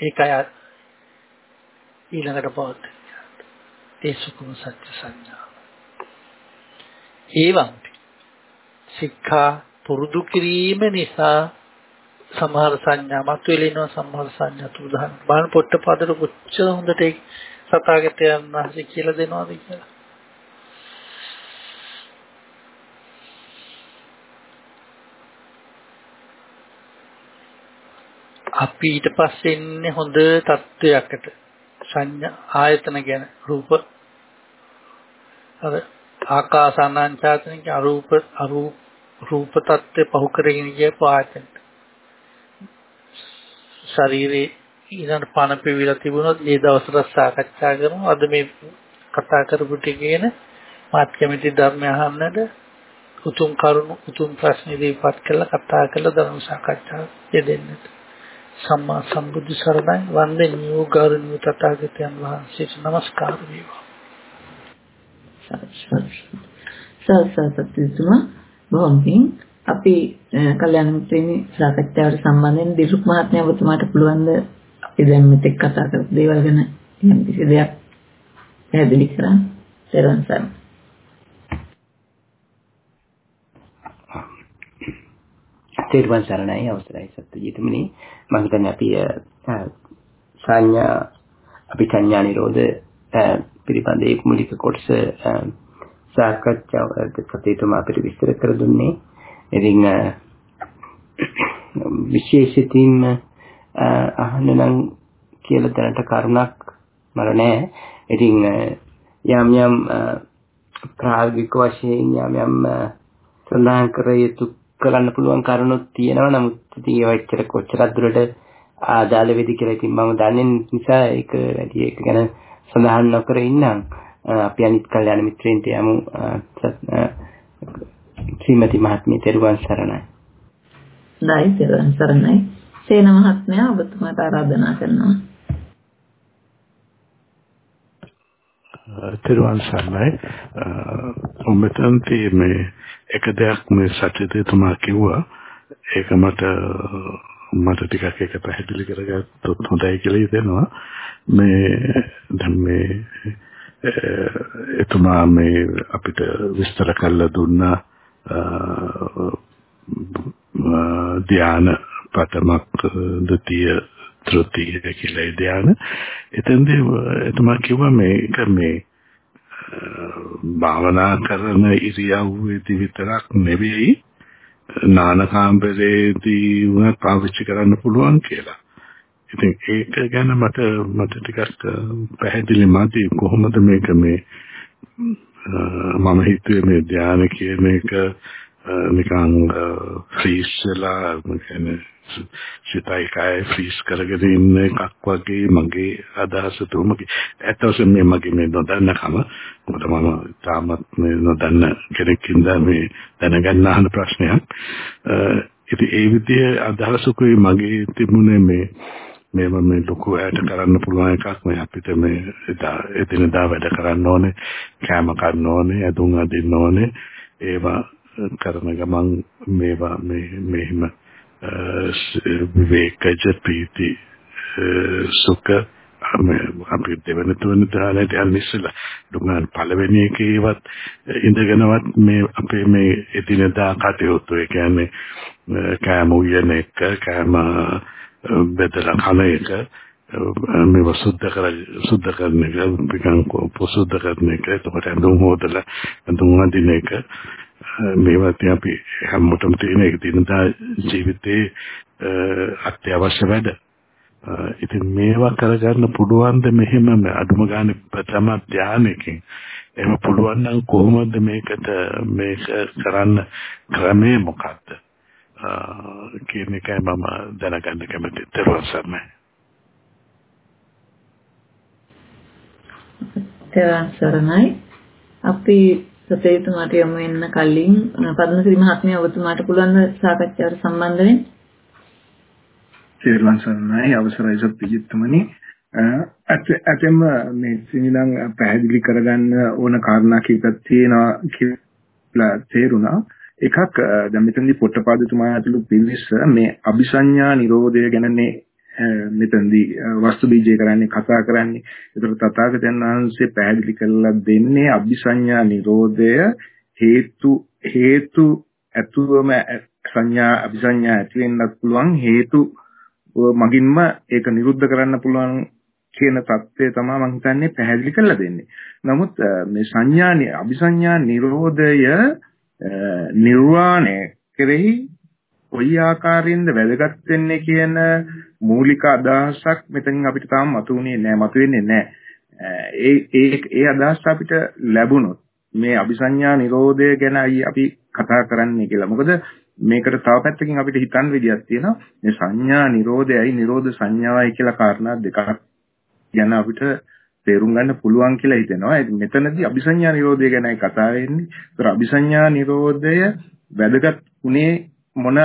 ඒකයි ඊළඟට පොත්. ඒ සුකුම සත්‍ය සංඥාව. ඒවම් සික්ඛා පුරුදු කිරීම නිසා සමහර සංඥා මතුවෙලිනවා සමහර සංඥා තුදාන බලන පොට්ටපදට කොච්චර හොඳට ඒ සතාගතයන් වහන්සේ කියලා දෙනවද කියලා. අපි ඊට පස්සේ ඉන්නේ හොඳ තත්වයකට සංඥා ආයතන ගැන රූප. අර ආකාසානංචාතනික අරූප අරූප රූප tattve පහු කරගෙන ගියපු ආයතන. ශරීරේ ඊළඟ පණ පිවිලා තිබුණොත් ඒ දවසට සාකච්ඡා කරමු අද මේ කතා කරපු ටිකේන මාත් කැමති ධර්ම අහන්නට උතුම් කරුණු උතුම් ප්‍රශ්න ඉදිරිපත් කළා කතා කළා ධර්ම සාකච්ඡා යෙදෙන්නට. සම්මා සම්බුද්ධ සරණයි. වන්දනීය ගෞරවනීය තථාගතයන් වහන්සේට নমස්කාර වේවා. සල්සල්පතිතුමා බොහොම පිං. අපි කල්‍යාණ මිත්‍රයනි සාකච්ඡාවට සම්බන්ධයෙන් දිරුක් මහත්මයා ඔබතුමාට පුළුවන් ද අපි දැන් මෙතෙක් කතා කරපු දේවල් ගැන යම් කිසි දෙයක් පැහැදිලි කරන්න? තෙරුවන් සරණයි තෙරුවන් සරණයි අවසරයි සත්‍යජීතමනි මම හිතන්නේ අපි සංඥා අපි සංඥා නිරෝධ පිළිබඳ ඒ මූලික කොටස සාකච්ඡාවට සතේතුමා අපිට විස්තර කර දුන්නේ. ඉතින් විශේෂිතින් අහන්න නම් කියලා දැනට කරුණක් මර නැහැ. ඉතින් යම් යම් ප්‍රායෝගික වශයෙන් යම් යම් සඳහන් කර යුතු කරන්න පුළුවන් කරුණුත් තියෙනවා. නමුත් ඉතින් ඒවා එච්චර කොච්චරක් දුරට ආදාළ වෙදි කියලා ඉතින් මම දන්නේ නිසා ඒක වැඩි ඒක ගැන සඳහන් නොකර ඉන්නම්. අපි අනිත් කල්යාණ මිත්‍රයින්ට යමු ශ්‍රීමති මහත්මිය තෙරුවන් සරණයි. දයි තෙරුවන් සරණයි. සේන මහත්මයා ඔබතුමාට ආරාධනා කරනවා. තෙරුවන් සරණයි. මෙතනදී මේ එක දෙයක් මේ සත්‍යදේතුමා කිව්වා. ඒක මට මට ටිකක් ඒක පැහැදිලි කරගත්තොත් හොඳයි කියලා හිතෙනවා. මේ දැන් මේ එතුමා මේ අපිට විස්තර කරලා දුන්න ධ්‍යාන පතමක් ද්විතීය තෘතීය කියලා ධ්‍යාන එතෙන්දී එතුමා කිව්වා මේක මේ භාවනා කරන ඉරියව්වේදී විතරක් නෙවෙයි නානකාම්බරේදී වුණත් පාවිච්චි කරන්න පුළුවන් කියලා. ඉතින් ඒක ගැන මට මට ටිකක් පැහැදිලි මදි කොහොමද මේක මේ මම හිතුවේ මේ ධානය කියන එක නිකන් ෆ්‍රීස් වෙලා කියන්නේ සිතයි කය ෆ්‍රීස් කරගෙන ඉන්න එකක් වගේ මගේ අදහස තුමගේ ඇත්තටම මේ මගේ මේ නොදන්නකම මොකද මම තාමත් මේ නොදන්න කෙනෙක්ින්ද මේ දැනගන්න අහන ප්‍රශ්නයක්. ඉතින් ඒ විදිහේ අදහසකුයි මගේ තිබුණේ මේ මේව මේ ලොකු ඇට කරන්න පුළුවන් එකක් මේ අපිට මේ එදිනදා වැඩ කරන්න ඕනේ කෑම කන්න ඕනේ ඇඳුම් අඳින්න ඕනේ. ඒවා කරන ගමන් මේවා මේ මෙහිම විවේකජ ප්‍රීති සුඛ අපි දෙවෙනි තුන දාලට යන්න ඉස්සෙල්ලා. දුඟන් පළවෙනි එකේවත් ඉඳගෙනවත් මේ අපේ මේ එදිනදා කටයුතු ඒ කියන්නේ කෑම උයන එක කෑම බෙදලා කන එක මේව සුද්ධ කර සුද්ධ කරන එක පිටං පොසුද්ධ කරන එක. එතකොට ඇඳුම් හොදලා ඇඳුම් අඳින එක. මේවා තිය අපි හැමෝටම තියෙන එක දිනදා ජීවිතේ අත්‍යවශ්‍ය වැඩ. ඉතින් මේවා කරගන්න පුළුවන් ද මෙහෙම අඩුම ගානේ ප්‍රථම ධානයකින් එහෙම පුළුවන් නම් කොහොමද මේකට මේක කරන්න ක්‍රමේ මොකක්ද? කියන එකයි මම දැනගන්න කැමති දරුවන් සර්ණයි. දරුවන් සරණයි. අපි සතේතුමාට යමු වෙන්න කලින් පද්මසිරි මහත්මිය ඔබතුමාට පුළුවන් සාකච්ඡාවට සම්බන්ධ වෙන්න. දරුවන් සරණයි අවසරයි සත්‍යජිත්තුමනි. ඇතෙම මේ සිනිලං පැහැදිලි කරගන්න ඕන කාරණා කීපයක් තියෙනවා කියලා තේරුණා. එකක් දැන් මෙතනදී පොට්ටපාදතුමා ඇතුළු පිරිස මේ අபிසඤ්ඤා නිරෝධය ගැනනේ මෙතනදී වස්තු බීජය කරන්නේ කතා කරන්නේ. ඒතර තථාගතයන් වහන්සේ පැහැදිලි කරලා දෙන්නේ අபிසඤ්ඤා නිරෝධය හේතු හේතු ඇතුවම සංඥා අபிසඤ්ඤා ඇති වෙන්නත් පුළුවන් හේතු මගින්ම ඒක නිරුද්ධ කරන්න පුළුවන් කියන தත්ත්වය තමයි මම හිතන්නේ පැහැදිලි කරලා දෙන්නේ. නමුත් මේ සංඥානේ අபிසඤ්ඤා නිරෝධය නිර්වාණය කෙරෙහි කොයි ආකාරයෙන්ද වැදගත් වෙන්නේ කියන මූලික අදහසක් මෙතනින් අපිට තාම මතුනේ නැහැ මතුවෙන්නේ නැහැ ඒ ඒ ඒ අදහස අපිට ලැබුණොත් මේ අபிසඤ්ඤා නිරෝධය ගැන අපි කතා කරන්නේ කියලා මොකද මේකට තව පැත්තකින් අපිට හිතන්න විදියක් තියෙනවා මේ සංඥා නිරෝධයයි නිරෝධ සංඥාවයි කියලා කාරණා දෙකක් ගැන අපිට තේරුම් ගන්න පුළුවන් කියලා හිතෙනවා. මෙතනදී අபிසඤ්ඤා නිරෝධය ගැනයි කතා වෙන්නේ. ඒතර අபிසඤ්ඤා නිරෝධය වැදගත් උනේ මොන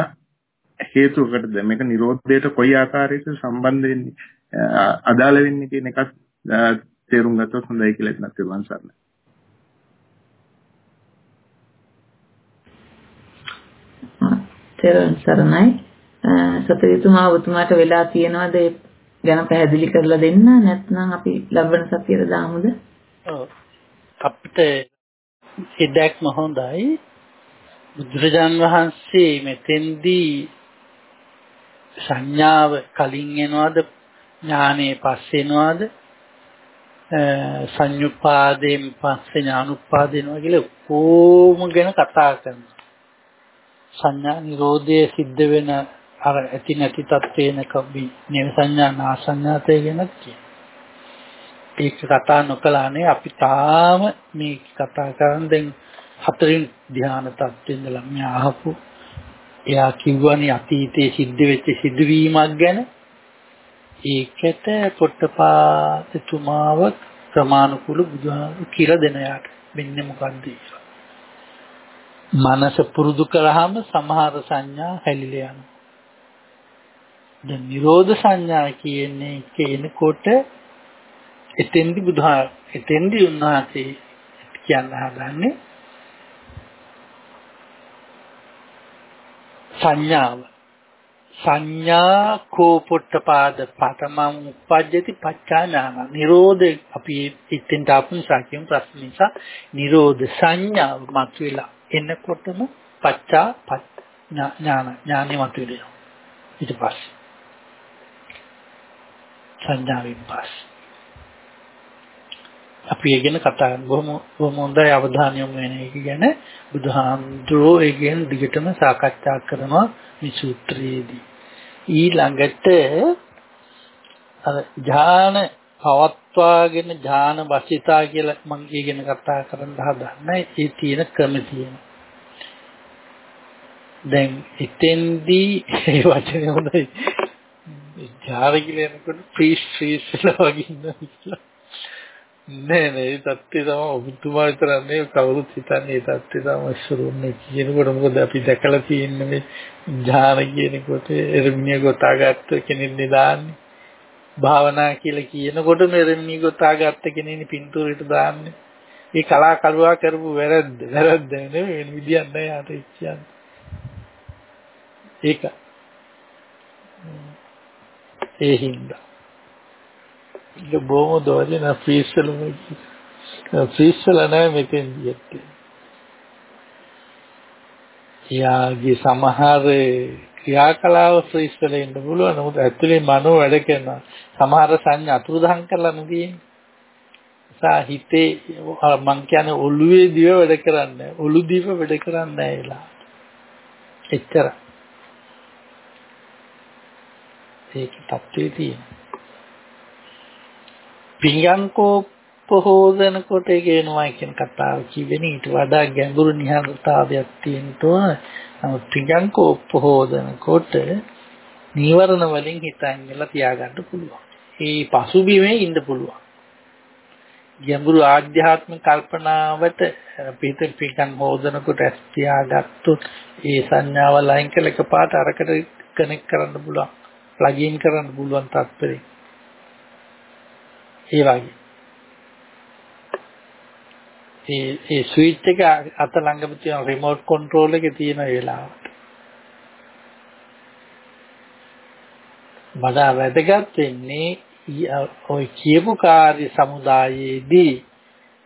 හේතුවකටද මේක නිරෝධයට කොයි ආකාරයකට සම්බන්ධ වෙන්නේ අදාළ වෙන්නේ කියන එකත් තේරුම් ගත්තොත් හොඳයි කියලා හිතනත් තේරුම් ගන්න. තෙරුවන් සරණයි. සතරිතුමා ඔබතුමාට වෙලා තියෙනවද ඒ ගැන පැහැදිලි කරලා දෙන්න නැත්නම් අපි ලබන සතියේ දාමුද? ඔව්. අපිට ඉඩක්ම හොඳයි. බුදුරජාන් වහන්සේ මෙතෙන්දී සංඥාව කලින් එනවද? ඥානේ පස්සේ එනවද? සංයුපාදයෙන් පස්සේ ඥානුපාදිනවා කියලා කොහොම ගැන කතා කරනවා. සංඥා නිරෝධයේ සිද්ධ වෙන අර ඇති නැති තත්ත්වේනක නේව සංඥා නාසඤ්ඤාතය ගැන ඒක කතා නොකලානේ අපි තාම මේ කතා කරන් දැන් හතරින් ධ්‍යාන තත්ත්වෙ ඉඳලා මේ අහපු එයා කිව්වනේ අතීතයේ සිද්ධ වෙච්ච සිදුවීමක් ගැන. ඒකට පොට්ටපාදතුමාව ප්‍රමාණිකුල බුදුහාමුදුරු කියලා දෙන යාට මෙන්න මොකද්ද මනස පුරුදු කරාම සමහර සංඥා හැලිලා යනවා. දැන් නිරෝධ සංඥා කියන්නේ කියනකොට එතෙන්දි බුදුහා එතෙන්දි උන්වහන්සේ කියන්න හදන්නේ සංඥාව. සංඥා කෝපොට්ටපාද පතමං උපජ්ජති පච්චා ඥාන නිරෝධ අපි ඉතින් තාපු නිසා කියන ප්‍රශ්න නිසා. නිරෝධ සංඥාව මතුවලා එනකොටම පච්චා ඥාන ඥානෙ මතුවෙනවා. ඊට පස්සේ සංඥාවෙන් පස්සේ අපි ඒ ගැන කතා කරමු බොහොම බොහොම හොඳයි අවධානය යොමු වෙන එක ගැන බුදුහාමුදුරෝ ඒ ගැන දිගටම සාකච්ඡා කරනවා මේ සූත්‍රයේදී. ඊළඟට අර ඥාන පවත්වාගෙන ඥාන වශිතා කියලා මම ඊගෙන කතා කරන්න හදන්නේ. ඒ තියෙන ක්‍රම තියෙනවා. දැන් එතෙන්දී ඒ වචනේ හොඳයි. ඥාන කියලා එනකොට ෆ්‍රීස් ෆ්‍රීස් වෙලා වගේ ඉන්නවා නෑ නෑ ඒ தත්ත්වය තමයි ඔබතුමා විතර නෙවෙයි කවුරුත් හිතන්නේ ඒ தත්ත්වය තමයි ඉස්සරුන්නේ කියනකොට මොකද අපි දැකලා තියෙන්නේ මේ ඥාන කියනකොට එරමිනිය ගොතාගත්ත කෙනෙක් නෙදාන්නේ. භාවනා කියලා කියනකොට මෙරමිනිය ගොතාගත්ත කෙනෙක් පින්තූරයට දාන්නේ. ඒ කලාකරුවා කරපු වැරද්ද වැරද්ද නෙවෙයි වෙන විදියක් නෑ යාට කියන්නේ ඒක. ඒ හින්දා. ඒක බොහොම දෝලන ෆ්‍රීස්වලම ෆ්‍රීස්වල නැහැ මෙතෙන්දී ඇත්තේ. යාගේ සමහර ක්‍රියාකලාව ෆ්‍රීස්වල ඉන්න පුළුවන් නමුත් ඇතුලේ මනෝ වැඩ කරන සමහර සංඥා අතුරුදහන් කරලා නෙදී. සා හිතේ මං කියන්නේ ඔළුවේ දිව වැඩ කරන්නේ ඔළු දිව වැඩ කරන්නේ නැහැ එච්චර. ඒක තත්ත්වයේ තියෙනවා. පිංගංකෝපහෝදන කොට කියනවා කියන කතාව කිව්වෙනේ ඊට වඩා ගැඹුරු නිහඬතාවයක් තියෙනවා. නමුත් පිංගංකෝපහෝදන කොට නීවරණ වලින් හිතන්නලා තියාගන්න පුළුවන්. ඒ පසුබිමේ ඉන්න පුළුවන්. ගැඹුරු ආධ්‍යාත්මික කල්පනාවට පිට පිටන් හොදනකොට ඇස් තියාගත්තොත් ඒ සංඥාවල් අයින් කළ එකපාරට අරකට කනෙක්ට් කරන්න පුළුවන්. ප්ලග් ඉන් කරන්න පුළුවන් තත්පරේ. ඒ වගේ. ඒ ඒ ස්විච් එක අත ළඟම තියෙන රිමෝට් කන්ට්‍රෝල් එකේ තියෙන වෙලාවට. වඩා වැදගත් වෙන්නේ ඔය කියපු කාර්ය සමුදායේදී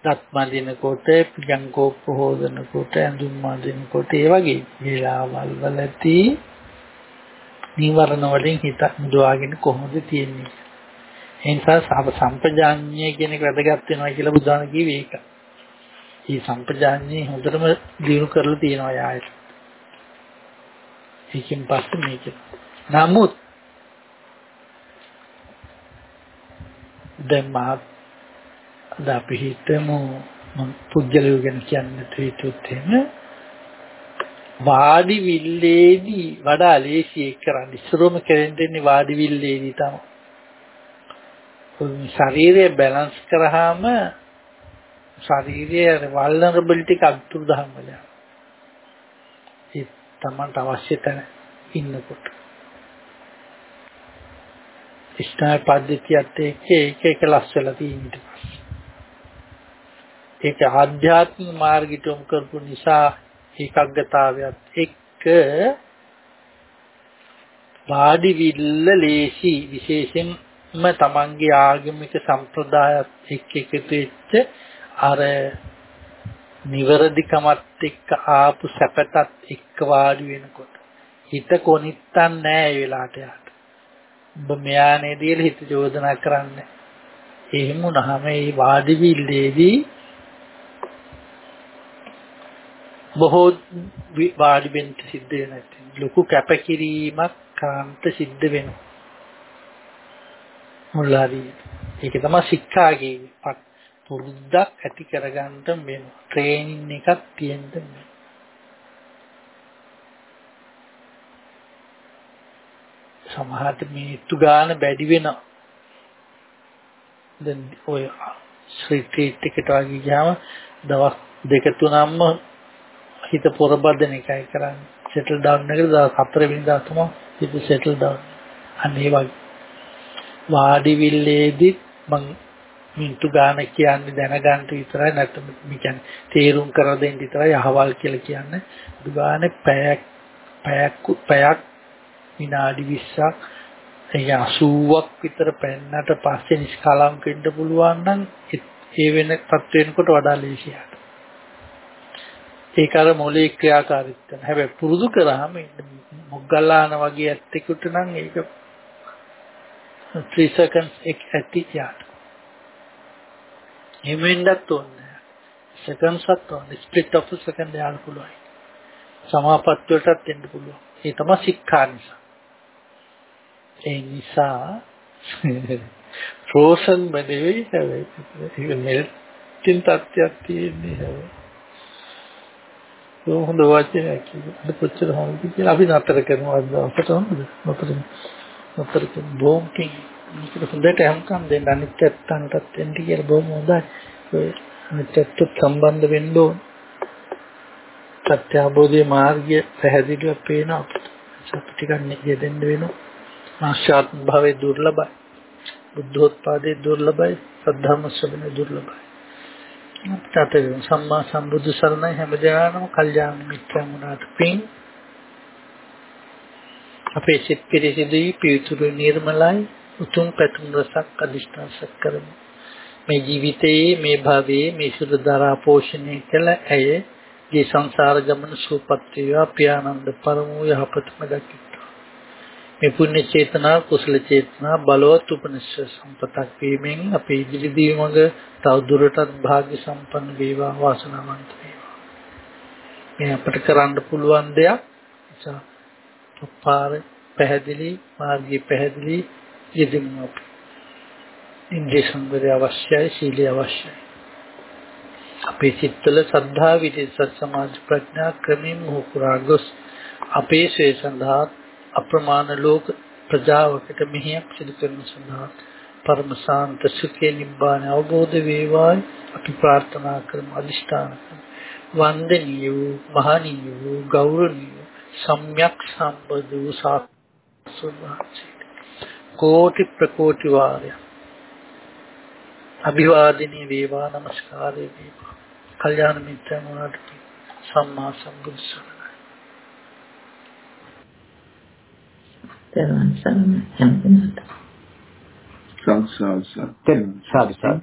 දත් මදිනකොට පිටංකෝප්ප හොදනකොට ඇඳුම් මදිනකොට ඒ වගේ වේලාවල් වලදී නීවරණ වලින් හිත මුදවාගෙන කොහොමද තියෙන්නේ ඒ නිසා සාප සම්පජාඤ්ඤය කියන එක වැදගත් වෙනවා කියලා බුදුහාම කිව්වේ ඒක. මේ සම්පජාඤ්ඤය හොඳටම දිනු කරලා තියෙනවා යායට. ඒකෙන් පස්සේ මේක. නමුත් දැන් මා අපි හිතමු මම පුජ්‍යලිය ගැන කියන්න හිතුවොත් එහෙම වාඩි විල්ලේදී වඩා ලේසි ඒක කරන්න ඉස්සරොම කරෙන්නේ වාඩි විල්ලේදී තමයි. ශරීරය බැලන්ස් කරාම ශරීරයේ වල්නරබිලිටි එක අතුරුදහන් වෙලා. ඒ තමන්ට අවශ්‍ය තැන ඉන්නකොට. ස්නායු පද්ධතියත් එක්ක ඒක එක ලස් වෙලා තියෙන ඒක ආධ්‍යාත්මික මාර්ගයට යොමු කරපු නිසා ඒකග්ගතාවයත් එක්ක වාඩි විල්ල ලේසි විශේෂයෙන්ම තමන්ගේ ආගමික සම්ප්‍රදායත් එක්ක එකතු වෙච්ච අර නිවරදිකමත් එක්ක ආපු සැපතත් එක්ක වාඩි වෙනකොට හිත කොනිත්තන් නෑ ඒ වෙලාවට යාට. ඔබ මෙයා නේද හිත චෝදනා කරන්නේ. එහෙම වුණාම මේ වාඩි විල්ලේදී බොහෝ වාඩි වෙන්න සිද්ධ වෙනවා. ලොකු කැපකිරීමක් කාන්ත සිද්ධ වෙනවා. මුල්ලාදී. ඒක තමයි ශික්ෂාගේ පුරුද්දක් ඇති කරගන්න වෙන ට්‍රේනින් එකක් තියෙන්න වෙනවා. සමහරට මිනිත්තු ගාන බැඩි වෙනවා. දැන් ඔය ශ්‍රීටීට් එකට වගේ ගියාම දවස් දෙක තුනක්ම හිත පොරබදන එකයි කරන්නේ. සෙටල් ඩවුන් එකට දවස් හතර වෙනිදා තමයි හිත සෙටල් ඩවුන්. අන්න ඒ වගේ වාඩි විල්ලේදී මං මිනිත්තු ගාන කියන්නේ දැනගන්න විතරයි නැත්නම් මේ කියන්නේ තේරුම් කර දෙන්න විතරයි අහවල් කියලා කියන්නේ. දුගානේ පැයක් පැයක් පැයක් විනාඩි 20ක් ඒ 80ක් විතර පෙන්නට පස්සේ නිෂ්කලංක වෙන්න පුළුවන් නම් ඒ වෙන තත් වෙනකොට වඩා ලේසියි. ඒක අර මොලේ ක්‍රියාකාරීත්වය. හැබැයි පුරුදු කරාම මොග්ගල්ලාන වගේ ඇත්තෙකුට නම් ඒක 3 seconds එක ඇති යාට. හිමෙන්නත් ඕනේ. seconds ත් ඕනේ. split of a second යාන්න පුළුවන්. සමාපත් වලටත් එන්න පුළුවන්. ඒ තමයි සික්ඛා නිසා. ඒ නිසා ෆ්‍රෝසන් බඩේ හැබැයි ඒක මෙල්ටින් තත්ත්වයක් තියෙන්නේ හැබැයි හොඳ වචනයක් කියනවා කොච්චර හොඳද කියලා අපි නතර කරනවා අද අපට හොඳද නතර නතර කරන බොම්පින් මේකට හොඳට අහුම්කම් දෙන්න අනිත් පැත්තන්ටත් එන්න කියලා බොහොම හොඳයි. ඔය අනිත් පැත්තත් සම්බන්ධ වෙන්න ඕන. සත්‍ය අවබෝධයේ මාර්ගය පැහැදිලිව පේනවා. අපිට ටිකක් යෙදෙන්න වෙනවා. මාශ්‍යාත්ම භාවයේ දුර්ලභයි. බුද්ධෝත්පාදයේ දුර්ලභයි. සද්ධාම ශ්‍රවණයේ දුර්ලභයි. අපට සම්මා සම්බුදු සරණයි හැමදෙනාම කල්යාණ මිත්‍රන් වුණාට පින් අපේ සිත් පිරිසිදුයි පියුතුරු නිර්මලයි උතුම් පැතුම් රසක් අදිෂ්ඨාන කරමු මේ ජීවිතයේ මේ භවයේ මේ සුදු දරා පෝෂණය කළ ඇය ගේ සංසාර ගමන සූපත් වේවා පියානන්ද පරමෝ යහපතම දකි මේ පුණ්‍ය චේතනා කුසල චේතනා බලවත් උපනිෂ සම්පතක් වීමෙන් අපේ ඉදිරි දිවිමඟ තව දුරටත් භාග්‍ය සම්පන්න වේවා වාසනාවන්ත වේවා. මේ අපට කරන්න පුළුවන් දෙයක් නිසා පාර පැහැදිලි මාර්ගය පැහැදිලි යෙදෙමු අපි. ඉන්ද්‍රිය සංවරය අවශ්‍යයි සීලය අවශ්‍යයි. අපේ සිත්වල සද්ධා විදේ සත් සමාධි ප්‍රඥා ක්‍රමයෙන් මොහු පුරා ගොස් අපේ ශ්‍රේ සඳහා අප්‍රමාණ ලෝක ප්‍රජාවකට මෙහියක් සිදු කරන සඳහා පරම සාන්ත සුඛේ නිබ්බාන අවබෝධ වේවායි අපි ප්‍රාර්ථනා කරමු අදිෂ්ඨාන වන්දනීය වූ මහණීය වූ ගෞරවනීය සම්්‍යක් සම්බුදු සාසුභාචි කෝටි ප්‍රකෝටි වාරය අභිවාදිනී වේවා නමස්කාරේ වේවා. කල්යාණ මිත්‍රයන් වහන්සේ සම්මා සම්බුදු සරණයි. හැම දිනකට සාදු සාදු. සාදු සාදු